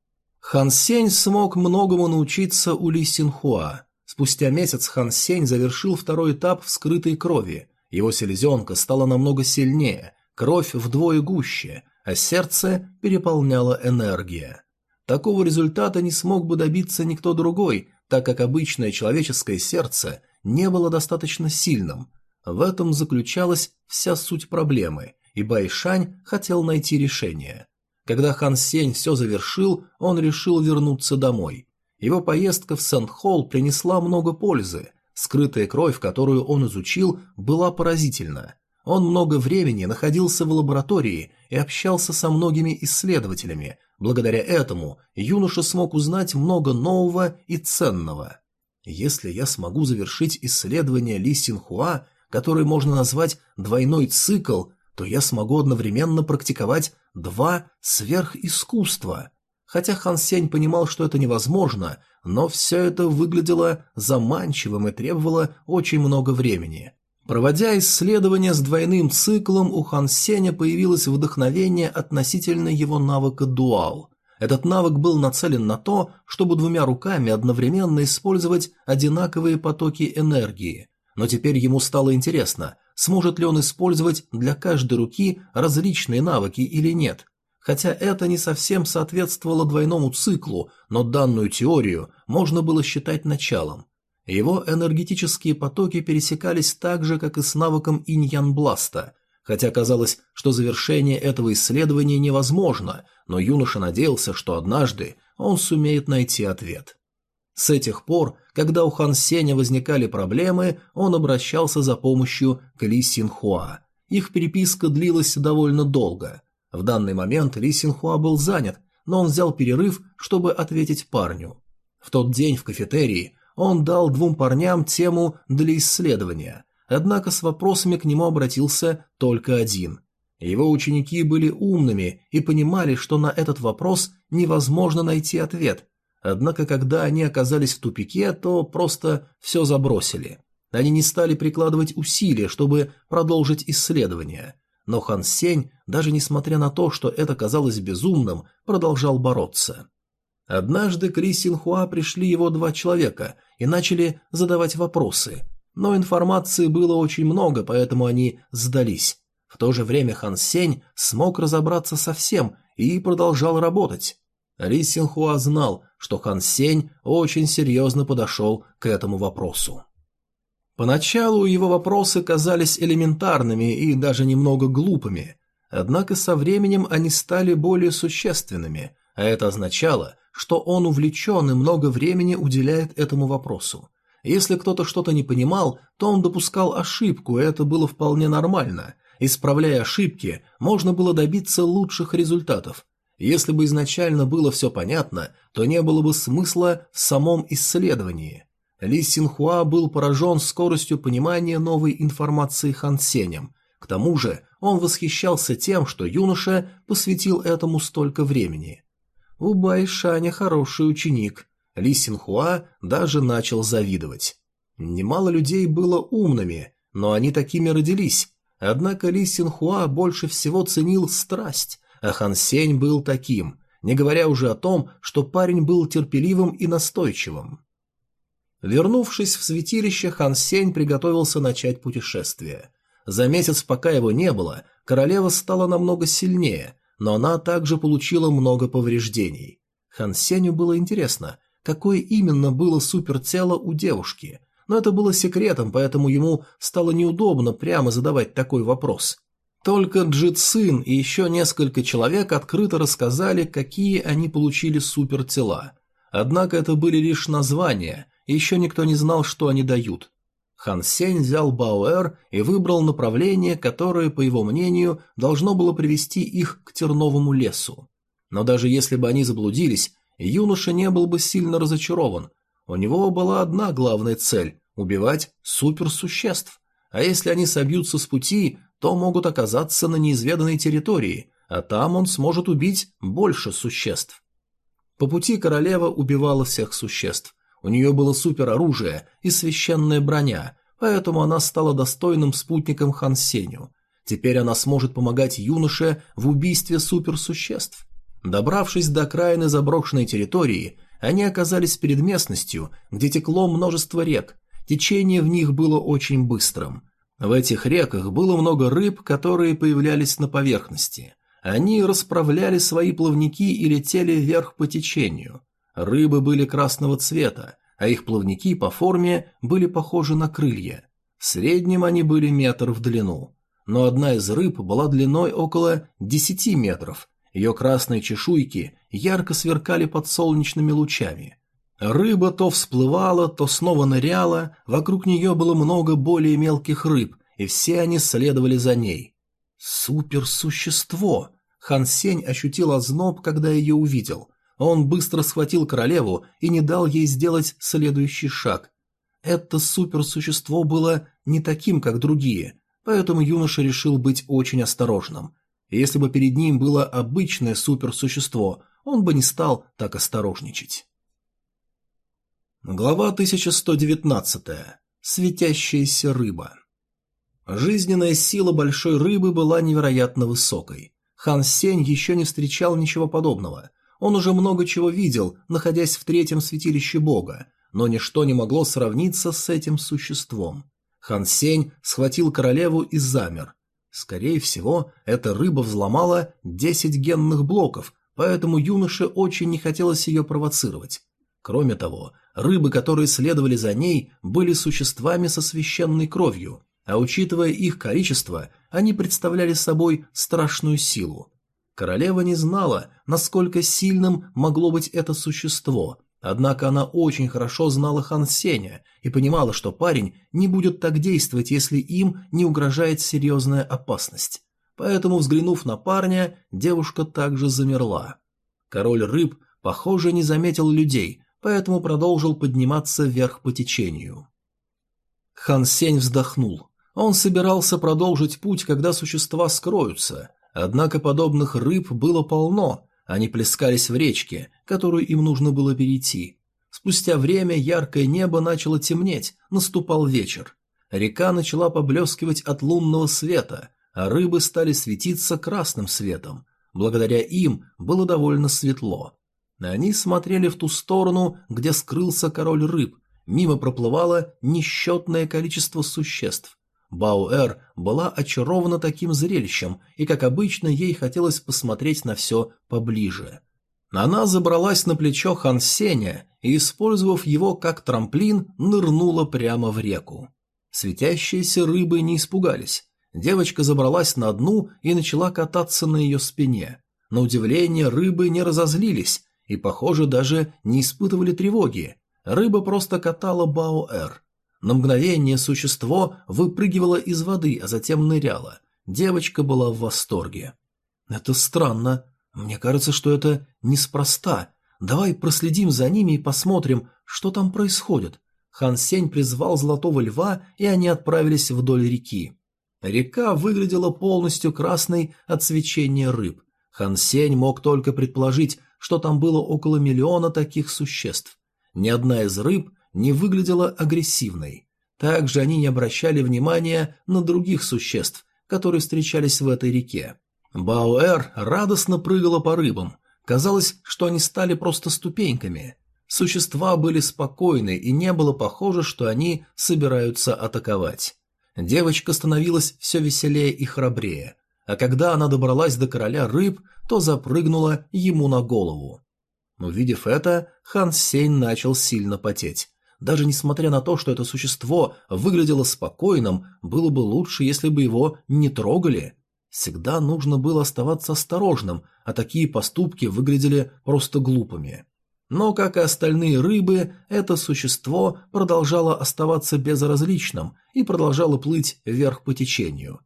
Хан Сень смог многому научиться у Ли Синхуа. Спустя месяц Хан Сень завершил второй этап вскрытой крови. Его селезенка стала намного сильнее, кровь вдвое гуще, а сердце переполняла энергия. Такого результата не смог бы добиться никто другой, так как обычное человеческое сердце не было достаточно сильным. В этом заключалась вся суть проблемы, и Байшань хотел найти решение. Когда Хан Сень все завершил, он решил вернуться домой. Его поездка в Сент-Холл принесла много пользы. Скрытая кровь, которую он изучил, была поразительна. Он много времени находился в лаборатории и общался со многими исследователями. Благодаря этому юноша смог узнать много нового и ценного. Если я смогу завершить исследование Ли Синхуа, которое можно назвать «двойной цикл», то я смогу одновременно практиковать два сверхискусства. Хотя Хан Сень понимал, что это невозможно, но все это выглядело заманчивым и требовало очень много времени. Проводя исследования с двойным циклом, у Хан Сеня появилось вдохновение относительно его навыка дуал. Этот навык был нацелен на то, чтобы двумя руками одновременно использовать одинаковые потоки энергии. Но теперь ему стало интересно, сможет ли он использовать для каждой руки различные навыки или нет. Хотя это не совсем соответствовало двойному циклу, но данную теорию можно было считать началом. Его энергетические потоки пересекались так же, как и с навыком иньян-бласта. Хотя казалось, что завершение этого исследования невозможно, но юноша надеялся, что однажды он сумеет найти ответ. С этих пор, когда у Хан Сеня возникали проблемы, он обращался за помощью к Ли Синхуа. Их переписка длилась довольно долго. В данный момент Ли Синхуа был занят, но он взял перерыв, чтобы ответить парню. В тот день в кафетерии он дал двум парням тему для исследования, однако с вопросами к нему обратился только один. Его ученики были умными и понимали, что на этот вопрос невозможно найти ответ, однако когда они оказались в тупике, то просто все забросили. Они не стали прикладывать усилия, чтобы продолжить исследование. Но Хан Сень, даже несмотря на то, что это казалось безумным, продолжал бороться. Однажды к Ли Синхуа пришли его два человека и начали задавать вопросы. Но информации было очень много, поэтому они сдались. В то же время Хан Сень смог разобраться со всем и продолжал работать. Ли Синхуа знал, что Хан Сень очень серьезно подошел к этому вопросу. Поначалу его вопросы казались элементарными и даже немного глупыми, однако со временем они стали более существенными, а это означало, что он увлечен и много времени уделяет этому вопросу. Если кто-то что-то не понимал, то он допускал ошибку, и это было вполне нормально. Исправляя ошибки, можно было добиться лучших результатов. Если бы изначально было все понятно, то не было бы смысла в самом исследовании. Ли Синхуа был поражен скоростью понимания новой информации Хан Сенем. К тому же он восхищался тем, что юноша посвятил этому столько времени. У Байшаня хороший ученик. Ли Синхуа даже начал завидовать. Немало людей было умными, но они такими родились. Однако Ли Синхуа больше всего ценил страсть, а Хан Сень был таким, не говоря уже о том, что парень был терпеливым и настойчивым. Вернувшись в святилище, Хан Сень приготовился начать путешествие. За месяц, пока его не было, королева стала намного сильнее, но она также получила много повреждений. Хан Сеню было интересно, какое именно было супертело у девушки, но это было секретом, поэтому ему стало неудобно прямо задавать такой вопрос. Только Джи Цин и еще несколько человек открыто рассказали, какие они получили супертела. Однако это были лишь названия, и еще никто не знал, что они дают. Хан Сень взял Бауэр и выбрал направление, которое, по его мнению, должно было привести их к терновому лесу. Но даже если бы они заблудились, юноша не был бы сильно разочарован. У него была одна главная цель – убивать суперсуществ. А если они собьются с пути, то могут оказаться на неизведанной территории, а там он сможет убить больше существ. По пути королева убивала всех существ, у нее было супероружие и священная броня, поэтому она стала достойным спутником Хан Сеню. Теперь она сможет помогать юноше в убийстве суперсуществ. Добравшись до окраины заброшенной территории, они оказались перед местностью, где текло множество рек. Течение в них было очень быстрым. В этих реках было много рыб, которые появлялись на поверхности. Они расправляли свои плавники и летели вверх по течению. Рыбы были красного цвета, а их плавники по форме были похожи на крылья. В среднем они были метр в длину. Но одна из рыб была длиной около 10 метров. Ее красные чешуйки ярко сверкали под солнечными лучами. Рыба то всплывала, то снова ныряла, вокруг нее было много более мелких рыб, и все они следовали за ней. Суперсущество! Хан Сень ощутил озноб, когда ее увидел. Он быстро схватил королеву и не дал ей сделать следующий шаг. Это суперсущество было не таким, как другие, поэтому юноша решил быть очень осторожным. Если бы перед ним было обычное суперсущество, он бы не стал так осторожничать. Глава 1119. Светящаяся рыба. Жизненная сила большой рыбы была невероятно высокой. Хан Сень еще не встречал ничего подобного. Он уже много чего видел, находясь в третьем святилище бога, но ничто не могло сравниться с этим существом. Хан Сень схватил королеву и замер. Скорее всего, эта рыба взломала 10 генных блоков, поэтому юноше очень не хотелось ее провоцировать. Кроме того, рыбы, которые следовали за ней, были существами со священной кровью, а учитывая их количество, они представляли собой страшную силу. Королева не знала, насколько сильным могло быть это существо, однако она очень хорошо знала Хан Сеня и понимала, что парень не будет так действовать, если им не угрожает серьезная опасность. Поэтому, взглянув на парня, девушка также замерла. Король рыб, похоже, не заметил людей, поэтому продолжил подниматься вверх по течению. Хан Сень вздохнул. Он собирался продолжить путь, когда существа скроются, однако подобных рыб было полно, они плескались в речке, которую им нужно было перейти. Спустя время яркое небо начало темнеть, наступал вечер. Река начала поблескивать от лунного света, а рыбы стали светиться красным светом. Благодаря им было довольно светло. Они смотрели в ту сторону, где скрылся король рыб. Мимо проплывало несчетное количество существ. Бауэр была очарована таким зрелищем, и, как обычно, ей хотелось посмотреть на все поближе. Она забралась на плечо Хан Сеня и, использовав его как трамплин, нырнула прямо в реку. Светящиеся рыбы не испугались. Девочка забралась на дну и начала кататься на ее спине. На удивление рыбы не разозлились и, похоже, даже не испытывали тревоги. Рыба просто катала Баоэр. На мгновение существо выпрыгивало из воды, а затем ныряло. Девочка была в восторге. «Это странно. Мне кажется, что это неспроста. Давай проследим за ними и посмотрим, что там происходит». Хан Сень призвал Золотого Льва, и они отправились вдоль реки. Река выглядела полностью красной от свечения рыб. Хан Сень мог только предположить, что там было около миллиона таких существ. Ни одна из рыб не выглядела агрессивной. Также они не обращали внимания на других существ, которые встречались в этой реке. Бауэр радостно прыгала по рыбам. Казалось, что они стали просто ступеньками. Существа были спокойны, и не было похоже, что они собираются атаковать. Девочка становилась все веселее и храбрее, а когда она добралась до короля рыб, то запрыгнула ему на голову. Увидев это, Хан Сень начал сильно потеть. Даже несмотря на то, что это существо выглядело спокойным, было бы лучше, если бы его не трогали. Всегда нужно было оставаться осторожным, а такие поступки выглядели просто глупыми. Но, как и остальные рыбы, это существо продолжало оставаться безразличным и продолжало плыть вверх по течению.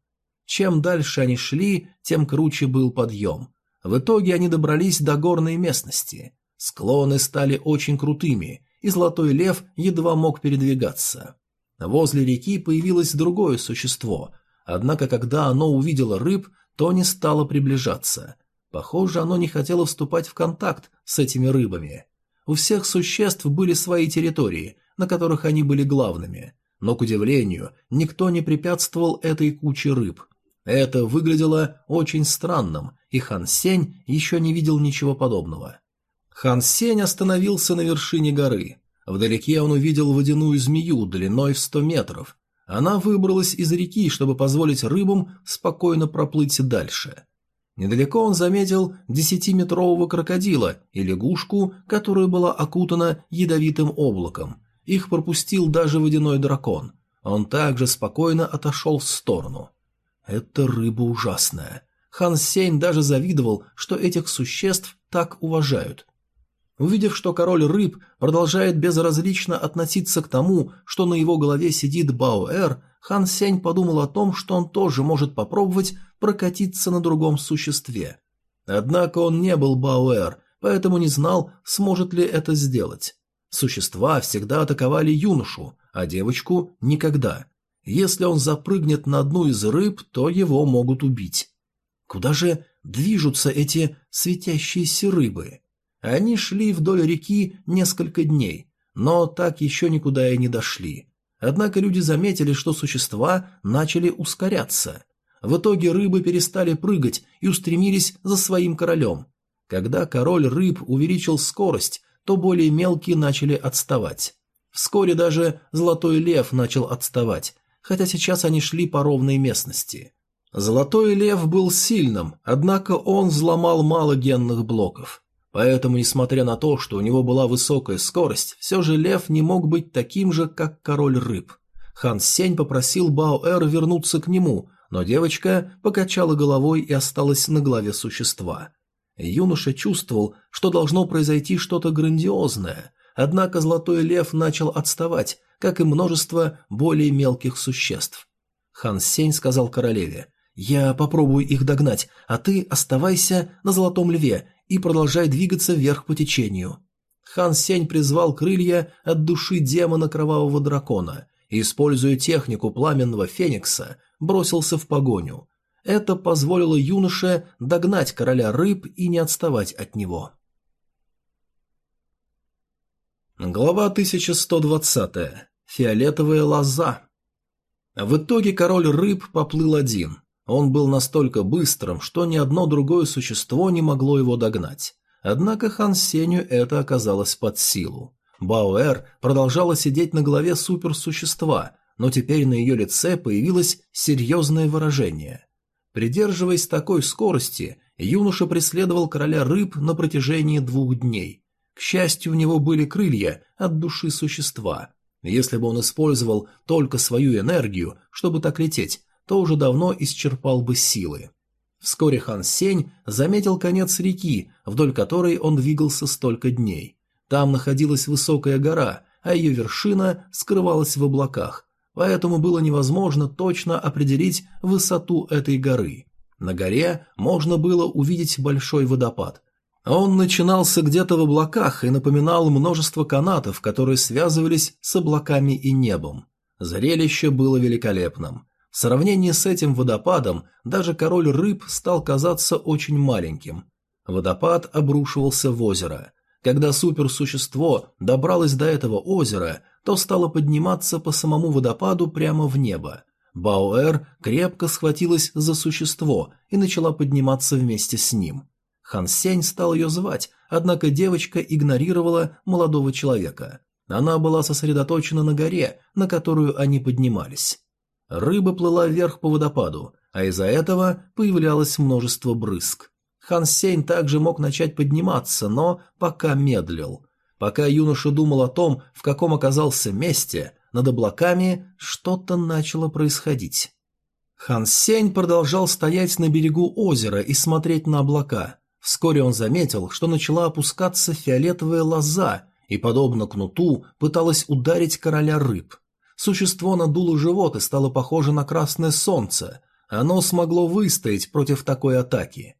Чем дальше они шли, тем круче был подъем. В итоге они добрались до горной местности. Склоны стали очень крутыми, и золотой лев едва мог передвигаться. Возле реки появилось другое существо, однако когда оно увидело рыб, то не стало приближаться. Похоже, оно не хотело вступать в контакт с этими рыбами. У всех существ были свои территории, на которых они были главными, но, к удивлению, никто не препятствовал этой куче рыб. Это выглядело очень странным, и Хан Сень еще не видел ничего подобного. Хан Сень остановился на вершине горы. Вдалеке он увидел водяную змею длиной в сто метров. Она выбралась из реки, чтобы позволить рыбам спокойно проплыть дальше. Недалеко он заметил десятиметрового крокодила и лягушку, которая была окутана ядовитым облаком. Их пропустил даже водяной дракон. Он также спокойно отошел в сторону. Это рыба ужасная. Хан Сень даже завидовал, что этих существ так уважают. Увидев, что король рыб продолжает безразлично относиться к тому, что на его голове сидит Баоэр, Хан Сень подумал о том, что он тоже может попробовать прокатиться на другом существе. Однако он не был Баоэр, поэтому не знал, сможет ли это сделать. Существа всегда атаковали юношу, а девочку – никогда. Если он запрыгнет на одну из рыб, то его могут убить. Куда же движутся эти светящиеся рыбы? Они шли вдоль реки несколько дней, но так еще никуда и не дошли. Однако люди заметили, что существа начали ускоряться. В итоге рыбы перестали прыгать и устремились за своим королем. Когда король рыб увеличил скорость, то более мелкие начали отставать. Вскоре даже золотой лев начал отставать, хотя сейчас они шли по ровной местности. Золотой лев был сильным, однако он взломал мало генных блоков. Поэтому, несмотря на то, что у него была высокая скорость, все же лев не мог быть таким же, как король рыб. Хан Сень попросил Баоэр вернуться к нему, но девочка покачала головой и осталась на голове существа. Юноша чувствовал, что должно произойти что-то грандиозное, однако золотой лев начал отставать, как и множество более мелких существ. Хан Сень сказал королеве, «Я попробую их догнать, а ты оставайся на золотом льве и продолжай двигаться вверх по течению. Хан Сень призвал крылья от души демона кровавого дракона и, используя технику пламенного феникса, бросился в погоню. Это позволило юноше догнать короля рыб и не отставать от него. Глава 1120. Фиолетовая лоза. В итоге король рыб поплыл один. Он был настолько быстрым, что ни одно другое существо не могло его догнать. Однако Хан Сенью это оказалось под силу. Бауэр продолжала сидеть на голове суперсущества, но теперь на ее лице появилось серьезное выражение. Придерживаясь такой скорости, юноша преследовал короля рыб на протяжении двух дней. К счастью, у него были крылья от души существа. Если бы он использовал только свою энергию, чтобы так лететь, то уже давно исчерпал бы силы. Вскоре Хан Сень заметил конец реки, вдоль которой он двигался столько дней. Там находилась высокая гора, а ее вершина скрывалась в облаках, поэтому было невозможно точно определить высоту этой горы. На горе можно было увидеть большой водопад. Он начинался где-то в облаках и напоминал множество канатов, которые связывались с облаками и небом. Зрелище было великолепным. В сравнении с этим водопадом даже король рыб стал казаться очень маленьким. Водопад обрушивался в озеро. Когда суперсущество добралось до этого озера, то стало подниматься по самому водопаду прямо в небо. Бауэр крепко схватилась за существо и начала подниматься вместе с ним. Хан Сень стал ее звать, однако девочка игнорировала молодого человека. Она была сосредоточена на горе, на которую они поднимались. Рыба плыла вверх по водопаду, а из-за этого появлялось множество брызг. Хан Сень также мог начать подниматься, но пока медлил. Пока юноша думал о том, в каком оказался месте, над облаками что-то начало происходить. Хан Сень продолжал стоять на берегу озера и смотреть на облака. Вскоре он заметил, что начала опускаться фиолетовая лоза и, подобно кнуту, пыталась ударить короля рыб. Существо надуло живот и стало похоже на красное солнце. Оно смогло выстоять против такой атаки.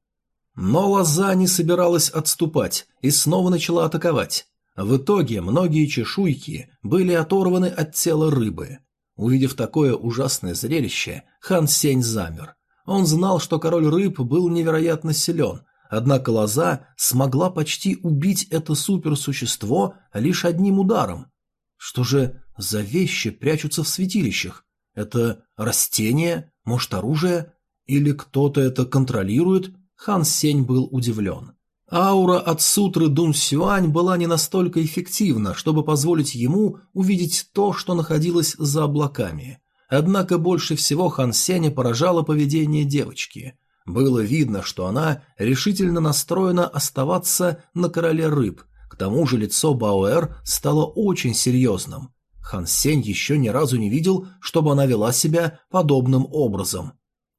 Но лоза не собиралась отступать и снова начала атаковать. В итоге многие чешуйки были оторваны от тела рыбы. Увидев такое ужасное зрелище, хан Сень замер. Он знал, что король рыб был невероятно силен, однако лоза смогла почти убить это суперсущество лишь одним ударом. Что же за вещи прячутся в святилищах? Это растения? Может, оружие? Или кто-то это контролирует? Хан Сень был удивлен. Аура от сутры Дун Сюань была не настолько эффективна, чтобы позволить ему увидеть то, что находилось за облаками. Однако больше всего Хан Сеня поражало поведение девочки. Было видно, что она решительно настроена оставаться на короле рыб. Тому же лицо Бауэр стало очень серьезным. Хан Сень еще ни разу не видел, чтобы она вела себя подобным образом.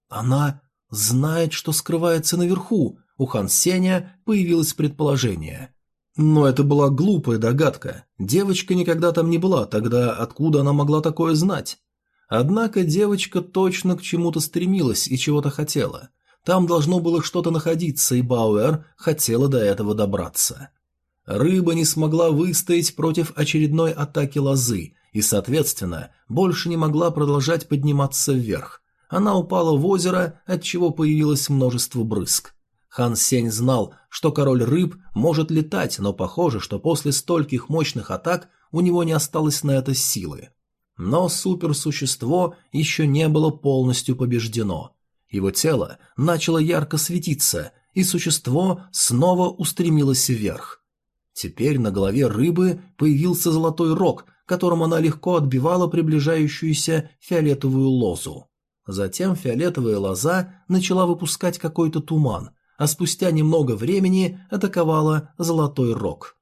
Она знает, что скрывается наверху, у Хан Сеня появилось предположение. Но это была глупая догадка. Девочка никогда там не была, тогда откуда она могла такое знать? Однако девочка точно к чему-то стремилась и чего-то хотела. Там должно было что-то находиться, и Бауэр хотела до этого добраться. Рыба не смогла выстоять против очередной атаки лозы и, соответственно, больше не могла продолжать подниматься вверх. Она упала в озеро, от чего появилось множество брызг. Хан Сень знал, что король рыб может летать, но похоже, что после стольких мощных атак у него не осталось на это силы. Но суперсущество еще не было полностью побеждено. Его тело начало ярко светиться, и существо снова устремилось вверх. Теперь на голове рыбы появился золотой рог, которым она легко отбивала приближающуюся фиолетовую лозу. Затем фиолетовая лоза начала выпускать какой-то туман, а спустя немного времени атаковала Золотой Рог.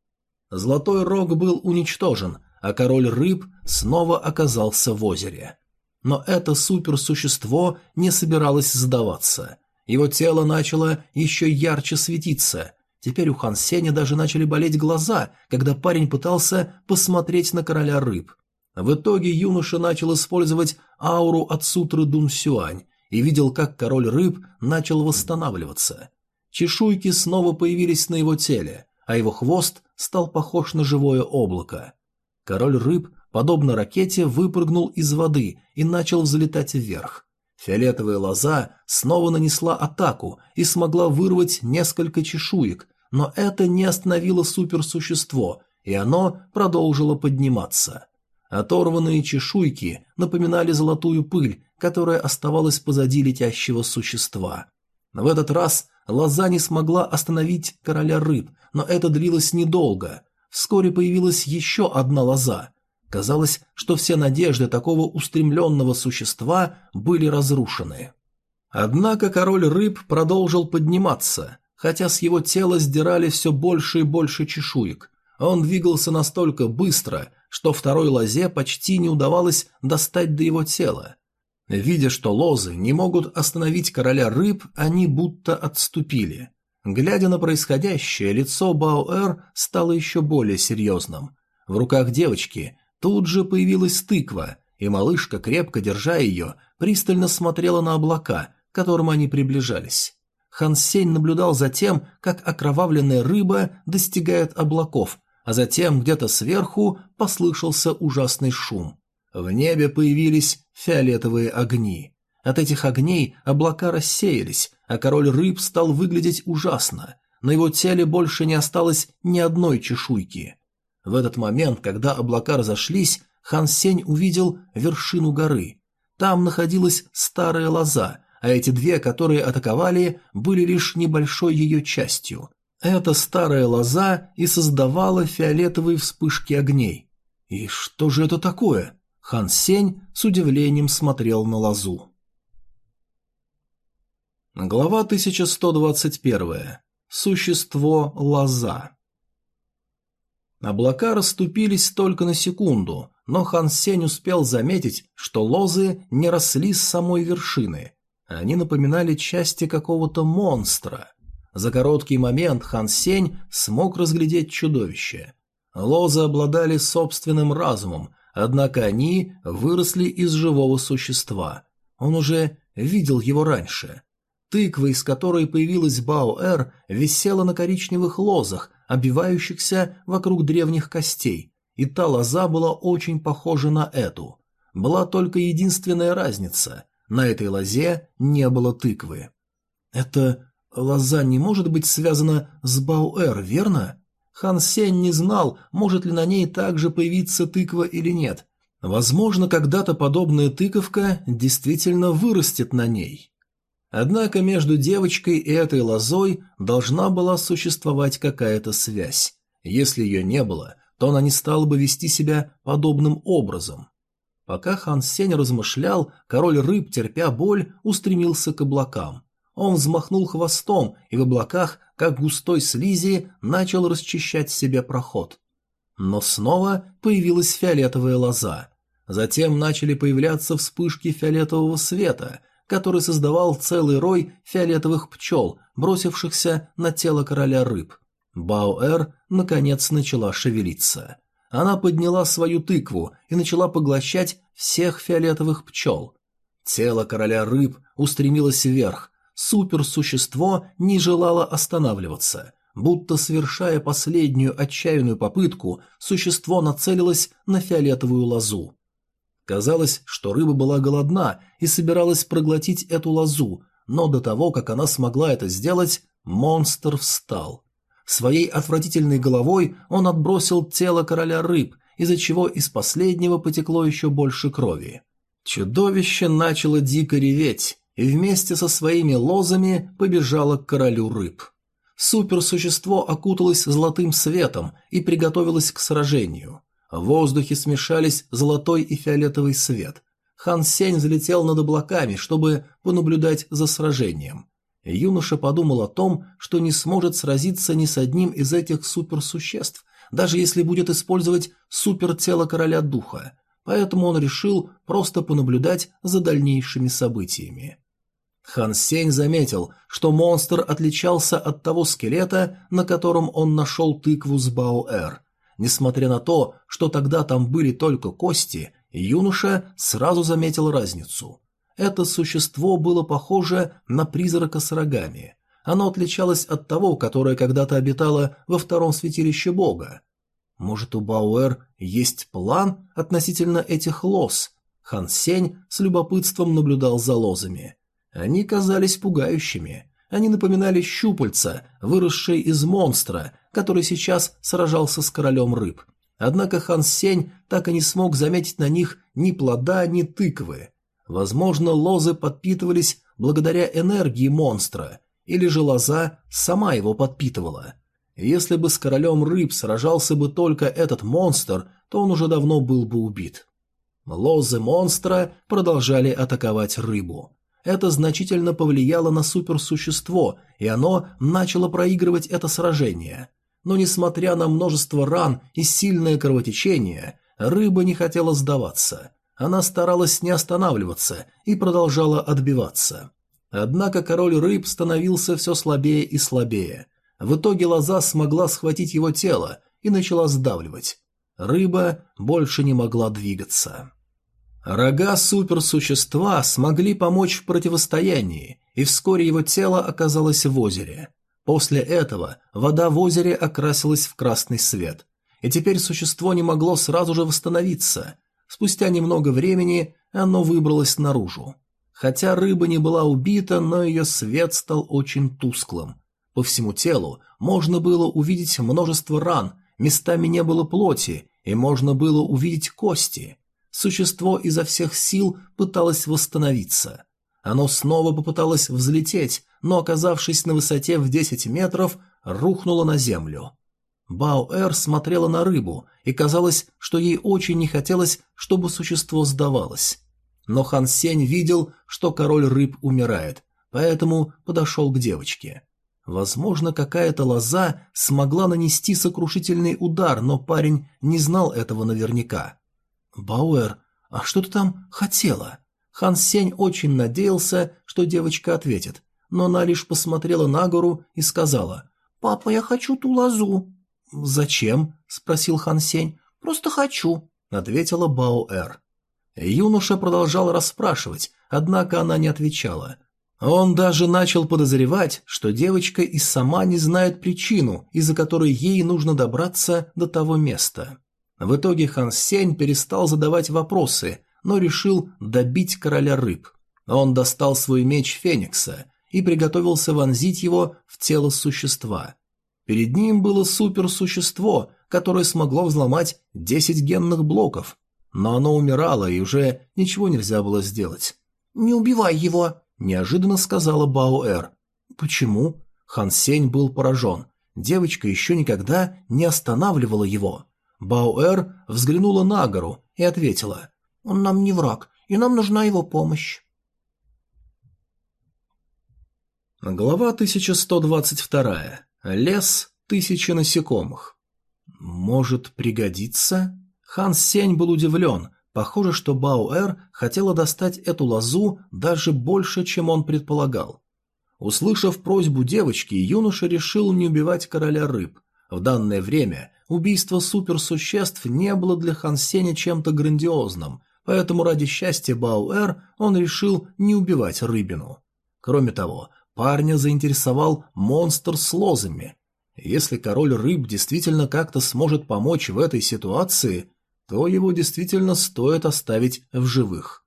Золотой Рог был уничтожен, а король рыб снова оказался в озере. Но это суперсущество не собиралось сдаваться. Его тело начало еще ярче светиться. Теперь у Хан Сеня даже начали болеть глаза, когда парень пытался посмотреть на короля рыб. В итоге юноша начал использовать ауру от сутры Дун Сюань и видел, как король рыб начал восстанавливаться. Чешуйки снова появились на его теле, а его хвост стал похож на живое облако. Король рыб, подобно ракете, выпрыгнул из воды и начал взлетать вверх. Фиолетовая лоза снова нанесла атаку и смогла вырвать несколько чешуек, но это не остановило суперсущество, и оно продолжило подниматься. Оторванные чешуйки напоминали золотую пыль, которая оставалась позади летящего существа. В этот раз лоза не смогла остановить короля рыб, но это длилось недолго. Вскоре появилась еще одна лоза. Казалось, что все надежды такого устремленного существа были разрушены. Однако король рыб продолжил подниматься, хотя с его тела сдирали все больше и больше чешуек. Он двигался настолько быстро, что второй лозе почти не удавалось достать до его тела. Видя, что лозы не могут остановить короля рыб, они будто отступили. Глядя на происходящее, лицо Баоэр стало еще более серьезным. В руках девочки тут же появилась тыква, и малышка, крепко держа ее, пристально смотрела на облака, к которым они приближались. Хан Сень наблюдал за тем, как окровавленная рыба достигает облаков, а затем где-то сверху послышался ужасный шум. В небе появились фиолетовые огни. От этих огней облака рассеялись, а король рыб стал выглядеть ужасно. На его теле больше не осталось ни одной чешуйки. В этот момент, когда облака разошлись, Хан Сень увидел вершину горы. Там находилась старая лоза, а эти две, которые атаковали, были лишь небольшой ее частью. Эта старая лоза и создавала фиолетовые вспышки огней. И что же это такое? Хан Сень с удивлением смотрел на лозу. Глава 1121. Существо лоза. Облака расступились только на секунду, но Хан Сень успел заметить, что лозы не росли с самой вершины. Они напоминали части какого-то монстра. За короткий момент Хан Сень смог разглядеть чудовище. Лозы обладали собственным разумом, Однако они выросли из живого существа. Он уже видел его раньше. Тыква, из которой появилась Бао-Эр, висела на коричневых лозах, обвивающихся вокруг древних костей, и та лоза была очень похожа на эту. Была только единственная разница – на этой лозе не было тыквы. Эта лоза не может быть связана с Бао-Эр, верно? Хан Сень не знал, может ли на ней также появиться тыква или нет. Возможно, когда-то подобная тыковка действительно вырастет на ней. Однако между девочкой и этой лозой должна была существовать какая-то связь. Если ее не было, то она не стала бы вести себя подобным образом. Пока Хан Сень размышлял, король рыб, терпя боль, устремился к облакам. Он взмахнул хвостом, и в облаках, как густой слизи, начал расчищать себе проход. Но снова появилась фиолетовая лоза. Затем начали появляться вспышки фиолетового света, который создавал целый рой фиолетовых пчел, бросившихся на тело короля рыб. Баоэр наконец начала шевелиться. Она подняла свою тыкву и начала поглощать всех фиолетовых пчел. Тело короля рыб устремилось вверх. Суперсущество не желало останавливаться. Будто совершая последнюю отчаянную попытку, существо нацелилось на фиолетовую лозу. Казалось, что рыба была голодна и собиралась проглотить эту лозу, но до того, как она смогла это сделать, монстр встал. Своей отвратительной головой он отбросил тело короля рыб, из-за чего из последнего потекло еще больше крови. Чудовище начало дико реветь и вместе со своими лозами побежало к королю рыб. Суперсущество окуталось золотым светом и приготовилось к сражению. В воздухе смешались золотой и фиолетовый свет. Хан Сень залетел над облаками, чтобы понаблюдать за сражением. Юноша подумал о том, что не сможет сразиться ни с одним из этих суперсуществ, даже если будет использовать супертело короля духа, поэтому он решил просто понаблюдать за дальнейшими событиями. Хан Сень заметил, что монстр отличался от того скелета, на котором он нашел тыкву с Баоэр. Несмотря на то, что тогда там были только кости, юноша сразу заметил разницу. Это существо было похоже на призрака с рогами. Оно отличалось от того, которое когда-то обитало во втором святилище бога. Может, у Бауэр есть план относительно этих лоз? Хан Сень с любопытством наблюдал за лозами. Они казались пугающими. Они напоминали щупальца, выросшие из монстра, который сейчас сражался с королем рыб. Однако Хан Сень так и не смог заметить на них ни плода, ни тыквы. Возможно, лозы подпитывались благодаря энергии монстра, или же лоза сама его подпитывала. Если бы с королем рыб сражался бы только этот монстр, то он уже давно был бы убит. Лозы монстра продолжали атаковать рыбу. Это значительно повлияло на суперсущество, и оно начало проигрывать это сражение. Но несмотря на множество ран и сильное кровотечение, рыба не хотела сдаваться. Она старалась не останавливаться и продолжала отбиваться. Однако король рыб становился все слабее и слабее. В итоге лоза смогла схватить его тело и начала сдавливать. Рыба больше не могла двигаться. Рога суперсущества смогли помочь в противостоянии, и вскоре его тело оказалось в озере. После этого вода в озере окрасилась в красный свет, и теперь существо не могло сразу же восстановиться. Спустя немного времени оно выбралось наружу. Хотя рыба не была убита, но ее свет стал очень тусклым. По всему телу можно было увидеть множество ран, местами не было плоти, и можно было увидеть кости. Существо изо всех сил пыталось восстановиться. Оно снова попыталось взлететь, но, оказавшись на высоте в 10 метров, рухнуло на землю. Баоэр смотрела на рыбу, и казалось, что ей очень не хотелось, чтобы существо сдавалось. Но Хан Сень видел, что король рыб умирает, поэтому подошел к девочке. Возможно, какая-то лоза смогла нанести сокрушительный удар, но парень не знал этого наверняка. «Бауэр, а что ты там хотела?» Хан Сень очень надеялся, что девочка ответит, но она лишь посмотрела на гору и сказала «Папа, я хочу ту лозу». «Зачем?» – спросил Хан Сень. «Просто хочу», – ответила Бао-Эр. Юноша продолжал расспрашивать, однако она не отвечала. Он даже начал подозревать, что девочка и сама не знает причину, из-за которой ей нужно добраться до того места. В итоге Хан Сень перестал задавать вопросы, но решил добить короля рыб. Он достал свой меч Феникса и приготовился вонзить его в тело существа. Перед ним было суперсущество, которое смогло взломать 10 генных блоков. Но оно умирало, и уже ничего нельзя было сделать. «Не убивай его!» – неожиданно сказала Баоэр. «Почему?» Хан Сень был поражен. Девочка еще никогда не останавливала его. Баоэр взглянула на гору и ответила. «Он нам не враг, и нам нужна его помощь». Глава 1122. Лес тысячи насекомых. «Может пригодиться?» Хан Сень был удивлен. Похоже, что Баоэр хотела достать эту лозу даже больше, чем он предполагал. Услышав просьбу девочки, юноша решил не убивать короля рыб. В данное время убийство суперсуществ не было для Хан Сеня чем-то грандиозным, поэтому ради счастья Баоэр он решил не убивать рыбину. Кроме того, парня заинтересовал монстр с лозами. Если король рыб действительно как-то сможет помочь в этой ситуации, то его действительно стоит оставить в живых.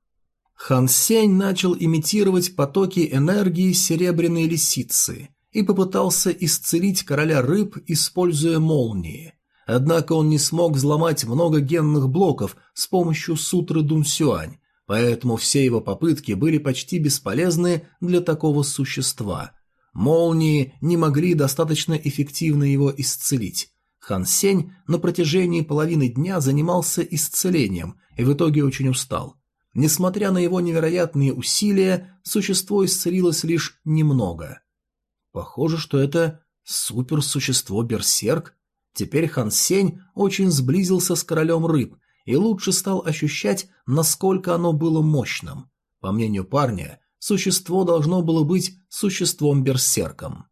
Хан Сень начал имитировать потоки энергии серебряной лисицы и попытался исцелить короля рыб, используя молнии. Однако он не смог взломать много генных блоков с помощью сутры Дунсюань, поэтому все его попытки были почти бесполезны для такого существа. Молнии не могли достаточно эффективно его исцелить. Хан Сень на протяжении половины дня занимался исцелением и в итоге очень устал. Несмотря на его невероятные усилия, существо исцелилось лишь немного. Похоже, что это суперсущество-берсерк. Теперь Хан Сень очень сблизился с королем рыб и лучше стал ощущать, насколько оно было мощным. По мнению парня, существо должно было быть существом-берсерком.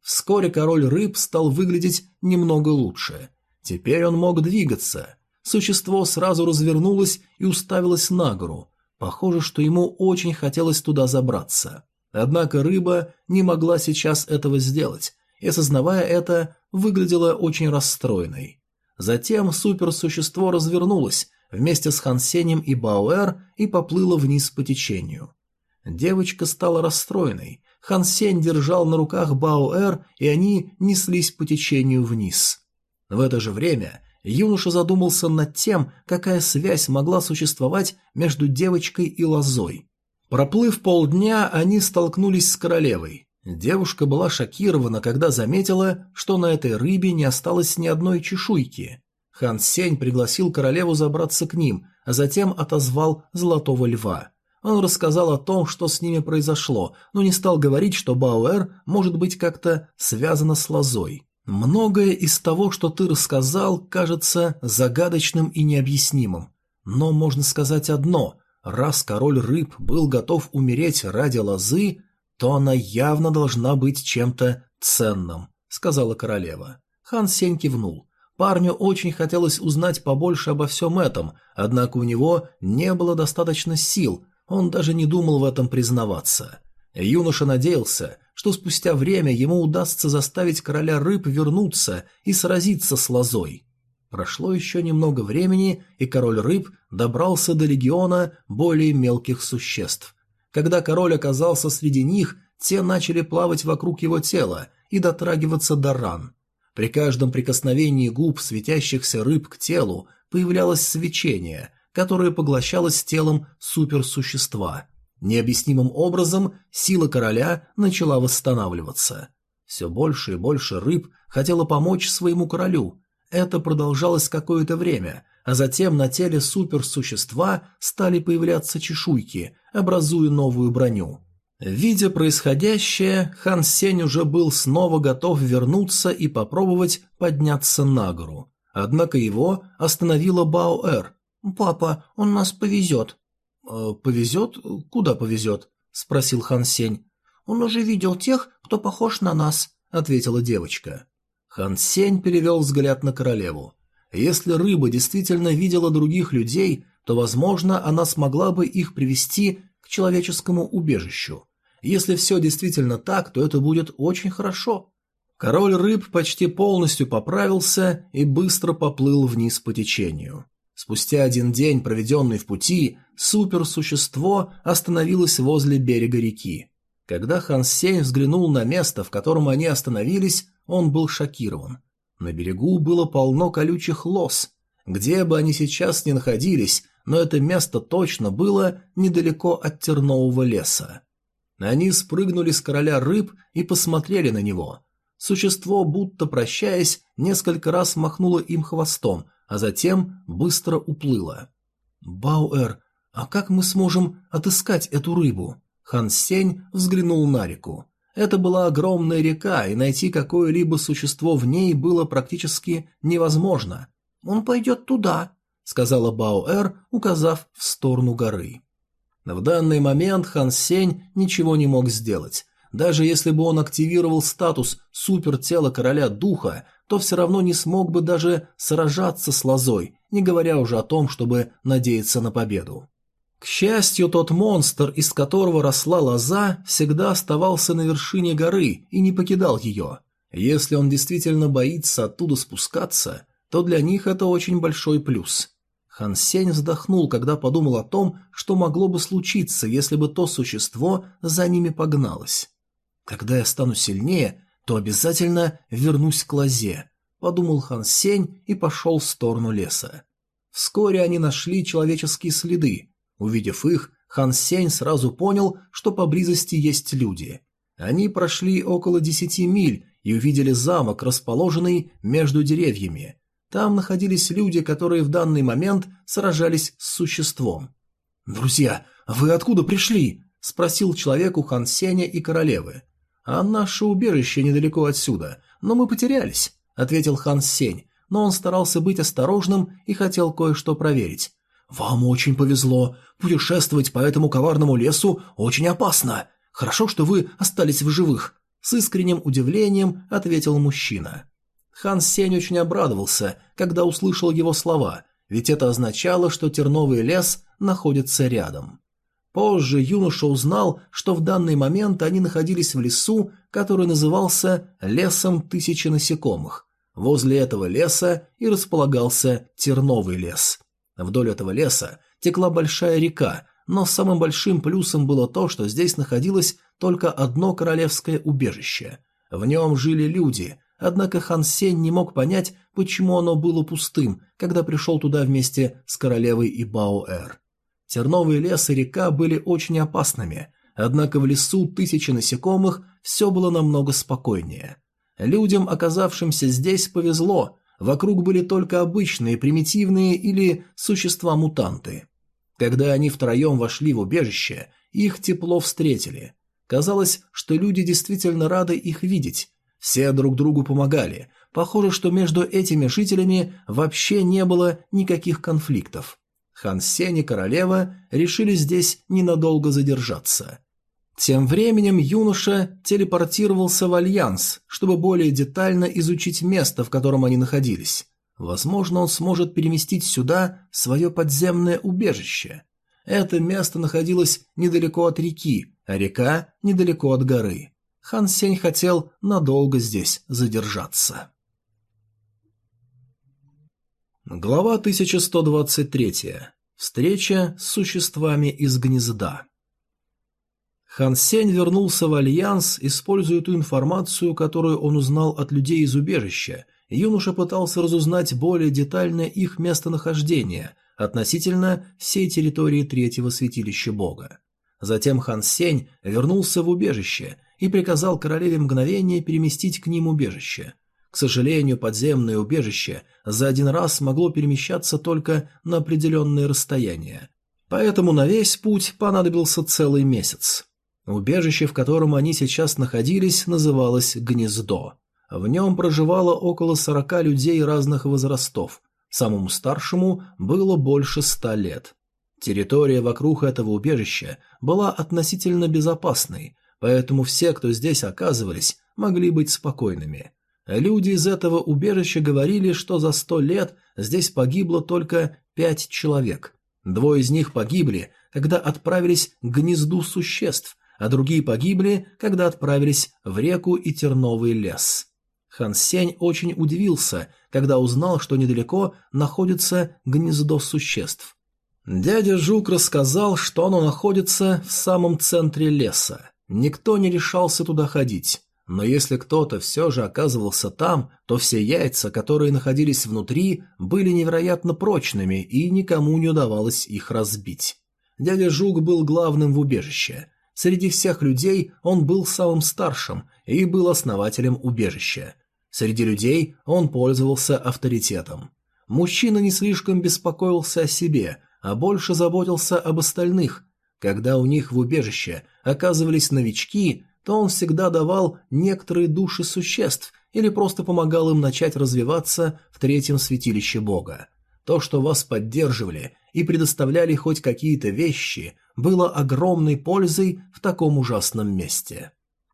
Вскоре король рыб стал выглядеть немного лучше. Теперь он мог двигаться – Существо сразу развернулось и уставилось на гору. Похоже, что ему очень хотелось туда забраться. Однако рыба не могла сейчас этого сделать, и, осознавая это, выглядела очень расстроенной. Затем суперсущество развернулось вместе с Хансенем и Бауэр и поплыло вниз по течению. Девочка стала расстроенной. Хансень держал на руках Бауэр, и они неслись по течению вниз. В это же время юноша задумался над тем, какая связь могла существовать между девочкой и лозой. Проплыв полдня, они столкнулись с королевой. Девушка была шокирована, когда заметила, что на этой рыбе не осталось ни одной чешуйки. Хан Сень пригласил королеву забраться к ним, а затем отозвал Золотого Льва. Он рассказал о том, что с ними произошло, но не стал говорить, что Бауэр может быть как-то связано с лозой. Многое из того, что ты рассказал, кажется загадочным и необъяснимым. Но можно сказать одно – раз король рыб был готов умереть ради лозы, то она явно должна быть чем-то ценным, сказала королева. Хан Сень кивнул. Парню очень хотелось узнать побольше обо всем этом, однако у него не было достаточно сил, он даже не думал в этом признаваться. Юноша надеялся, что спустя время ему удастся заставить короля рыб вернуться и сразиться с лозой. Прошло еще немного времени, и король рыб добрался до легиона более мелких существ. Когда король оказался среди них, те начали плавать вокруг его тела и дотрагиваться до ран. При каждом прикосновении губ светящихся рыб к телу появлялось свечение, которое поглощалось телом суперсущества – Необъяснимым образом сила короля начала восстанавливаться. Все больше и больше рыб хотело помочь своему королю. Это продолжалось какое-то время, а затем на теле суперсущества стали появляться чешуйки, образуя новую броню. Видя происходящее, Хан Сень уже был снова готов вернуться и попробовать подняться на гору. Однако его остановила Баоэр. «Папа, он нас повезет. «Э, «Повезет? Куда повезет?» – спросил Хан Сень. «Он уже видел тех, кто похож на нас», – ответила девочка. Хан Сень перевел взгляд на королеву. Если рыба действительно видела других людей, то, возможно, она смогла бы их привести к человеческому убежищу. Если все действительно так, то это будет очень хорошо. Король рыб почти полностью поправился и быстро поплыл вниз по течению. Спустя один день, проведенный в пути, суперсущество остановилось возле берега реки. Когда Хан Сень взглянул на место, в котором они остановились, он был шокирован. На берегу было полно колючих лос. Где бы они сейчас ни находились, но это место точно было недалеко от тернового леса. Они спрыгнули с короля рыб и посмотрели на него. Существо, будто прощаясь, несколько раз махнуло им хвостом, а затем быстро уплыло. «Бауэр, а как мы сможем отыскать эту рыбу?» Хан Сень взглянул на реку. Это была огромная река, и найти какое-либо существо в ней было практически невозможно. «Он пойдет туда», — сказала Баоэр, указав в сторону горы. В данный момент Хан Сень ничего не мог сделать. Даже если бы он активировал статус супертела короля духа, то все равно не смог бы даже сражаться с лозой, не говоря уже о том, чтобы надеяться на победу. К счастью, тот монстр, из которого росла лоза, всегда оставался на вершине горы и не покидал ее. Если он действительно боится оттуда спускаться, то для них это очень большой плюс. Хан Сень вздохнул, когда подумал о том, что могло бы случиться, если бы то существо за ними погналось. «Когда я стану сильнее, то обязательно вернусь к лозе», — подумал Хан Сень и пошел в сторону леса. Вскоре они нашли человеческие следы. Увидев их, Хан Сень сразу понял, что поблизости есть люди. Они прошли около десяти миль и увидели замок, расположенный между деревьями. Там находились люди, которые в данный момент сражались с существом. «Друзья, вы откуда пришли?» – спросил человек у Хан Сеня и королевы. «А наше убежище недалеко отсюда, но мы потерялись», – ответил Хан Сень, но он старался быть осторожным и хотел кое-что проверить. «Вам очень повезло. Путешествовать по этому коварному лесу очень опасно. Хорошо, что вы остались в живых», – с искренним удивлением ответил мужчина. Хан Сень очень обрадовался, когда услышал его слова, ведь это означало, что терновый лес находится рядом. Позже юноша узнал, что в данный момент они находились в лесу, который назывался «Лесом тысячи насекомых». Возле этого леса и располагался терновый лес. Вдоль этого леса текла большая река, но самым большим плюсом было то, что здесь находилось только одно королевское убежище. В нем жили люди, Однако Хан Сень не мог понять, почему оно было пустым, когда пришел туда вместе с королевой и Баоэр. Терновый лес и река были очень опасными, однако в лесу тысячи насекомых все было намного спокойнее. Людям, оказавшимся здесь, повезло, вокруг были только обычные, примитивные или существа-мутанты. Когда они втроем вошли в убежище, их тепло встретили. Казалось, что люди действительно рады их видеть, все друг другу помогали. Похоже, что между этими жителями вообще не было никаких конфликтов. Хан Сень и королева решили здесь ненадолго задержаться. Тем временем юноша телепортировался в Альянс, чтобы более детально изучить место, в котором они находились. Возможно, он сможет переместить сюда свое подземное убежище. Это место находилось недалеко от реки, а река недалеко от горы. Хан Сень хотел надолго здесь задержаться. Глава 1123. Встреча с существами из гнезда. Хан Сень вернулся в Альянс, используя ту информацию, которую он узнал от людей из убежища. Юноша пытался разузнать более детально их местонахождение относительно всей территории третьего святилища Бога. Затем Хан Сень вернулся в убежище и приказал королеве мгновение переместить к ним убежище. К сожалению, подземное убежище за один раз могло перемещаться только на определенное расстояние, поэтому на весь путь понадобился целый месяц. Убежище, в котором они сейчас находились, называлось «Гнездо». В нем проживало около сорока людей разных возрастов, самому старшему было больше ста лет. Территория вокруг этого убежища была относительно безопасной, поэтому все, кто здесь оказывались, могли быть спокойными. Люди из этого убежища говорили, что за сто лет здесь погибло только пять человек. Двое из них погибли, когда отправились к гнезду существ, а другие погибли, когда отправились в реку и терновый лес. Хан Сень очень удивился, когда узнал, что недалеко находится гнездо существ. Дядя Жук рассказал, что оно находится в самом центре леса. Никто не решался туда ходить, но если кто-то все же оказывался там, то все яйца, которые находились внутри, были невероятно прочными, и никому не удавалось их разбить. Дядя Жук был главным в убежище. Среди всех людей он был самым старшим и был основателем убежища. Среди людей он пользовался авторитетом. Мужчина не слишком беспокоился о себе, а больше заботился об остальных. Когда у них в убежище оказывались новички, то он всегда давал некоторые души существ или просто помогал им начать развиваться в третьем святилище Бога. То, что вас поддерживали и предоставляли хоть какие-то вещи, было огромной пользой в таком ужасном месте.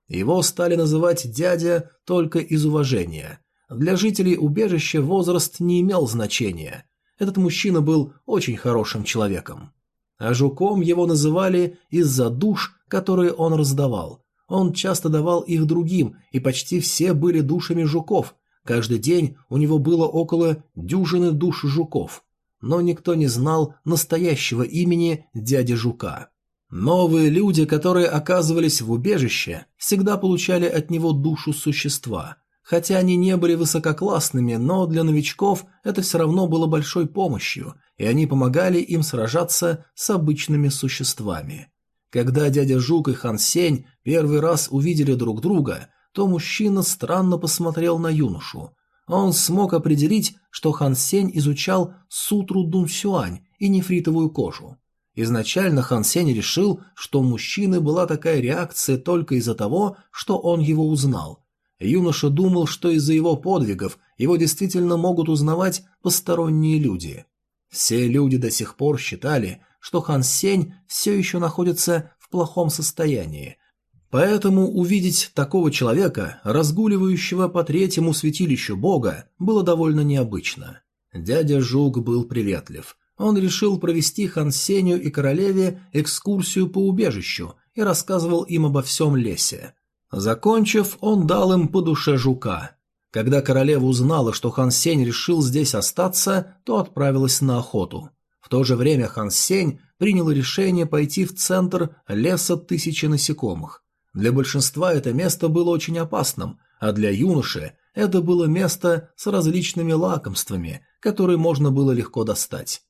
Его стали называть дядя только из уважения. Для жителей убежища возраст не имел значения. Этот мужчина был очень хорошим человеком. А жуком его называли из-за душ, которые он раздавал. Он часто давал их другим, и почти все были душами жуков. Каждый день у него было около дюжины душ жуков но никто не знал настоящего имени дяди Жука. Новые люди, которые оказывались в убежище, всегда получали от него душу существа. Хотя они не были высококлассными, но для новичков это все равно было большой помощью, и они помогали им сражаться с обычными существами. Когда дядя Жук и Хан Сень первый раз увидели друг друга, то мужчина странно посмотрел на юношу, он смог определить, что Хан Сень изучал сутру Дун Сюань и нефритовую кожу. Изначально Хан Сень решил, что у мужчины была такая реакция только из-за того, что он его узнал. Юноша думал, что из-за его подвигов его действительно могут узнавать посторонние люди. Все люди до сих пор считали, что Хан Сень все еще находится в плохом состоянии, Поэтому увидеть такого человека, разгуливающего по третьему святилищу бога, было довольно необычно. Дядя Жук был приветлив. Он решил провести Хан Сеню и королеве экскурсию по убежищу и рассказывал им обо всем лесе. Закончив, он дал им по душе жука. Когда королева узнала, что Хан Сень решил здесь остаться, то отправилась на охоту. В то же время Хан Сень принял решение пойти в центр леса тысячи насекомых. Для большинства это место было очень опасным, а для юноши это было место с различными лакомствами, которые можно было легко достать.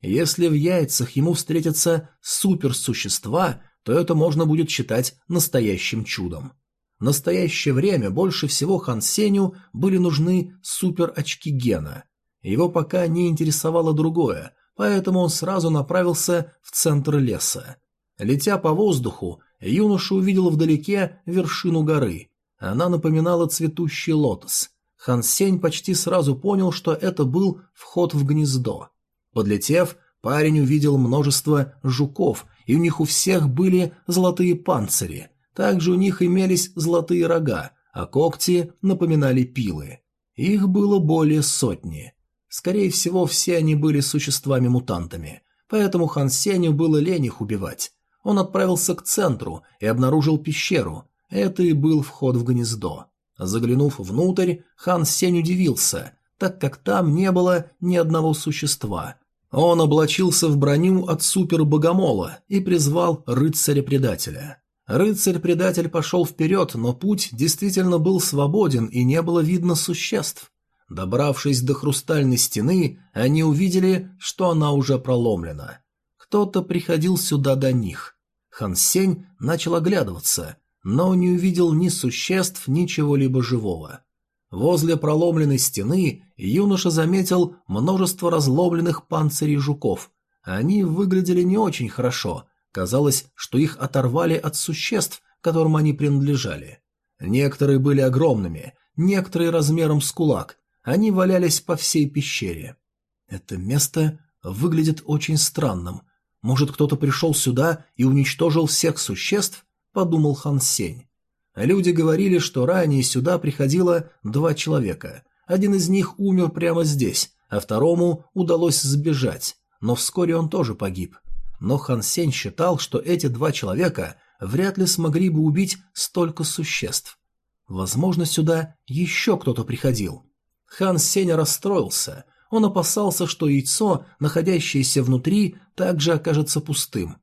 Если в яйцах ему встретятся суперсущества, то это можно будет считать настоящим чудом. В настоящее время больше всего Хан Сеню были нужны суперочки Гена. Его пока не интересовало другое, поэтому он сразу направился в центр леса. Летя по воздуху, юноша увидел вдалеке вершину горы. Она напоминала цветущий лотос. Хан Сень почти сразу понял, что это был вход в гнездо. Подлетев, парень увидел множество жуков, и у них у всех были золотые панцири. Также у них имелись золотые рога, а когти напоминали пилы. Их было более сотни. Скорее всего, все они были существами-мутантами, поэтому Хан Сеню было лень их убивать. Он отправился к центру и обнаружил пещеру. Это и был вход в гнездо. Заглянув внутрь, хан Сень удивился, так как там не было ни одного существа. Он облачился в броню от супер-богомола и призвал рыцаря-предателя. Рыцарь-предатель пошел вперед, но путь действительно был свободен и не было видно существ. Добравшись до хрустальной стены, они увидели, что она уже проломлена. Кто-то приходил сюда до них. Хан Сень начал оглядываться, но не увидел ни существ, ни чего-либо живого. Возле проломленной стены юноша заметил множество разломленных панцирей жуков. Они выглядели не очень хорошо. Казалось, что их оторвали от существ, которым они принадлежали. Некоторые были огромными, некоторые размером с кулак. Они валялись по всей пещере. Это место выглядит очень странным. Может, кто-то пришел сюда и уничтожил всех существ? Подумал Хан Сень. Люди говорили, что ранее сюда приходило два человека. Один из них умер прямо здесь, а второму удалось сбежать, но вскоре он тоже погиб. Но Хан Сень считал, что эти два человека вряд ли смогли бы убить столько существ. Возможно, сюда еще кто-то приходил. Хан Сень расстроился, он опасался, что яйцо, находящееся внутри, также окажется пустым.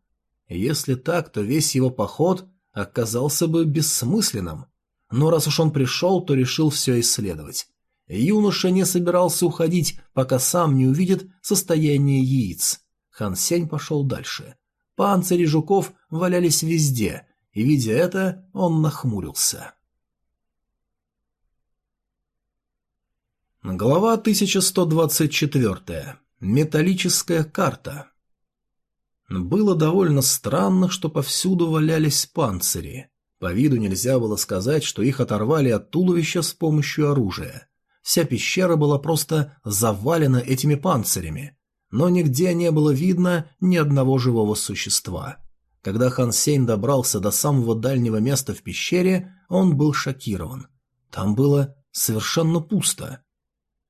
Если так, то весь его поход оказался бы бессмысленным. Но раз уж он пришел, то решил все исследовать. Юноша не собирался уходить, пока сам не увидит состояние яиц. Хан Сень пошел дальше. Панцири жуков валялись везде, и, видя это, он нахмурился. Глава 1124. Металлическая карта. Было довольно странно, что повсюду валялись панцири. По виду нельзя было сказать, что их оторвали от туловища с помощью оружия. Вся пещера была просто завалена этими панцирями, но нигде не было видно ни одного живого существа. Когда Хан Сень добрался до самого дальнего места в пещере, он был шокирован. Там было совершенно пусто.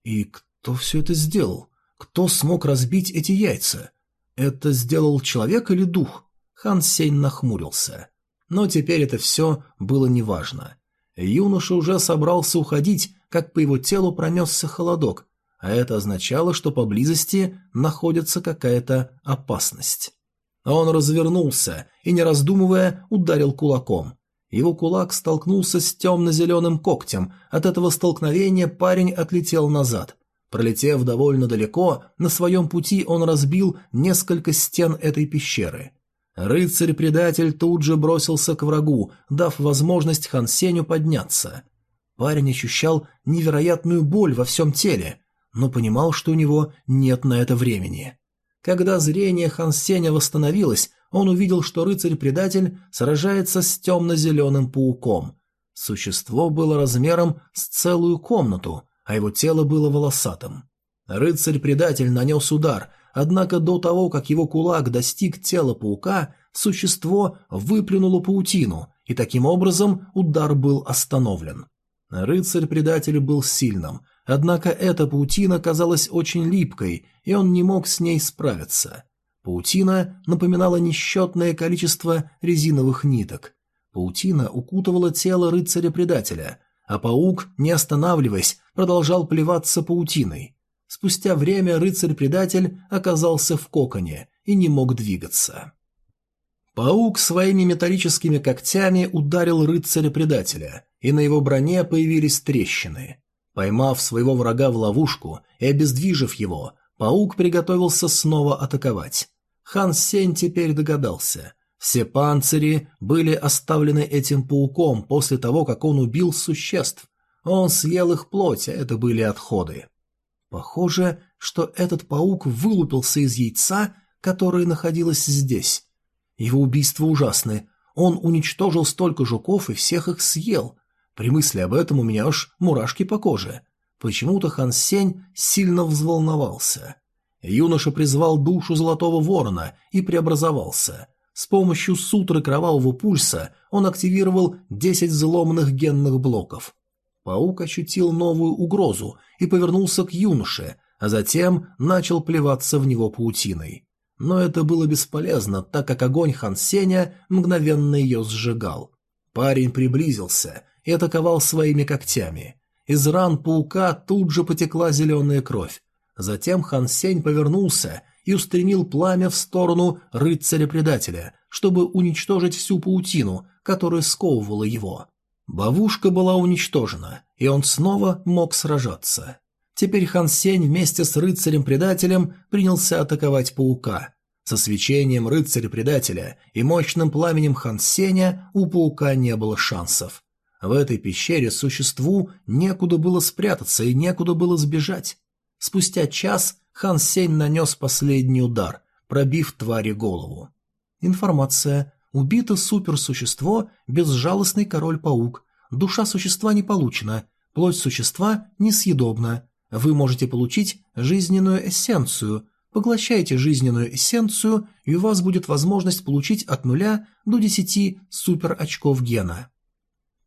И кто все это сделал? Кто смог разбить эти яйца? Это сделал человек или дух? Хан Сень нахмурился. Но теперь это все было неважно. Юноша уже собрался уходить, как по его телу пронесся холодок, а это означало, что поблизости находится какая-то опасность. Он развернулся и, не раздумывая, ударил кулаком. Его кулак столкнулся с темно-зеленым когтем. От этого столкновения парень отлетел назад. Пролетев довольно далеко, на своем пути он разбил несколько стен этой пещеры. Рыцарь-предатель тут же бросился к врагу, дав возможность Хансеню подняться. Парень ощущал невероятную боль во всем теле, но понимал, что у него нет на это времени. Когда зрение Хансеня восстановилось, он увидел, что рыцарь-предатель сражается с темно-зеленым пауком. Существо было размером с целую комнату, а его тело было волосатым. Рыцарь-предатель нанес удар, однако до того, как его кулак достиг тела паука, существо выплюнуло паутину, и таким образом удар был остановлен. Рыцарь-предатель был сильным, однако эта паутина казалась очень липкой, и он не мог с ней справиться. Паутина напоминала несчетное количество резиновых ниток. Паутина укутывала тело рыцаря-предателя, а паук, не останавливаясь, продолжал плеваться паутиной. Спустя время рыцарь-предатель оказался в коконе и не мог двигаться. Паук своими металлическими когтями ударил рыцаря-предателя, и на его броне появились трещины. Поймав своего врага в ловушку и обездвижив его, паук приготовился снова атаковать. Хан Сень теперь догадался. Все панцири были оставлены этим пауком после того, как он убил существ. Он съел их плоть, а это были отходы. Похоже, что этот паук вылупился из яйца, которое находилось здесь. Его убийства ужасны. Он уничтожил столько жуков и всех их съел. При мысли об этом у меня аж мурашки по коже. Почему-то Хан Сень сильно взволновался. Юноша призвал душу Золотого Ворона и преобразовался. С помощью сутры Кровавого Пульса он активировал 10 взломанных генных блоков. Паук ощутил новую угрозу и повернулся к юноше, а затем начал плеваться в него паутиной. Но это было бесполезно, так как огонь Хан Сеня мгновенно ее сжигал. Парень приблизился и атаковал своими когтями. Из ран паука тут же потекла зеленая кровь, Затем Хан Сень повернулся и устремил пламя в сторону рыцаря-предателя, чтобы уничтожить всю паутину, которая сковывала его. Бавушка была уничтожена, и он снова мог сражаться. Теперь Хан Сень вместе с рыцарем-предателем принялся атаковать паука. Со свечением рыцаря-предателя и мощным пламенем Хан Сеня у паука не было шансов. В этой пещере существу некуда было спрятаться и некуда было сбежать. Спустя час Хан Сень нанес последний удар, пробив твари голову. Информация. Убито суперсущество, безжалостный король-паук. Душа существа не получена, плоть существа несъедобна. Вы можете получить жизненную эссенцию. Поглощайте жизненную эссенцию, и у вас будет возможность получить от нуля до десяти супер-очков гена.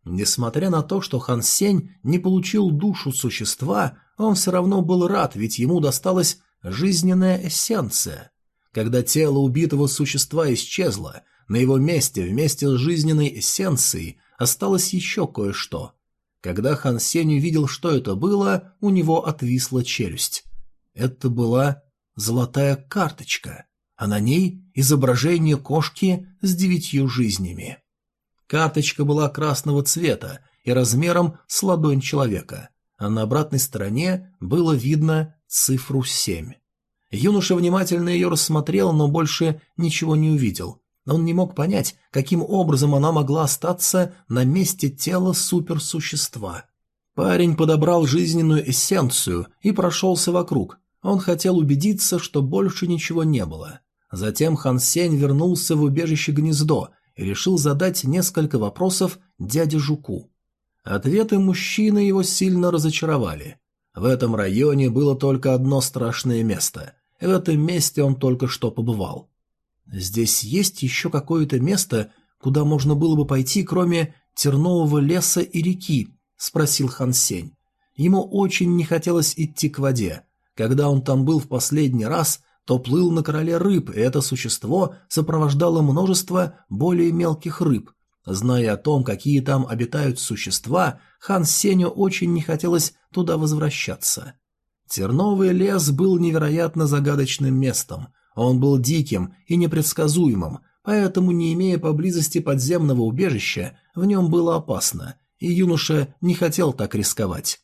Несмотря на то, что Хан Сень не получил душу существа, он все равно был рад, ведь ему досталась жизненная эссенция. Когда тело убитого существа исчезло, на его месте вместе с жизненной эссенцией осталось еще кое-что. Когда Хан Сень увидел, что это было, у него отвисла челюсть. Это была золотая карточка, а на ней изображение кошки с девятью жизнями. Карточка была красного цвета и размером с ладонь человека а на обратной стороне было видно цифру 7. Юноша внимательно ее рассмотрел, но больше ничего не увидел. Он не мог понять, каким образом она могла остаться на месте тела суперсущества. Парень подобрал жизненную эссенцию и прошелся вокруг. Он хотел убедиться, что больше ничего не было. Затем Хан Сень вернулся в убежище гнездо решил задать несколько вопросов дяде Жуку. Ответы мужчины его сильно разочаровали. В этом районе было только одно страшное место. В этом месте он только что побывал. Здесь есть еще какое-то место, куда можно было бы пойти, кроме тернового леса и реки, спросил Хан Сень. Ему очень не хотелось идти к воде. Когда он там был в последний раз, то плыл на короле рыб, и это существо сопровождало множество более мелких рыб. Зная о том, какие там обитают существа, хан Сеню очень не хотелось туда возвращаться. Терновый лес был невероятно загадочным местом. Он был диким и непредсказуемым, поэтому, не имея поблизости подземного убежища, в нем было опасно, и юноша не хотел так рисковать.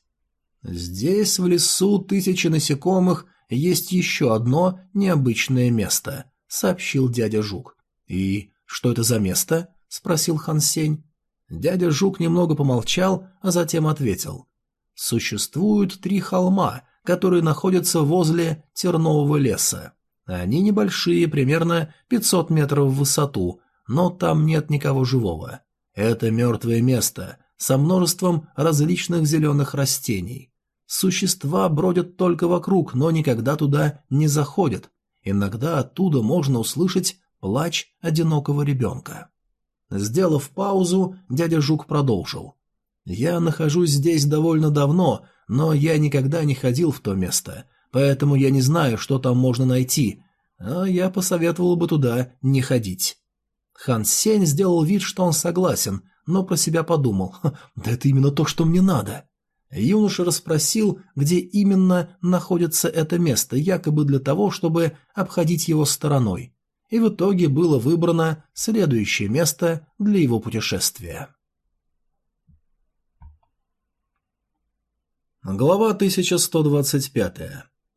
Здесь, в лесу тысячи насекомых, есть еще одно необычное место, сообщил дядя Жук. И что это за место? спросил Хан Сень. Дядя Жук немного помолчал, а затем ответил. Существуют три холма, которые находятся возле тернового леса. Они небольшие, примерно 500 метров в высоту, но там нет никого живого. Это мертвое место со множеством различных зеленых растений. Существа бродят только вокруг, но никогда туда не заходят. Иногда оттуда можно услышать плач одинокого ребенка. Сделав паузу, дядя Жук продолжил. «Я нахожусь здесь довольно давно, но я никогда не ходил в то место, поэтому я не знаю, что там можно найти, а я посоветовал бы туда не ходить». Хан Сень сделал вид, что он согласен, но про себя подумал, «Да это именно то, что мне надо». Юноша расспросил, где именно находится это место, якобы для того, чтобы обходить его стороной. И в итоге было выбрано следующее место для его путешествия. Глава 1125.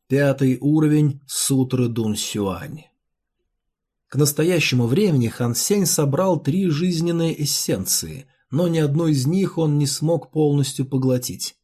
Пятый уровень Сутры Дун Сюань. К настоящему времени Хан Сень собрал три жизненные эссенции, но ни одной из них он не смог полностью поглотить.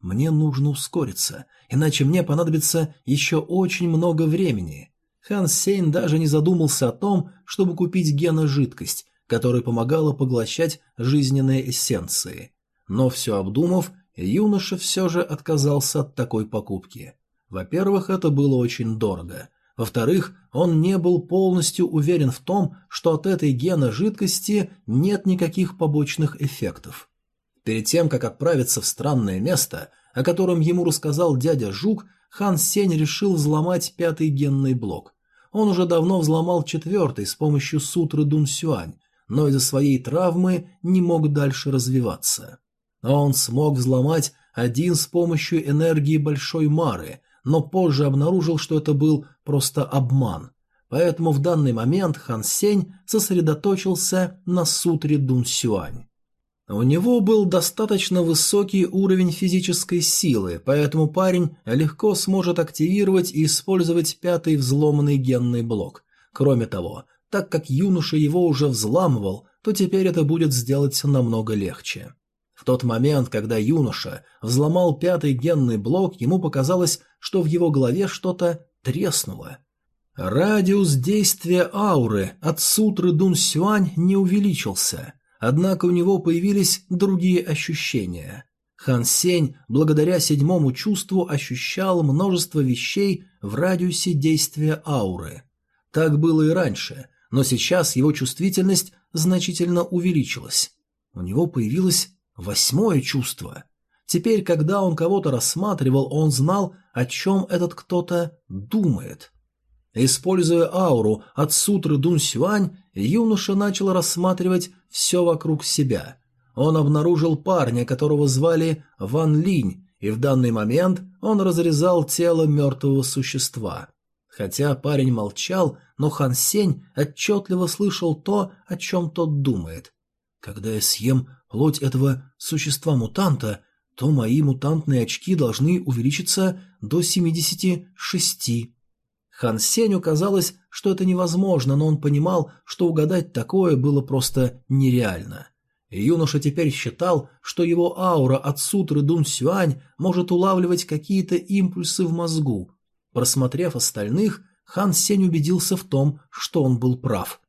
Мне нужно ускориться, иначе мне понадобится еще очень много времени. Хан Сень даже не задумался о том, чтобы купить гена-жидкость, которая помогала поглощать жизненные эссенции. Но все обдумав, юноша все же отказался от такой покупки. Во-первых, это было очень дорого. Во-вторых, он не был полностью уверен в том, что от этой гена жидкости нет никаких побочных эффектов. Перед тем, как отправиться в странное место, о котором ему рассказал дядя Жук, Хан Сень решил взломать пятый генный блок. Он уже давно взломал четвертый с помощью сутры Дун Сюань, но из-за своей травмы не мог дальше развиваться. Он смог взломать один с помощью энергии Большой Мары, но позже обнаружил, что это был просто обман. Поэтому в данный момент Хан Сень сосредоточился на сутре Дун Сюань. У него был достаточно высокий уровень физической силы, поэтому парень легко сможет активировать и использовать пятый взломанный генный блок. Кроме того, так как юноша его уже взламывал, то теперь это будет сделать намного легче. В тот момент, когда юноша взломал пятый генный блок, ему показалось, что в его голове что-то треснуло. Радиус действия ауры от сутры Дун Сюань не увеличился, однако у него появились другие ощущения. Хан Сень, благодаря седьмому чувству, ощущал множество вещей в радиусе действия ауры. Так было и раньше, но сейчас его чувствительность значительно увеличилась. У него появилась Восьмое чувство. Теперь, когда он кого-то рассматривал, он знал, о чем этот кто-то думает. Используя ауру от сутры Дун Сюань, юноша начал рассматривать все вокруг себя. Он обнаружил парня, которого звали Ван Линь, и в данный момент он разрезал тело мертвого существа. Хотя парень молчал, но Хан Сень отчетливо слышал то, о чем тот думает. «Когда я съем плоть этого существа-мутанта, то мои мутантные очки должны увеличиться до 76. Хан Сеню казалось, что это невозможно, но он понимал, что угадать такое было просто нереально. Юноша теперь считал, что его аура от сутры Дун Сюань может улавливать какие-то импульсы в мозгу. Просмотрев остальных, Хан Сень убедился в том, что он был прав.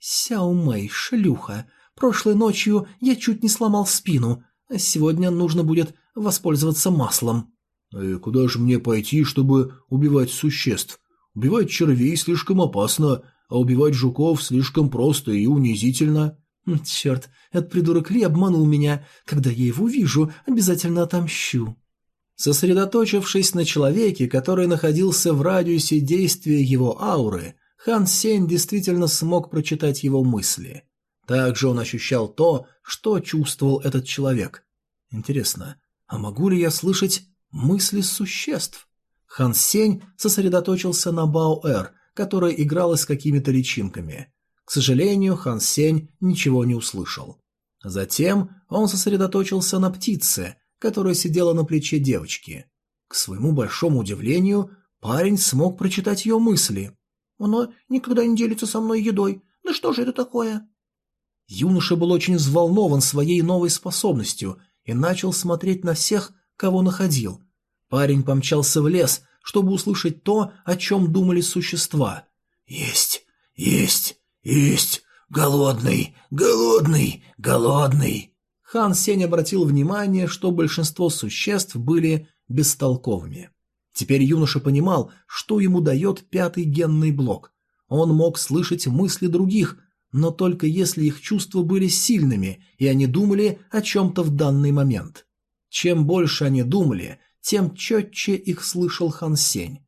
«Сяо Мэй, шлюха, прошлой ночью я чуть не сломал спину, а сегодня нужно будет воспользоваться маслом». «И куда же мне пойти, чтобы убивать существ? Убивать червей слишком опасно, а убивать жуков слишком просто и унизительно». «Черт, этот придурок Ли обманул меня. Когда я его увижу, обязательно отомщу». Сосредоточившись на человеке, который находился в радиусе действия его ауры, Хан Сень действительно смог прочитать его мысли. Также он ощущал то, что чувствовал этот человек. Интересно, а могу ли я слышать мысли существ? Хан Сень сосредоточился на Бао-Эр, которая играла с какими-то личинками. К сожалению, Хан Сень ничего не услышал. Затем он сосредоточился на птице, которая сидела на плече девочки. К своему большому удивлению, парень смог прочитать ее мысли. «Она никогда не делится со мной едой. Да что же это такое?» Юноша был очень взволнован своей новой способностью и начал смотреть на всех, кого находил. Парень помчался в лес, чтобы услышать то, о чем думали существа. «Есть, есть, есть, голодный, голодный, голодный!» Хан Сень обратил внимание, что большинство существ были бестолковыми. Теперь юноша понимал, что ему дает пятый генный блок. Он мог слышать мысли других, но только если их чувства были сильными, и они думали о чем-то в данный момент. Чем больше они думали, тем четче их слышал Хан Сень.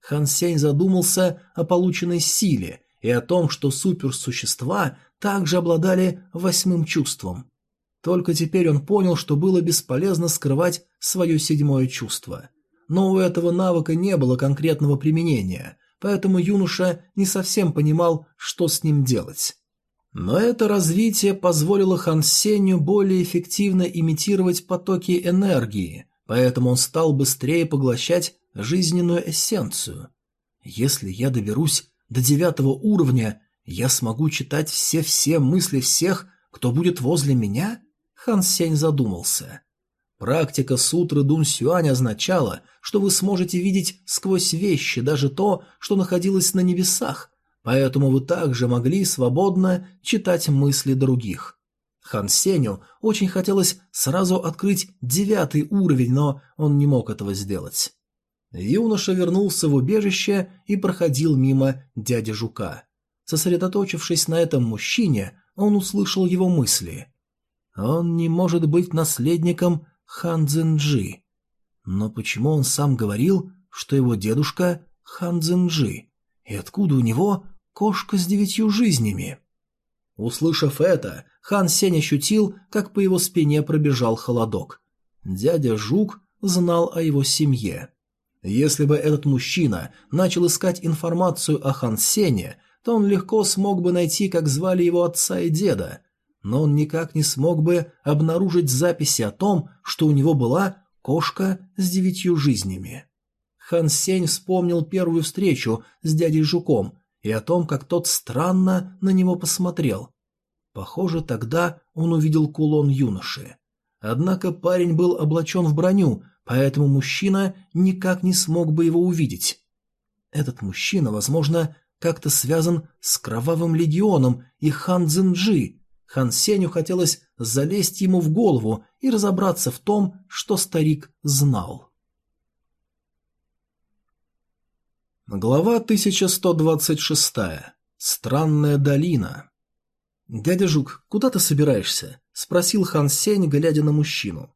Хан Сень задумался о полученной силе и о том, что суперсущества также обладали восьмым чувством. Только теперь он понял, что было бесполезно скрывать свое седьмое чувство. Но у этого навыка не было конкретного применения, поэтому юноша не совсем понимал, что с ним делать. Но это развитие позволило Хан Сенью более эффективно имитировать потоки энергии, поэтому он стал быстрее поглощать жизненную эссенцию. Если я доберусь до девятого уровня, я смогу читать все-все мысли всех, кто будет возле меня? Хан Сень задумался. Практика сутры Дун Сюань означала, что вы сможете видеть сквозь вещи даже то, что находилось на небесах, поэтому вы также могли свободно читать мысли других. Хан Сеню очень хотелось сразу открыть девятый уровень, но он не мог этого сделать. Юноша вернулся в убежище и проходил мимо дяди Жука. Сосредоточившись на этом мужчине, он услышал его мысли. Он не может быть наследником Хан Цзинджи. Но почему он сам говорил, что его дедушка Хан Цзинджи? И откуда у него кошка с девятью жизнями? Услышав это, Хан Сень ощутил, как по его спине пробежал холодок. Дядя Жук знал о его семье. Если бы этот мужчина начал искать информацию о Хан Сене, то он легко смог бы найти, как звали его отца и деда, но он никак не смог бы обнаружить записи о том, что у него была кошка с девятью жизнями. Хан Сень вспомнил первую встречу с дядей Жуком и о том, как тот странно на него посмотрел. Похоже, тогда он увидел кулон юноши. Однако парень был облачен в броню, поэтому мужчина никак не смог бы его увидеть. Этот мужчина, возможно, как-то связан с Кровавым Легионом и Хан Цзинджи, Хан Сеню хотелось залезть ему в голову и разобраться в том, что старик знал. Глава 1126. Странная долина. «Дядя Жук, куда ты собираешься?» – спросил Хан Сень, глядя на мужчину.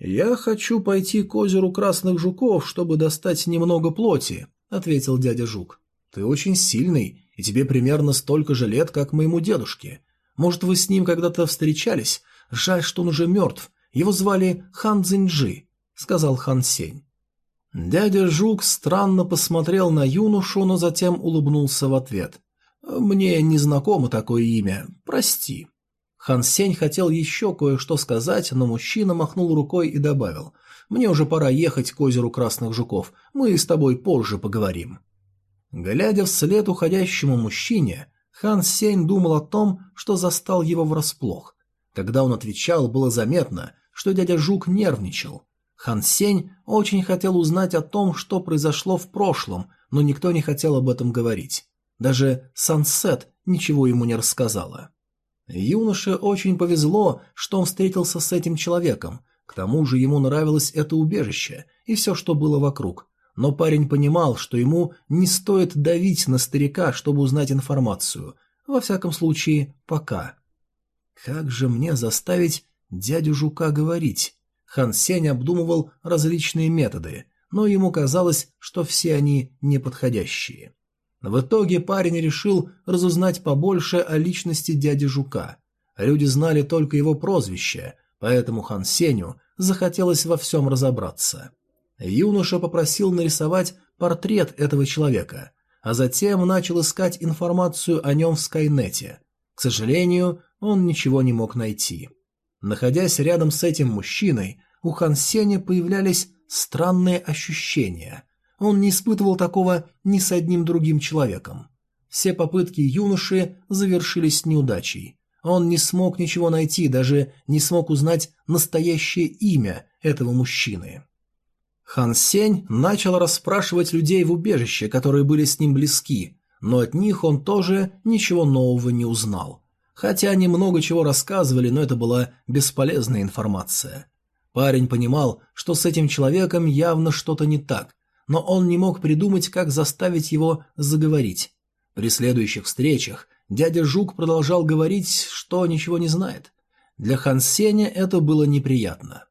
«Я хочу пойти к озеру Красных Жуков, чтобы достать немного плоти», – ответил дядя Жук. «Ты очень сильный, и тебе примерно столько же лет, как моему дедушке. Может, вы с ним когда-то встречались? Жаль, что он уже мертв. Его звали Хан Цзиньджи», — сказал Хан Сень. Дядя Жук странно посмотрел на юношу, но затем улыбнулся в ответ. «Мне не знакомо такое имя. Прости». Хан Сень хотел еще кое-что сказать, но мужчина махнул рукой и добавил. «Мне уже пора ехать к озеру Красных Жуков. Мы с тобой позже поговорим». Глядя вслед уходящему мужчине, Хан Сень думал о том, что застал его врасплох. Когда он отвечал, было заметно, что дядя Жук нервничал. Хан Сень очень хотел узнать о том, что произошло в прошлом, но никто не хотел об этом говорить. Даже Сансет ничего ему не рассказала. Юноше очень повезло, что он встретился с этим человеком. К тому же ему нравилось это убежище и все, что было вокруг. Но парень понимал, что ему не стоит давить на старика, чтобы узнать информацию. Во всяком случае, пока. Как же мне заставить дядю Жука говорить? Хан Сень обдумывал различные методы, но ему казалось, что все они неподходящие. В итоге парень решил разузнать побольше о личности дяди Жука. Люди знали только его прозвище, поэтому Хан Сеню захотелось во всем разобраться. Юноша попросил нарисовать портрет этого человека, а затем начал искать информацию о нем в Скайнете. К сожалению, он ничего не мог найти. Находясь рядом с этим мужчиной, у Хан Сеня появлялись странные ощущения. Он не испытывал такого ни с одним другим человеком. Все попытки юноши завершились неудачей. Он не смог ничего найти, даже не смог узнать настоящее имя этого мужчины. Хан Сень начал расспрашивать людей в убежище, которые были с ним близки, но от них он тоже ничего нового не узнал. Хотя они много чего рассказывали, но это была бесполезная информация. Парень понимал, что с этим человеком явно что-то не так, но он не мог придумать, как заставить его заговорить. При следующих встречах дядя Жук продолжал говорить, что ничего не знает. Для Хан Сеня это было неприятно.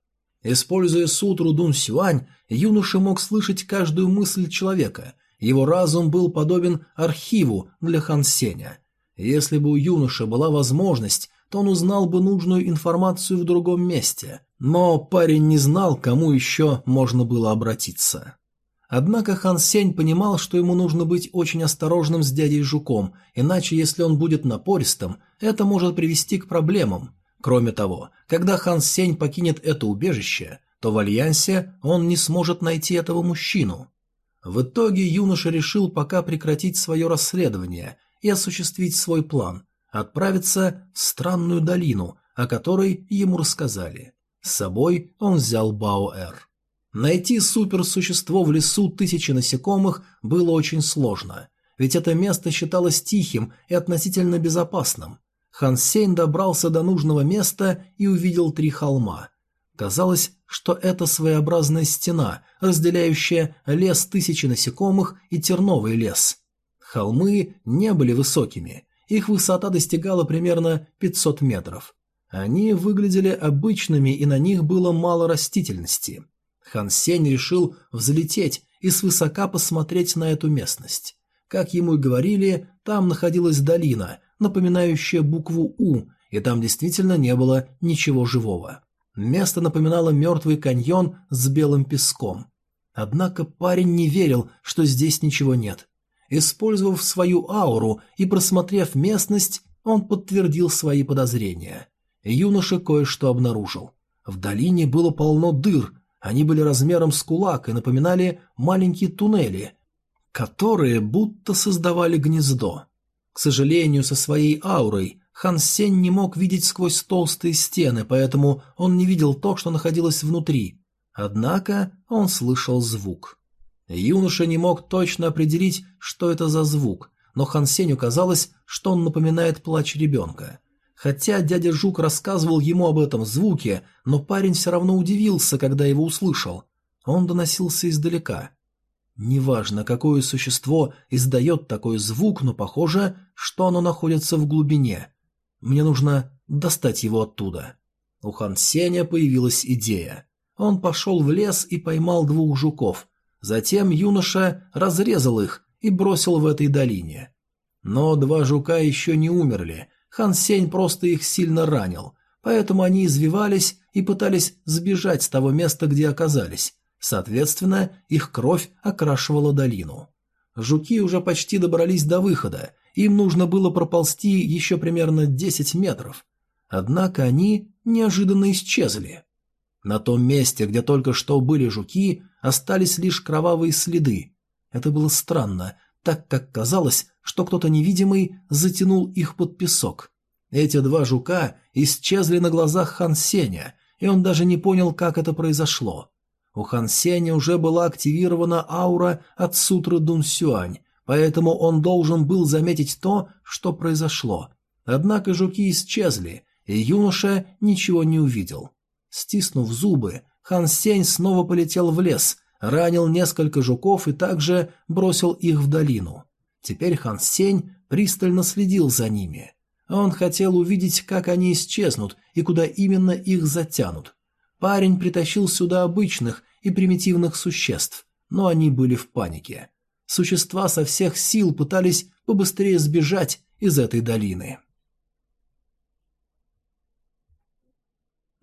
Используя сутру Дун Сюань, юноша мог слышать каждую мысль человека. Его разум был подобен архиву для Хан Сеня. Если бы у юноши была возможность, то он узнал бы нужную информацию в другом месте. Но парень не знал, кому еще можно было обратиться. Однако Хан Сень понимал, что ему нужно быть очень осторожным с дядей Жуком, иначе если он будет напористым, это может привести к проблемам. Кроме того, когда Хан Сень покинет это убежище, то в Альянсе он не сможет найти этого мужчину. В итоге юноша решил пока прекратить свое расследование и осуществить свой план – отправиться в странную долину, о которой ему рассказали. С собой он взял Баоэр. Найти суперсущество в лесу тысячи насекомых было очень сложно, ведь это место считалось тихим и относительно безопасным. Хан Сень добрался до нужного места и увидел три холма. Казалось, что это своеобразная стена, разделяющая лес тысячи насекомых и терновый лес. Холмы не были высокими, их высота достигала примерно 500 метров. Они выглядели обычными и на них было мало растительности – Хан Сень решил взлететь и свысока посмотреть на эту местность. Как ему и говорили, там находилась долина, напоминающая букву «У», и там действительно не было ничего живого. Место напоминало мертвый каньон с белым песком. Однако парень не верил, что здесь ничего нет. Использовав свою ауру и просмотрев местность, он подтвердил свои подозрения. Юноша кое-что обнаружил. В долине было полно дыр, они были размером с кулак и напоминали маленькие туннели, которые будто создавали гнездо. К сожалению, со своей аурой Хан Сень не мог видеть сквозь толстые стены, поэтому он не видел то, что находилось внутри. Однако он слышал звук. Юноша не мог точно определить, что это за звук, но Хан Сенью казалось, что он напоминает плач ребенка. Хотя дядя Жук рассказывал ему об этом звуке, но парень все равно удивился, когда его услышал. Он доносился издалека. Неважно, какое существо издает такой звук, но похоже, что оно находится в глубине. Мне нужно достать его оттуда. У Хан Сеня появилась идея. Он пошел в лес и поймал двух жуков. Затем юноша разрезал их и бросил в этой долине. Но два жука еще не умерли, Хан Сень просто их сильно ранил, поэтому они извивались и пытались сбежать с того места, где оказались. Соответственно, их кровь окрашивала долину. Жуки уже почти добрались до выхода, им нужно было проползти еще примерно 10 метров. Однако они неожиданно исчезли. На том месте, где только что были жуки, остались лишь кровавые следы. Это было странно, так как казалось, что кто-то невидимый затянул их под песок. Эти два жука исчезли на глазах Хан Сеня, и он даже не понял, как это произошло. У Хан Сеня уже была активирована аура от сутры Дун Сюань, поэтому он должен был заметить то, что произошло. Однако жуки исчезли, и юноша ничего не увидел. Стиснув зубы, Хан Сень снова полетел в лес, ранил несколько жуков и также бросил их в долину. Теперь Хан Сень пристально следил за ними. Он хотел увидеть, как они исчезнут и куда именно их затянут. Парень притащил сюда обычных и примитивных существ, но они были в панике. Существа со всех сил пытались побыстрее сбежать из этой долины.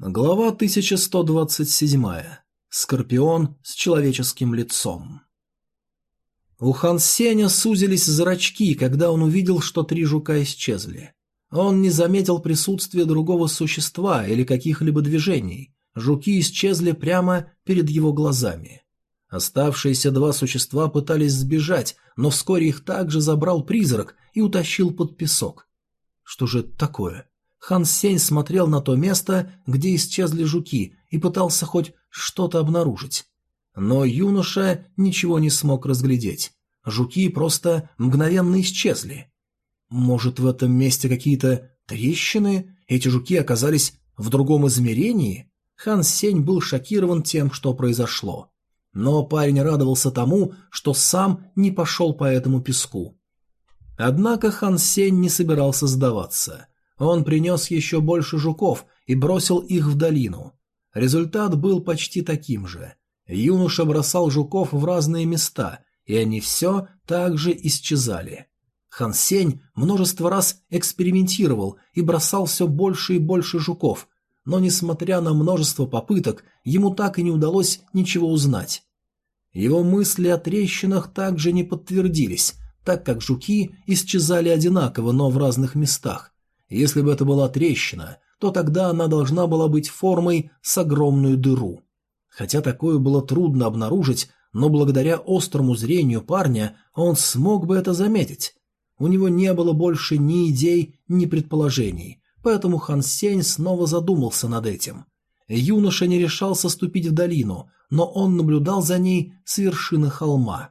Глава 1127. Скорпион с человеческим лицом. У Хан Сеня сузились зрачки, когда он увидел, что три жука исчезли. Он не заметил присутствия другого существа или каких-либо движений. Жуки исчезли прямо перед его глазами. Оставшиеся два существа пытались сбежать, но вскоре их также забрал призрак и утащил под песок. Что же это такое? Хан Сень смотрел на то место, где исчезли жуки, и пытался хоть что-то обнаружить. Но юноша ничего не смог разглядеть. Жуки просто мгновенно исчезли. Может, в этом месте какие-то трещины? Эти жуки оказались в другом измерении? Хан Сень был шокирован тем, что произошло. Но парень радовался тому, что сам не пошел по этому песку. Однако Хан Сень не собирался сдаваться. Он принес еще больше жуков и бросил их в долину. Результат был почти таким же. Юноша бросал жуков в разные места, и они все так же исчезали. Хан Сень множество раз экспериментировал и бросал все больше и больше жуков, но, несмотря на множество попыток, ему так и не удалось ничего узнать. Его мысли о трещинах также не подтвердились, так как жуки исчезали одинаково, но в разных местах. Если бы это была трещина, то тогда она должна была быть формой с огромную дыру. Хотя такое было трудно обнаружить, но благодаря острому зрению парня он смог бы это заметить. У него не было больше ни идей, ни предположений, поэтому Хан Сень снова задумался над этим. Юноша не решался ступить в долину, но он наблюдал за ней с вершины холма.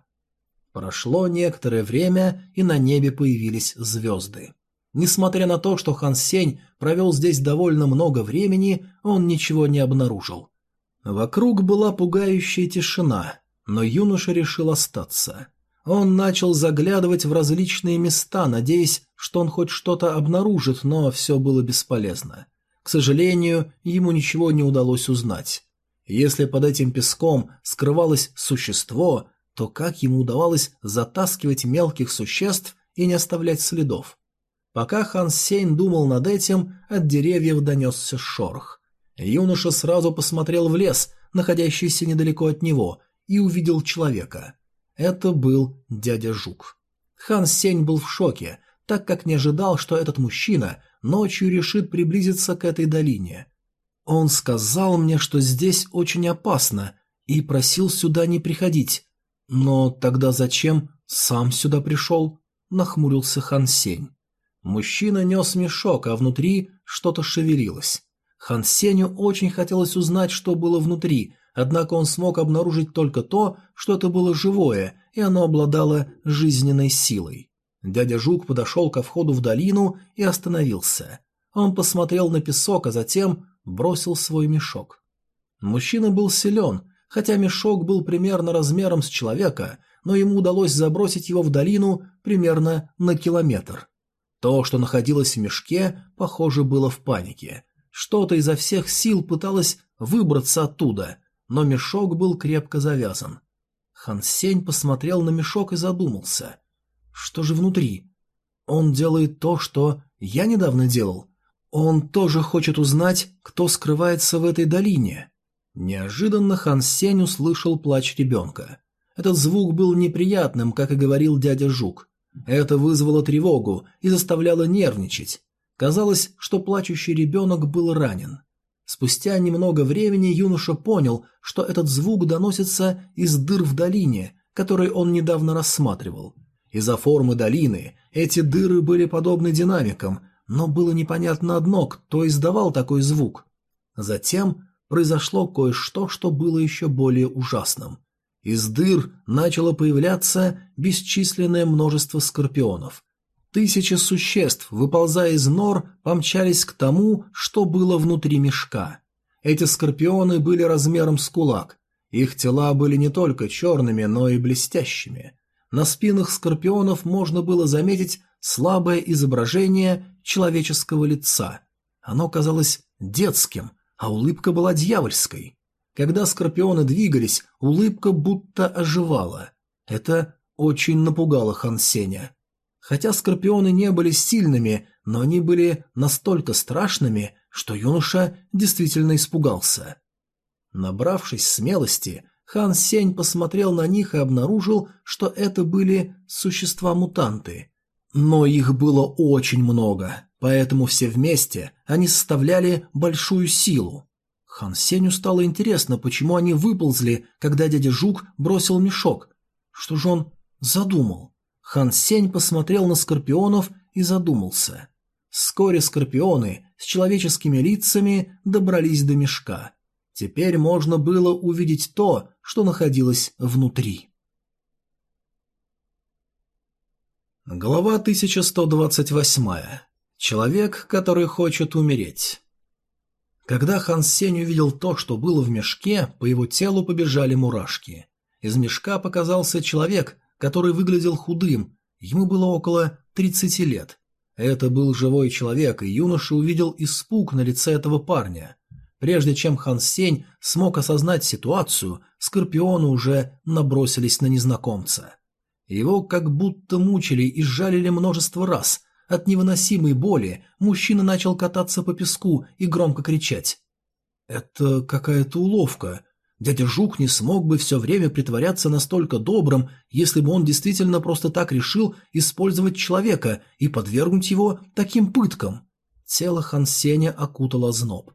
Прошло некоторое время, и на небе появились звезды. Несмотря на то, что Хан Сень провел здесь довольно много времени, он ничего не обнаружил. Вокруг была пугающая тишина, но юноша решил остаться. Он начал заглядывать в различные места, надеясь, что он хоть что-то обнаружит, но все было бесполезно. К сожалению, ему ничего не удалось узнать. Если под этим песком скрывалось существо, то как ему удавалось затаскивать мелких существ и не оставлять следов? Пока Хан Сейн думал над этим, от деревьев донесся шорох. Юноша сразу посмотрел в лес, находящийся недалеко от него, и увидел человека. Это был дядя Жук. Хан Сень был в шоке, так как не ожидал, что этот мужчина ночью решит приблизиться к этой долине. Он сказал мне, что здесь очень опасно, и просил сюда не приходить. Но тогда зачем сам сюда пришел? Нахмурился Хан Сень. Мужчина нес мешок, а внутри что-то шевелилось. Хан Сеню очень хотелось узнать, что было внутри, Однако он смог обнаружить только то, что это было живое, и оно обладало жизненной силой. Дядя Жук подошел ко входу в долину и остановился. Он посмотрел на песок, а затем бросил свой мешок. Мужчина был силен, хотя мешок был примерно размером с человека, но ему удалось забросить его в долину примерно на километр. То, что находилось в мешке, похоже, было в панике. Что-то изо всех сил пыталось выбраться оттуда, но мешок был крепко завязан. Хан Сень посмотрел на мешок и задумался. Что же внутри? Он делает то, что я недавно делал. Он тоже хочет узнать, кто скрывается в этой долине. Неожиданно Хан Сень услышал плач ребенка. Этот звук был неприятным, как и говорил дядя Жук. Это вызвало тревогу и заставляло нервничать. Казалось, что плачущий ребенок был ранен. Спустя немного времени юноша понял, что этот звук доносится из дыр в долине, который он недавно рассматривал. Из-за формы долины эти дыры были подобны динамикам, но было непонятно одно, кто издавал такой звук. Затем произошло кое-что, что было еще более ужасным. Из дыр начало появляться бесчисленное множество скорпионов. Тысячи существ, выползая из нор, помчались к тому, что было внутри мешка. Эти скорпионы были размером с кулак. Их тела были не только черными, но и блестящими. На спинах скорпионов можно было заметить слабое изображение человеческого лица. Оно казалось детским, а улыбка была дьявольской. Когда скорпионы двигались, улыбка будто оживала. Это очень напугало Хан Сеня. Хотя скорпионы не были сильными, но они были настолько страшными, что юноша действительно испугался. Набравшись смелости, Хан Сень посмотрел на них и обнаружил, что это были существа-мутанты. Но их было очень много, поэтому все вместе они составляли большую силу. Хан Сенью стало интересно, почему они выползли, когда дядя Жук бросил мешок. Что же он задумал? Хан Сень посмотрел на скорпионов и задумался. Вскоре скорпионы с человеческими лицами добрались до мешка. Теперь можно было увидеть то, что находилось внутри. Глава 1128. Человек, который хочет умереть. Когда Хан Сень увидел то, что было в мешке, по его телу побежали мурашки. Из мешка показался человек, который выглядел худым, ему было около 30 лет. Это был живой человек, и юноша увидел испуг на лице этого парня. Прежде чем Хан Сень смог осознать ситуацию, скорпионы уже набросились на незнакомца. Его как будто мучили и жалили множество раз – от невыносимой боли мужчина начал кататься по песку и громко кричать. «Это какая-то уловка. Дядя Жук не смог бы все время притворяться настолько добрым, если бы он действительно просто так решил использовать человека и подвергнуть его таким пыткам». Тело Хан Сеня окутало зноб.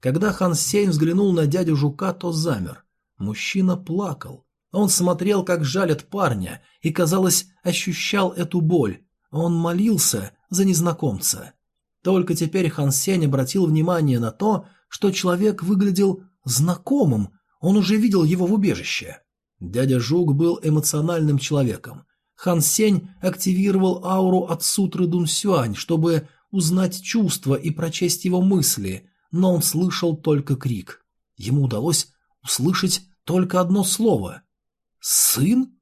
Когда Хан Сень взглянул на дядю Жука, то замер. Мужчина плакал. Он смотрел, как жалят парня, и, казалось, ощущал эту боль. Он молился за незнакомца. Только теперь Хан Сень обратил внимание на то, что человек выглядел знакомым, он уже видел его в убежище. Дядя Жук был эмоциональным человеком. Хан Сень активировал ауру от сутры Дун Сюань, чтобы узнать чувства и прочесть его мысли, но он слышал только крик. Ему удалось услышать только одно слово. «Сын?»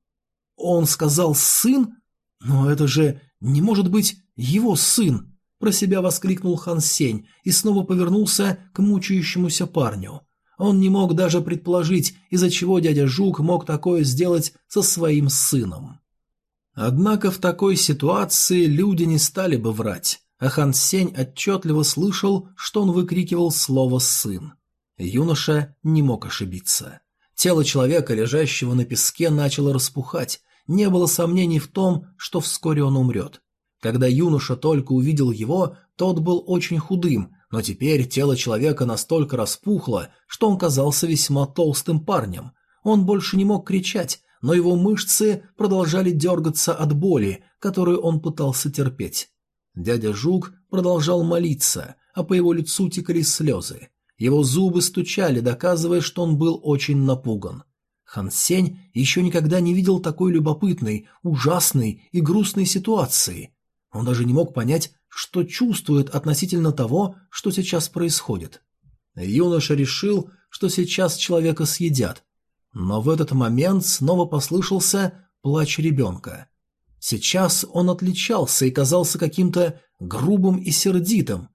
Он сказал «сын»? Но это же «Не может быть его сын!» – про себя воскликнул Хан Сень и снова повернулся к мучающемуся парню. Он не мог даже предположить, из-за чего дядя Жук мог такое сделать со своим сыном. Однако в такой ситуации люди не стали бы врать, а Хан Сень отчетливо слышал, что он выкрикивал слово «сын». Юноша не мог ошибиться. Тело человека, лежащего на песке, начало распухать, не было сомнений в том, что вскоре он умрет. Когда юноша только увидел его, тот был очень худым, но теперь тело человека настолько распухло, что он казался весьма толстым парнем. Он больше не мог кричать, но его мышцы продолжали дергаться от боли, которую он пытался терпеть. Дядя Жук продолжал молиться, а по его лицу текли слезы. Его зубы стучали, доказывая, что он был очень напуган. Хан Сень еще никогда не видел такой любопытной, ужасной и грустной ситуации. Он даже не мог понять, что чувствует относительно того, что сейчас происходит. Юноша решил, что сейчас человека съедят. Но в этот момент снова послышался плач ребенка. Сейчас он отличался и казался каким-то грубым и сердитым,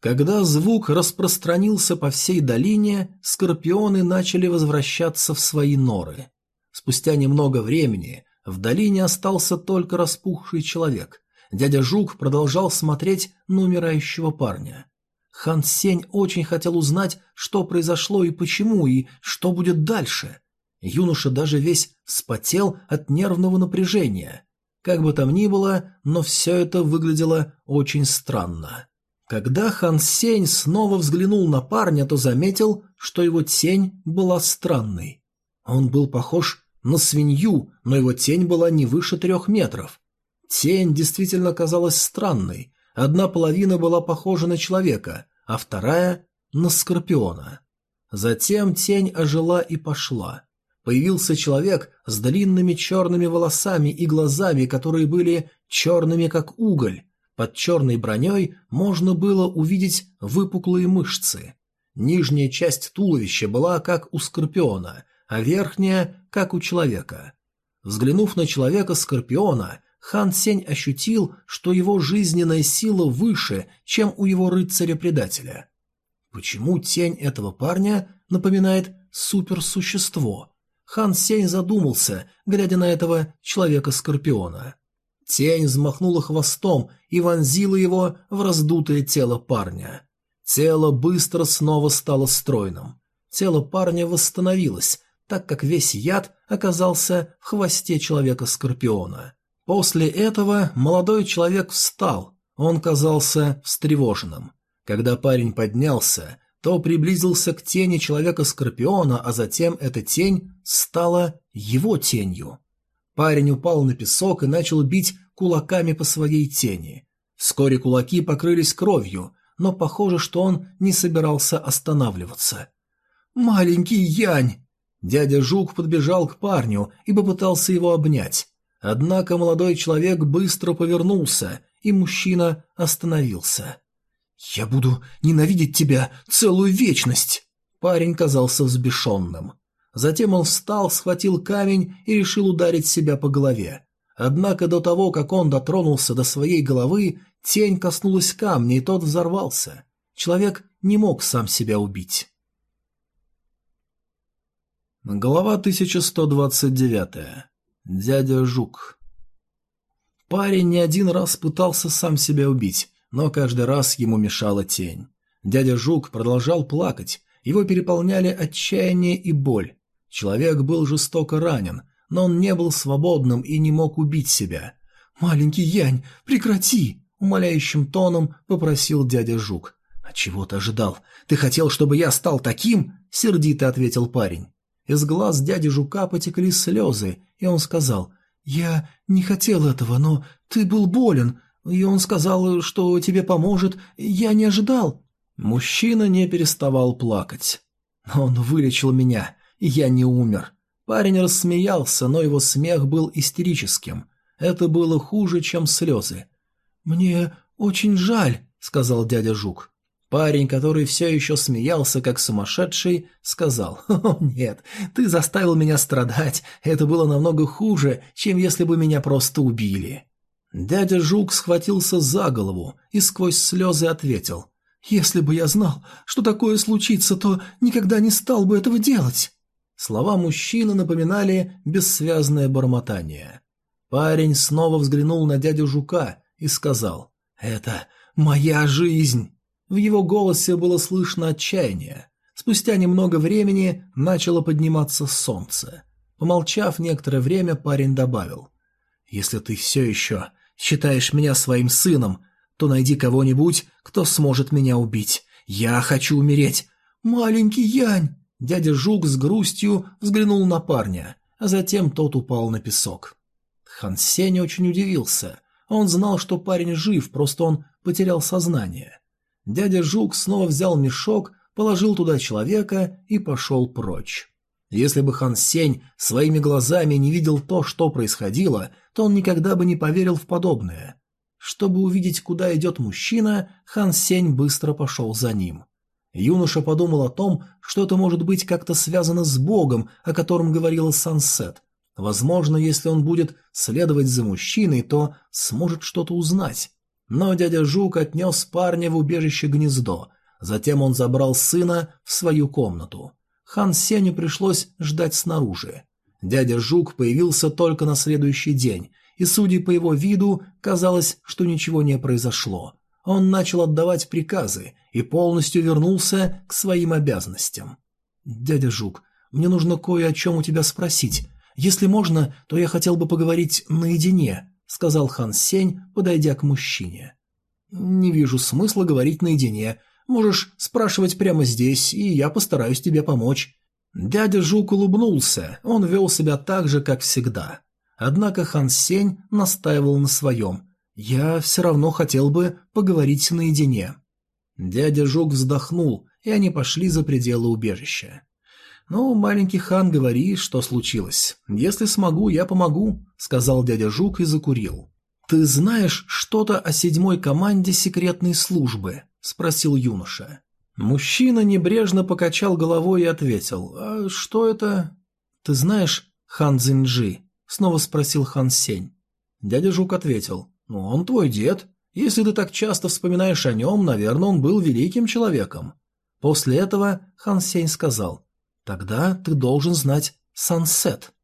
когда звук распространился по всей долине, скорпионы начали возвращаться в свои норы. Спустя немного времени в долине остался только распухший человек. Дядя Жук продолжал смотреть на умирающего парня. Хан Сень очень хотел узнать, что произошло и почему, и что будет дальше. Юноша даже весь вспотел от нервного напряжения. Как бы там ни было, но все это выглядело очень странно. Когда Хан Сень снова взглянул на парня, то заметил, что его тень была странной. Он был похож на свинью, но его тень была не выше трех метров. Тень действительно казалась странной. Одна половина была похожа на человека, а вторая – на скорпиона. Затем тень ожила и пошла. Появился человек с длинными черными волосами и глазами, которые были черными, как уголь. Под черной броней можно было увидеть выпуклые мышцы. Нижняя часть туловища была как у скорпиона, а верхняя – как у человека. Взглянув на человека-скорпиона, Хан Сень ощутил, что его жизненная сила выше, чем у его рыцаря-предателя. Почему тень этого парня напоминает суперсущество? Хан Сень задумался, глядя на этого человека-скорпиона. Тень взмахнула хвостом и вонзила его в раздутое тело парня. Тело быстро снова стало стройным. Тело парня восстановилось, так как весь яд оказался в хвосте человека-скорпиона. После этого молодой человек встал, он казался встревоженным. Когда парень поднялся, то приблизился к тени человека-скорпиона, а затем эта тень стала его тенью. Парень упал на песок и начал бить кулаками по своей тени. Вскоре кулаки покрылись кровью, но похоже, что он не собирался останавливаться. «Маленький Янь!» Дядя Жук подбежал к парню и попытался его обнять. Однако молодой человек быстро повернулся, и мужчина остановился. «Я буду ненавидеть тебя целую вечность!» Парень казался взбешенным. Затем он встал, схватил камень и решил ударить себя по голове. Однако до того, как он дотронулся до своей головы, тень коснулась камня, и тот взорвался. Человек не мог сам себя убить. Глава 1129. Дядя Жук. Парень не один раз пытался сам себя убить, но каждый раз ему мешала тень. Дядя Жук продолжал плакать, его переполняли отчаяние и боль. Человек был жестоко ранен, но он не был свободным и не мог убить себя. «Маленький Янь, прекрати!» – умоляющим тоном попросил дядя Жук. «А чего ты ожидал? Ты хотел, чтобы я стал таким?» – сердито ответил парень. Из глаз дяди Жука потекли слезы, и он сказал, «Я не хотел этого, но ты был болен, и он сказал, что тебе поможет, я не ожидал». Мужчина не переставал плакать. «Он вылечил меня, и я не умер. Парень рассмеялся, но его смех был истерическим. Это было хуже, чем слезы. «Мне очень жаль», — сказал дядя Жук. Парень, который все еще смеялся, как сумасшедший, сказал, «О, нет, ты заставил меня страдать, это было намного хуже, чем если бы меня просто убили». Дядя Жук схватился за голову и сквозь слезы ответил, «Если бы я знал, что такое случится, то никогда не стал бы этого делать». Слова мужчины напоминали бессвязное бормотание. Парень снова взглянул на дядю Жука и сказал «Это моя жизнь». В его голосе было слышно отчаяние. Спустя немного времени начало подниматься солнце. Помолчав некоторое время, парень добавил «Если ты все еще считаешь меня своим сыном, то найди кого-нибудь, кто сможет меня убить. Я хочу умереть. Маленький Янь!» Дядя Жук с грустью взглянул на парня, а затем тот упал на песок. Хан Сень очень удивился. Он знал, что парень жив, просто он потерял сознание. Дядя Жук снова взял мешок, положил туда человека и пошел прочь. Если бы Хан Сень своими глазами не видел то, что происходило, то он никогда бы не поверил в подобное. Чтобы увидеть, куда идет мужчина, Хан Сень быстро пошел за ним. Юноша подумал о том, что это может быть как-то связано с Богом, о котором говорила Сансет. Возможно, если он будет следовать за мужчиной, то сможет что-то узнать. Но дядя Жук отнес парня в убежище гнездо. Затем он забрал сына в свою комнату. Хан Сеню пришлось ждать снаружи. Дядя Жук появился только на следующий день, и, судя по его виду, казалось, что ничего не произошло. Он начал отдавать приказы и полностью вернулся к своим обязанностям. «Дядя Жук, мне нужно кое о чем у тебя спросить. Если можно, то я хотел бы поговорить наедине», — сказал Хан Сень, подойдя к мужчине. «Не вижу смысла говорить наедине. Можешь спрашивать прямо здесь, и я постараюсь тебе помочь». Дядя Жук улыбнулся, он вел себя так же, как всегда. Однако Хан Сень настаивал на своем. «Я все равно хотел бы поговорить наедине». Дядя Жук вздохнул, и они пошли за пределы убежища. «Ну, маленький хан, говори, что случилось. Если смогу, я помогу», — сказал дядя Жук и закурил. «Ты знаешь что-то о седьмой команде секретной службы?» — спросил юноша. Мужчина небрежно покачал головой и ответил. «А что это?» «Ты знаешь хан Цзиньджи?» — снова спросил хан Сень. Дядя Жук ответил. «Ну, он твой дед. Если ты так часто вспоминаешь о нем, наверное, он был великим человеком». После этого хан Сень сказал. Тогда ты должен знать Сансет.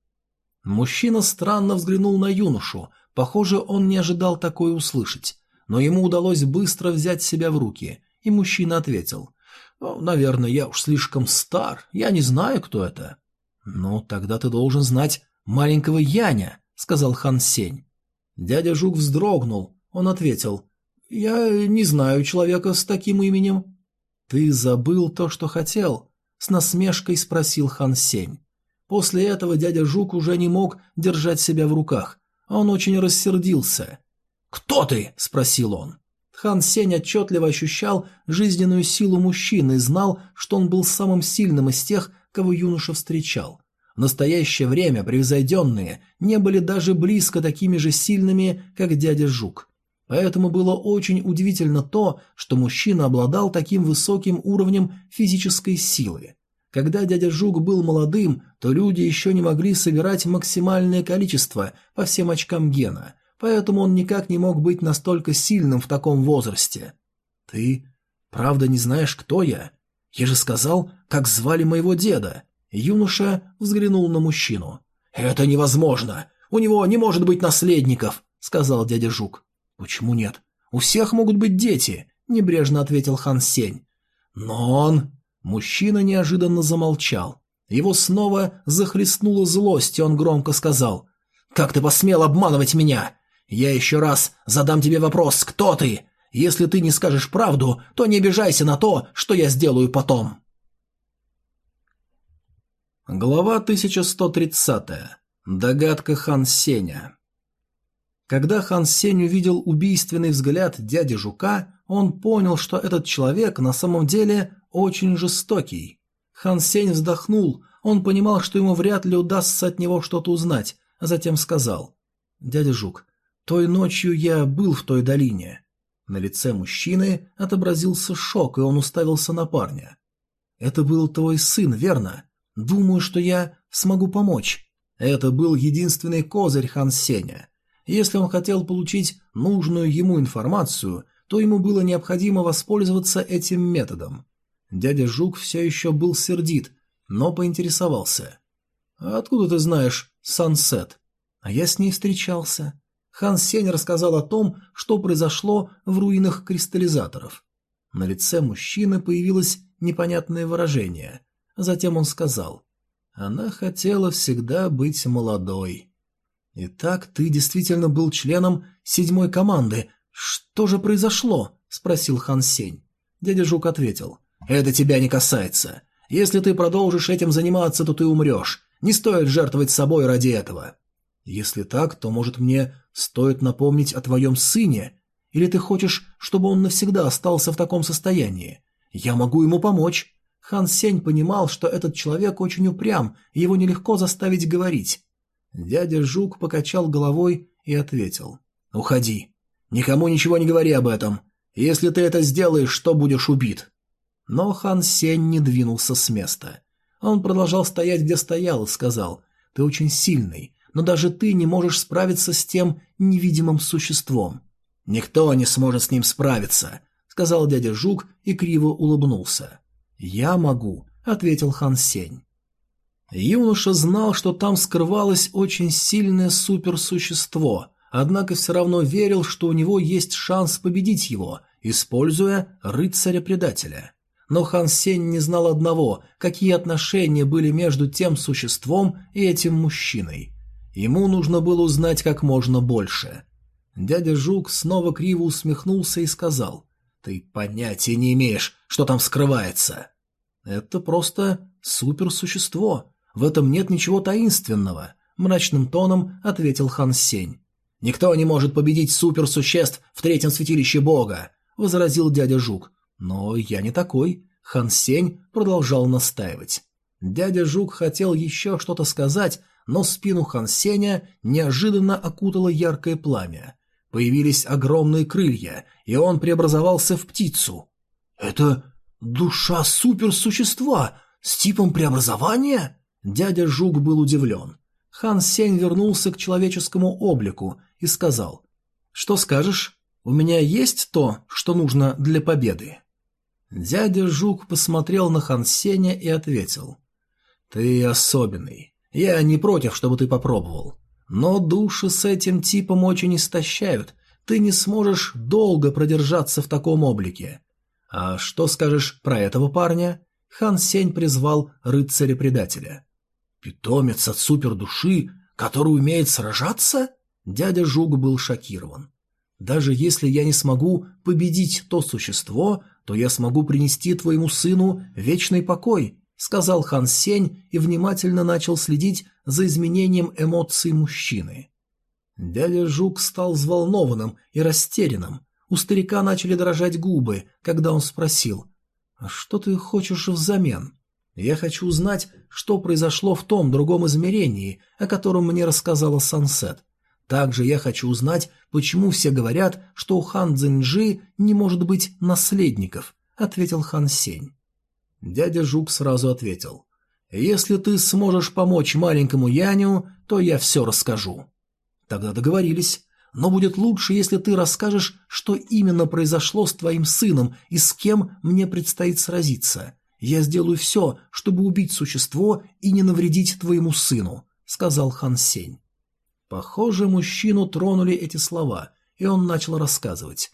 Мужчина странно взглянул на юношу. Похоже, он не ожидал такое услышать. Но ему удалось быстро взять себя в руки, и мужчина ответил. «Наверное, я уж слишком стар, я не знаю, кто это». «Ну, тогда ты должен знать маленького Яня», — сказал Хан Сень. Дядя Жук вздрогнул. Он ответил. «Я не знаю человека с таким именем». «Ты забыл то, что хотел», с насмешкой спросил Хан Сень. После этого дядя Жук уже не мог держать себя в руках, он очень рассердился. «Кто ты?» – спросил он. Хан Сень отчетливо ощущал жизненную силу мужчины и знал, что он был самым сильным из тех, кого юноша встречал. В настоящее время превзойденные не были даже близко такими же сильными, как дядя Жук. Поэтому было очень удивительно то, что мужчина обладал таким высоким уровнем физической силы. Когда дядя Жук был молодым, то люди еще не могли собирать максимальное количество по всем очкам гена, поэтому он никак не мог быть настолько сильным в таком возрасте. «Ты правда не знаешь, кто я? Я же сказал, как звали моего деда». Юноша взглянул на мужчину. «Это невозможно! У него не может быть наследников!» — сказал дядя Жук. «Почему нет? У всех могут быть дети», — небрежно ответил Хан Сень. «Но он...» Мужчина неожиданно замолчал. Его снова захлестнула злость, и он громко сказал. «Как ты посмел обманывать меня? Я еще раз задам тебе вопрос, кто ты? Если ты не скажешь правду, то не обижайся на то, что я сделаю потом». Глава 1130. Догадка Хан Сеня. Когда Хан Сень увидел убийственный взгляд дяди Жука, он понял, что этот человек на самом деле очень жестокий. Хан Сень вздохнул, он понимал, что ему вряд ли удастся от него что-то узнать, а затем сказал. «Дядя Жук, той ночью я был в той долине». На лице мужчины отобразился шок, и он уставился на парня. «Это был твой сын, верно? Думаю, что я смогу помочь». Это был единственный козырь Хан Сеня. Если он хотел получить нужную ему информацию, то ему было необходимо воспользоваться этим методом. Дядя Жук все еще был сердит, но поинтересовался. «Откуда ты знаешь Сансет?» «А я с ней встречался». Хан Сень рассказал о том, что произошло в руинах кристаллизаторов. На лице мужчины появилось непонятное выражение. Затем он сказал. «Она хотела всегда быть молодой». «Итак, ты действительно был членом седьмой команды. Что же произошло?» – спросил Хан Сень. Дядя Жук ответил. «Это тебя не касается. Если ты продолжишь этим заниматься, то ты умрешь. Не стоит жертвовать собой ради этого». «Если так, то, может, мне стоит напомнить о твоем сыне? Или ты хочешь, чтобы он навсегда остался в таком состоянии? Я могу ему помочь». Хан Сень понимал, что этот человек очень упрям, его нелегко заставить говорить. Дядя Жук покачал головой и ответил. «Уходи. Никому ничего не говори об этом. Если ты это сделаешь, то будешь убит». Но Хан Сень не двинулся с места. Он продолжал стоять, где стоял, и сказал, «Ты очень сильный, но даже ты не можешь справиться с тем невидимым существом». «Никто не сможет с ним справиться», — сказал дядя Жук и криво улыбнулся. «Я могу», — ответил Хан Сень. Юноша знал, что там скрывалось очень сильное суперсущество, однако все равно верил, что у него есть шанс победить его, используя рыцаря-предателя. Но Хан Сень не знал одного, какие отношения были между тем существом и этим мужчиной. Ему нужно было узнать как можно больше. Дядя Жук снова криво усмехнулся и сказал, «Ты понятия не имеешь, что там скрывается». «Это просто суперсущество. В этом нет ничего таинственного. – мрачным тоном ответил Хан Сень. «Никто не может победить суперсуществ в третьем святилище бога», – возразил дядя Жук. «Но я не такой», – Хан Сень продолжал настаивать. Дядя Жук хотел еще что-то сказать, но спину Хан Сеня неожиданно окутало яркое пламя. Появились огромные крылья, и он преобразовался в птицу. «Это душа суперсущества с типом преобразования?» Дядя Жук был удивлен. Хан Сень вернулся к человеческому облику и сказал, «Что скажешь? У меня есть то, что нужно для победы?» Дядя Жук посмотрел на Хан Сеня и ответил, «Ты особенный. Я не против, чтобы ты попробовал. Но души с этим типом очень истощают. Ты не сможешь долго продержаться в таком облике. А что скажешь про этого парня?» Хан Сень призвал рыцаря-предателя. Питомец от супердуши, который умеет сражаться? Дядя Жук был шокирован. Даже если я не смогу победить то существо, то я смогу принести твоему сыну вечный покой, сказал Хан Сень и внимательно начал следить за изменением эмоций мужчины. Дядя Жук стал взволнованным и растерянным. У старика начали дрожать губы, когда он спросил, «А что ты хочешь взамен?» Я хочу узнать, что произошло в том другом измерении, о котором мне рассказала Сансет. Также я хочу узнать, почему все говорят, что у Хан Цзиньжи не может быть наследников, ответил Хан Сень. Дядя Жук сразу ответил. Если ты сможешь помочь маленькому Яню, то я все расскажу. Тогда договорились. Но будет лучше, если ты расскажешь, что именно произошло с твоим сыном и с кем мне предстоит сразиться. «Я сделаю все, чтобы убить существо и не навредить твоему сыну», — сказал Хан Сень. Похоже, мужчину тронули эти слова, и он начал рассказывать.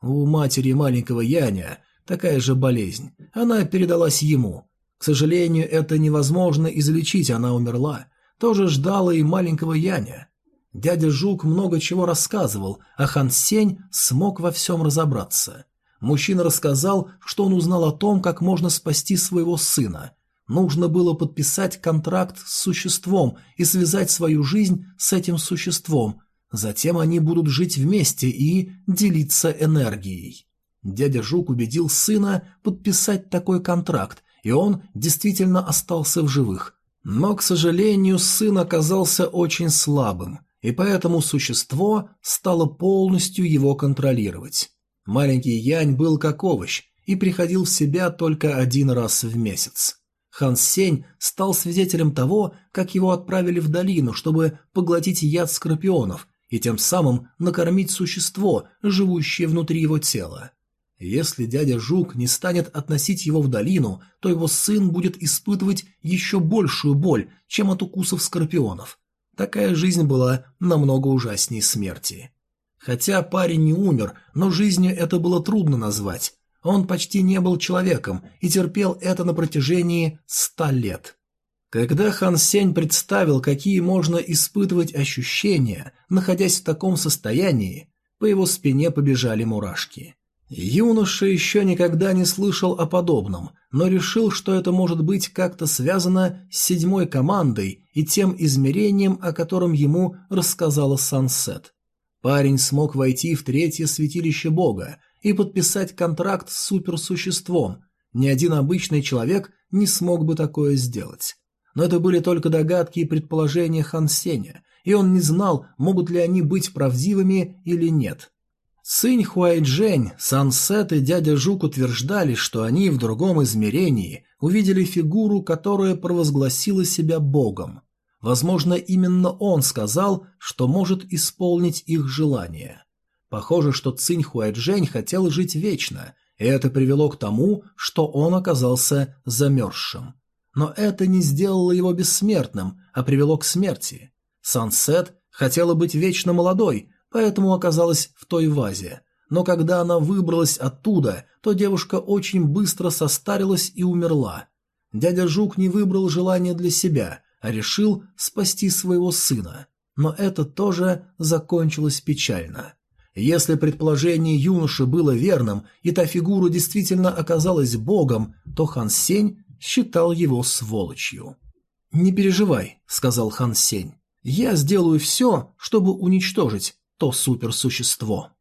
У матери маленького Яня такая же болезнь. Она передалась ему. К сожалению, это невозможно излечить, она умерла. Тоже ждала и маленького Яня. Дядя Жук много чего рассказывал, а Хан Сень смог во всем разобраться. Мужчина рассказал, что он узнал о том, как можно спасти своего сына. Нужно было подписать контракт с существом и связать свою жизнь с этим существом. Затем они будут жить вместе и делиться энергией. Дядя Жук убедил сына подписать такой контракт, и он действительно остался в живых. Но, к сожалению, сын оказался очень слабым, и поэтому существо стало полностью его контролировать. Маленький Янь был как овощ и приходил в себя только один раз в месяц. Хан Сень стал свидетелем того, как его отправили в долину, чтобы поглотить яд скорпионов и тем самым накормить существо, живущее внутри его тела. Если дядя Жук не станет относить его в долину, то его сын будет испытывать еще большую боль, чем от укусов скорпионов. Такая жизнь была намного ужаснее смерти. Хотя парень не умер, но жизнью это было трудно назвать. Он почти не был человеком и терпел это на протяжении ста лет. Когда Хан Сень представил, какие можно испытывать ощущения, находясь в таком состоянии, по его спине побежали мурашки. Юноша еще никогда не слышал о подобном, но решил, что это может быть как-то связано с седьмой командой и тем измерением, о котором ему рассказала Сансет. Парень смог войти в третье святилище бога и подписать контракт с суперсуществом. Ни один обычный человек не смог бы такое сделать. Но это были только догадки и предположения Хан Сеня, и он не знал, могут ли они быть правдивыми или нет. Цинь Хуайджень, Сансет и дядя Жук утверждали, что они в другом измерении увидели фигуру, которая провозгласила себя богом. Возможно, именно он сказал, что может исполнить их желание. Похоже, что Цинь Хуайджэнь хотел жить вечно, и это привело к тому, что он оказался замерзшим. Но это не сделало его бессмертным, а привело к смерти. Сансет хотела быть вечно молодой, поэтому оказалась в той вазе. Но когда она выбралась оттуда, то девушка очень быстро состарилась и умерла. Дядя Жук не выбрал желание для себя, а решил спасти своего сына. Но это тоже закончилось печально. Если предположение юноши было верным, и та фигура действительно оказалась богом, то Хан Сень считал его сволочью. «Не переживай», — сказал Хан Сень. Я сделаю все, чтобы уничтожить то суперсущество.